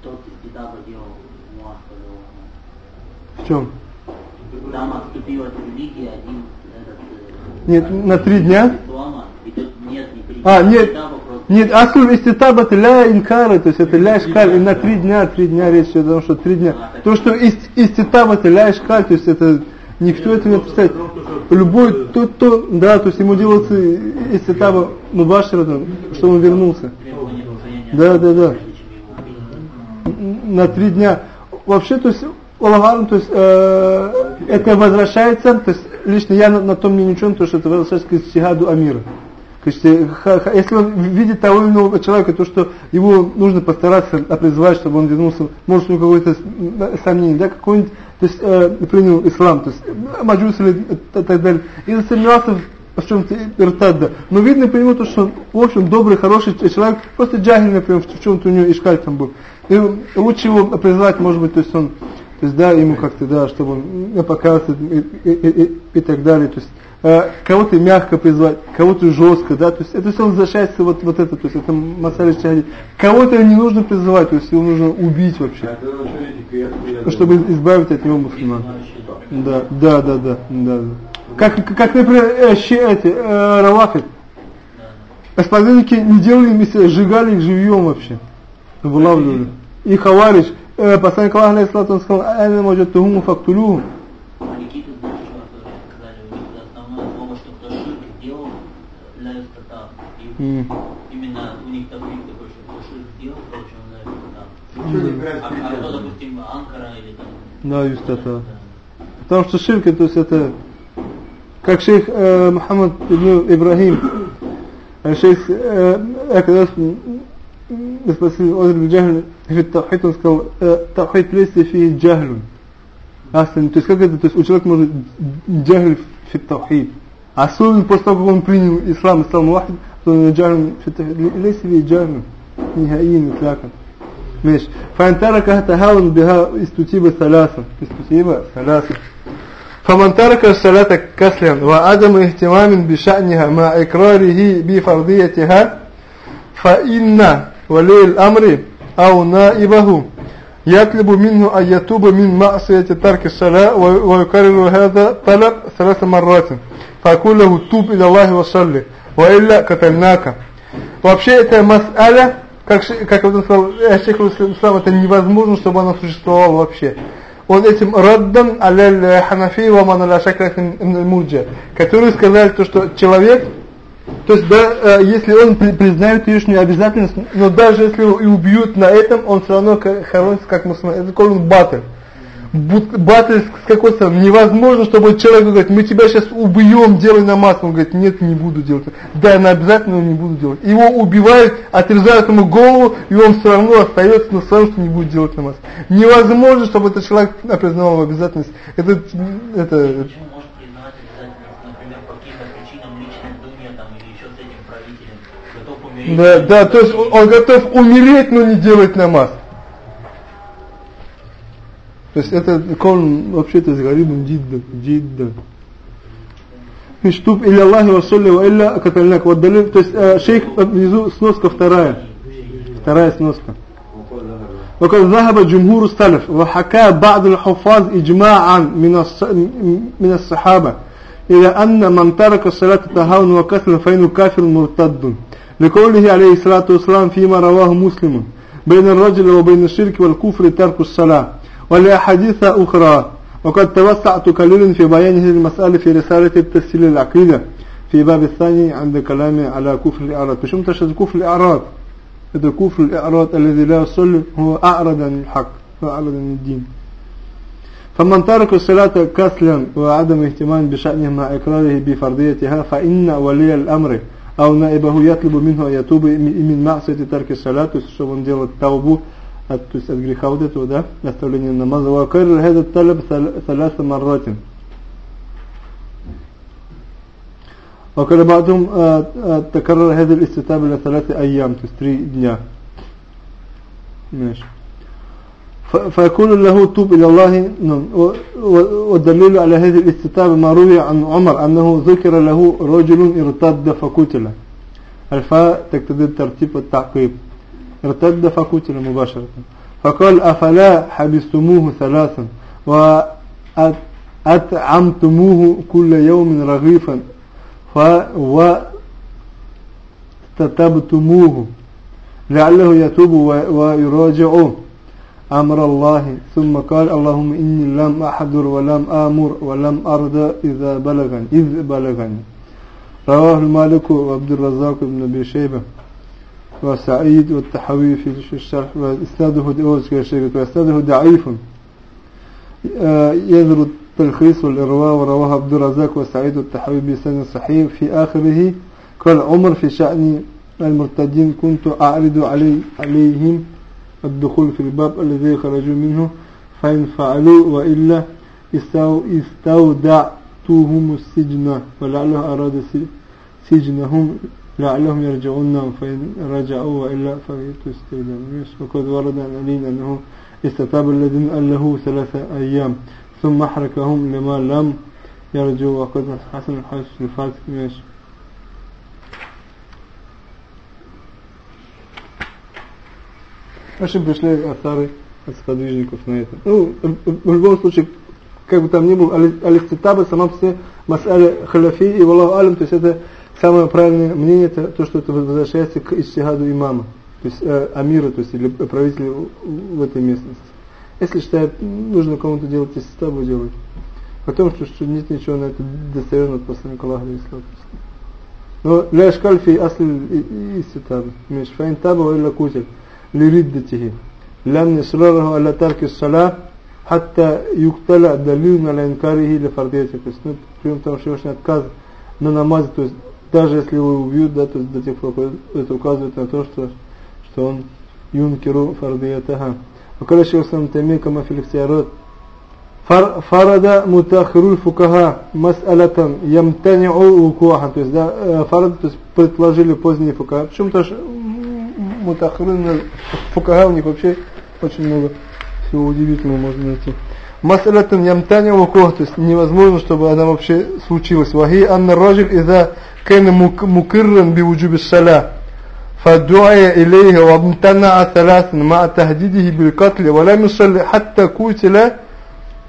S7: тот из Китаба делал Муаз, сказал,
S1: В чем?
S7: там отступил от религии один этот... э,
S1: Нет, на три дня?
S7: Ислама, и тот, нет, не три
S1: А, нет. Нет, аслу иститаб это ля инкара, то есть это ля шкаль, и на три дня, три дня речь идет о том, что три дня. То, что ист- иститаб это ля шкаль, то есть это никто это не отпускает. Любой, тот, кто, да, то есть ему делается иститаба мубашира, что он вернулся. Да, да, да. на три дня. Вообще, то есть, Аллаху то есть, э, это возвращается, то есть, лично я на, на том не ничего, то что это возвращается к истихаду Амира. То есть, э, если он видит того или иного человека, то, что его нужно постараться опрезвать, чтобы он вернулся, может, у какое-то с- сомнение, да, какой-нибудь, то есть, э, принял ислам, то есть, маджус или так далее, и засомневался в чем-то иртадда. Но видно по нему то, что в общем, добрый, хороший человек, просто джагель, например, в чем-то у него ишкаль там был. И лучше его призвать, может быть, то есть он, то есть да, ему как-то, да, чтобы он не показывался и, и, и, и- так далее. То есть э, кого-то мягко призвать, кого-то жестко, да, то есть это все возвращается вот, вот это, то есть это масаль шахади. Кого-то не нужно призывать, то есть его нужно убить вообще, чтобы избавить от него мусульман. Да, да, да, да, да. да. Как, как, например, э, щи эти, э, равафид. Сподвижники не делали им, если сжигали их живьем вообще. Вылавливали. И хавариш, э, посланник Аллаха, алейхиссалату, он сказал, «Айна маджаттухуму фактулюхум».
S7: Именно у них таблик такой, что ширк делал, короче, он А, а кто, допустим, Анкара или там...
S1: Да, юстата. Потому что ширк, то есть это, как шейх э, Мухаммад ибн Ибрахим, э, шейх, э, э, когда спросили Озр Джахль, في التوحيد он сказал, э, тавхид лейся фи джахлун. Асlan, то есть как это, то есть у человека может джахль في التوحيد. Особенно после того, как он принял ислам, и стал муахид, то он джахль في التوحيد, лейся фи джахлун. نهائيا إطلاقا ماشي فإن تركها تهاون بها استتيب ثلاثة استتيب ثلاثة فمن ترك الصلاة كسلا وعدم اهتمام بشأنها مع إقراره بفرضيتها فإن ولي الأمر أو نائبه يطلب منه أن يتوب من معصية ترك الصلاة ويكرر هذا الطلب ثلاث مرات فأقول له توب إلى الله وصلي وإلا قتلناك Вообще эта мас'аля, как, ши- как вот он сказал, э, шейх Ислам, это невозможно, чтобы она существовала вообще. Он этим раддан аляль ханафи ва ман аля шакрах муджа, которые сказали то, что человек, то есть да, э, если он при- признает ее обязательность, но даже если его и убьют на этом, он все равно хоронится как мусульман. Это колон батл. Бут- Батл с какой стороны? Невозможно, чтобы человек говорит, мы тебя сейчас убьем, делай намаз. Он говорит, нет, не буду делать. Да, на обязательно не буду делать. Его убивают, отрезают ему голову, и он все равно остается на своем, что не будет делать намаз. Невозможно, чтобы этот человек признавал обязательность. Это, это, да, да, то есть он готов умереть, но не делать намаз. То есть это кон вообще-то с гарибом джидда, джидда. Штуб или Аллахи вассалли ва илля катальнак. Вот далил, то есть э, шейх внизу сноска вторая. Вторая сноска. وقد ذهب جمهور السلف وحكى بعض الحفاظ إجماعا من الص- من الصحابة إلى أن من ترك الصلاة تهاون وكسل فإنه كافر مرتد. لقوله عليه الصلاة والسلام فيما رواه مسلم بين الرجل وبين الشرك والكفر ترك الصلاة ولأحاديث أخرى. وقد توسعت قليلا في بيان هذه المسألة في رسالة التسهيل العقيدة في باب الثاني عند كلامي على كفر الإعراض مش تشهد كفر الإعراض هذا كفر الإعراض الذي لا يصلي هو أعرض عن الحق وأعرض عن الدين. فمن ترك الصلاة كسلا وعدم اهتمام بشأنه مع إقراره بفرضيتها فإن ولي الأمر أو نائبه يطلب منه أن يتوب من معصية ترك الصلاة то есть чтобы он делал таубу от, то есть от греха вот этого, да, оставления намаза. وكرر هذا الطلب ثلاث مرات وقال بعضهم تكرر هذا الاستتاب إلى ثلاثة أيام то есть три дня ماشي فيقول له توب إلى الله. والدليل على هذه الاستتابة ما روي عن عمر أنه ذكر له رجل ارتد فقتل الفاء تقتضي الترتيب والتعقيب ارتد فقتل مباشرة. فقال أفلا حبستموه ثلاثا وأطعمتموه كل يوم رغيفا واستتبتموه لعله يتوب ويراجعه أمر الله ثم قال اللهم إني لم أحضر ولم آمر ولم أرد إذا بلغني إذ بلغني. رواه المالك وعبد الرزاق بن أبي شيبة وسعيد والتحوي في الشرح وإسناده وإسناده ضعيف. آه، يذر التلخيص والإرواء ورواه عبد الرزاق وسعيد والتحوي بسند صحيح. في آخره قال عمر في شأن المرتدين كنت أعرض علي عليهم الدخول في الباب الذي خرجوا منه فإن فعلوا وإلا استودعتهم السجن ولعله أراد سجنهم لعلهم يرجعون فإن رجعوا وإلا فيتستودعون وقد ورد عن علي أنه استتاب الذين أله ثلاثة أيام ثم أحركهم لما لم يرجعوا وقد حسن الحج الفاتح. ماشي Наши пришли асары от сподвижников на это. Ну, в любом случае, как бы там ни был, алифтитаба сама все мас'аля халяфи и валлаху алим, то есть это самое правильное мнение, это то, что это возвращается к исчигаду имама, то есть э, амира, то есть или правителю в этой местности. Если считает, нужно кому-то делать иститабу, делать. Потом, что, что нет ничего на это достоверно от посланника Аллаха, но ля шкальфи асли иститабы, миш фаин таба или кутель. لردته لم يصرره على ترك الصلاة حتى يقتل دليل على إنكاره لفرديته то есть ну, прием того Всевышний отказ на намазе то есть даже если его убьют да, то есть до тех пор это указывает на то что, что он юнкеру фардиятаха وقال الشيخ الإسلام تيمية كما في الاختيارات فرد متأخر الفقهاء مسألة يمتنع وقوعها то есть да, фарад то есть предположили поздние фукаха почему то мутахрин фукаха у них вообще очень много всего удивительного можно найти. Масалатан ямтаня вукух, то есть невозможно, чтобы она вообще случилась. Вахи анна раджил иза кайна мукирран би вуджуби шаля. فدعي إليه وامتنع ثلاثا مع تهديده بالقتل ولم يصلي حتى قتل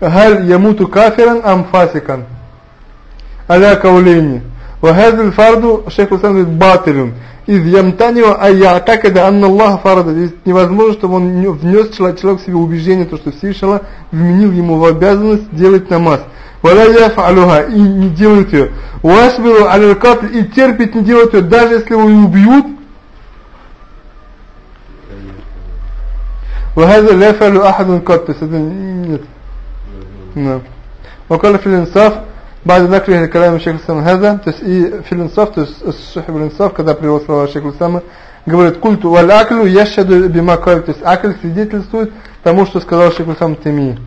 S1: هل يموت كافرا أم فاسقا على قولين وهذا الفرض الشيخ الإسلام باطل из ямтанио айятакада анна Аллах фарада. Здесь невозможно, чтобы он внес человек, человек в себе убеждение, то, что Всевышний вменил ему в обязанность делать намаз. Валя яфалюха и не делает ее. Уашбилу аль-катль и терпит не делает ее, даже если его и убьют. وهذا لا يفعل أحد قط нет. نعم وقال في الإنصاف بعد ذكر كلام الشيخ الإسلام هذا то есть и في الإنصاف то есть الصحيح الإنصاف когда привел слова الشيخ الإسلام говорит культу валь аклю яшаду бима каль то есть акль свидетельствует тому что сказал шейх الإسلام Теми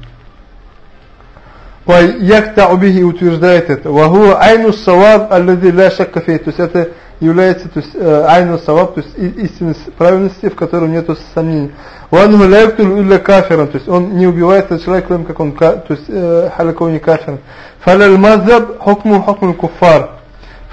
S1: ويقطع به утверждает это وهو عين الصواب الذي لا شك فيه то есть это является то есть айну саваб, то есть истинность правильности, в котором нету сомнений. Он ляйктуль илля кафиран, то есть он не убивает этот человек, кроме как он, то есть халяков не кафир. فلا المذهب حكمه حكم الكفار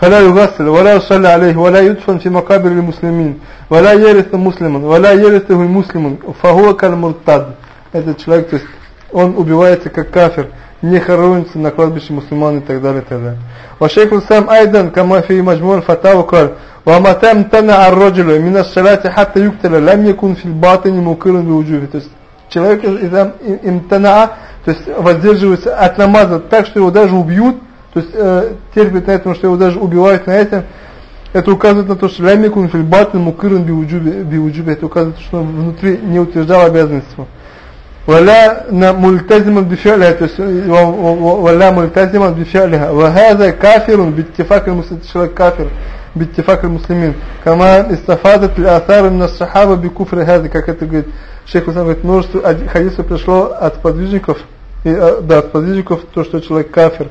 S1: فلا يغسل ولا يصلي عليه ولا يدفن في مقابر المسلمين ولا يرث مسلما ولا يرثه المسلم فهو كالمرتد этот человек то есть он убивается как кафир не хоронится на кладбище мусульман и так далее и так далее وشيخ الإسلام أيضا كما في مجموع الفتاوى قال ومتى امتنع الرجل من الصلاة حتى يقتل لم يكن في الباطن مقرا بوجوبه то есть человек إذا امتنع то есть воздерживается от намаза так, что его даже убьют, то есть э, терпит на этом, что его даже убивают на этом, это указывает на то, что лямикун фильбатин мукирун биуджуби, это указывает, что он внутри не утверждал обязанности. ولا ملتزما بفعلها ولا ملتزما بفعلها وهذا كافر باتفاق المسلمين человек кафир باتفاق المسلمين كما استفادت الآثار من الصحابة بكفر هذا как это говорит Шейх Усам говорит множество хадисов пришло от подвижников и, да, от подвижников то что человек кафир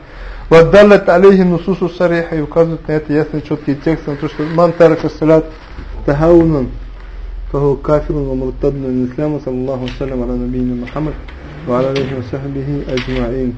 S1: وَدَّلَّتْ عَلَيْهِ نُصُوصُ صَرِيحة и указывают на это ясные четкие тексты на то что ман тарaka салят тахаунан فهو كافر ومرتد من الإسلام صلى الله وسلم على نبينا محمد وعلى آله وصحبه أجمعين.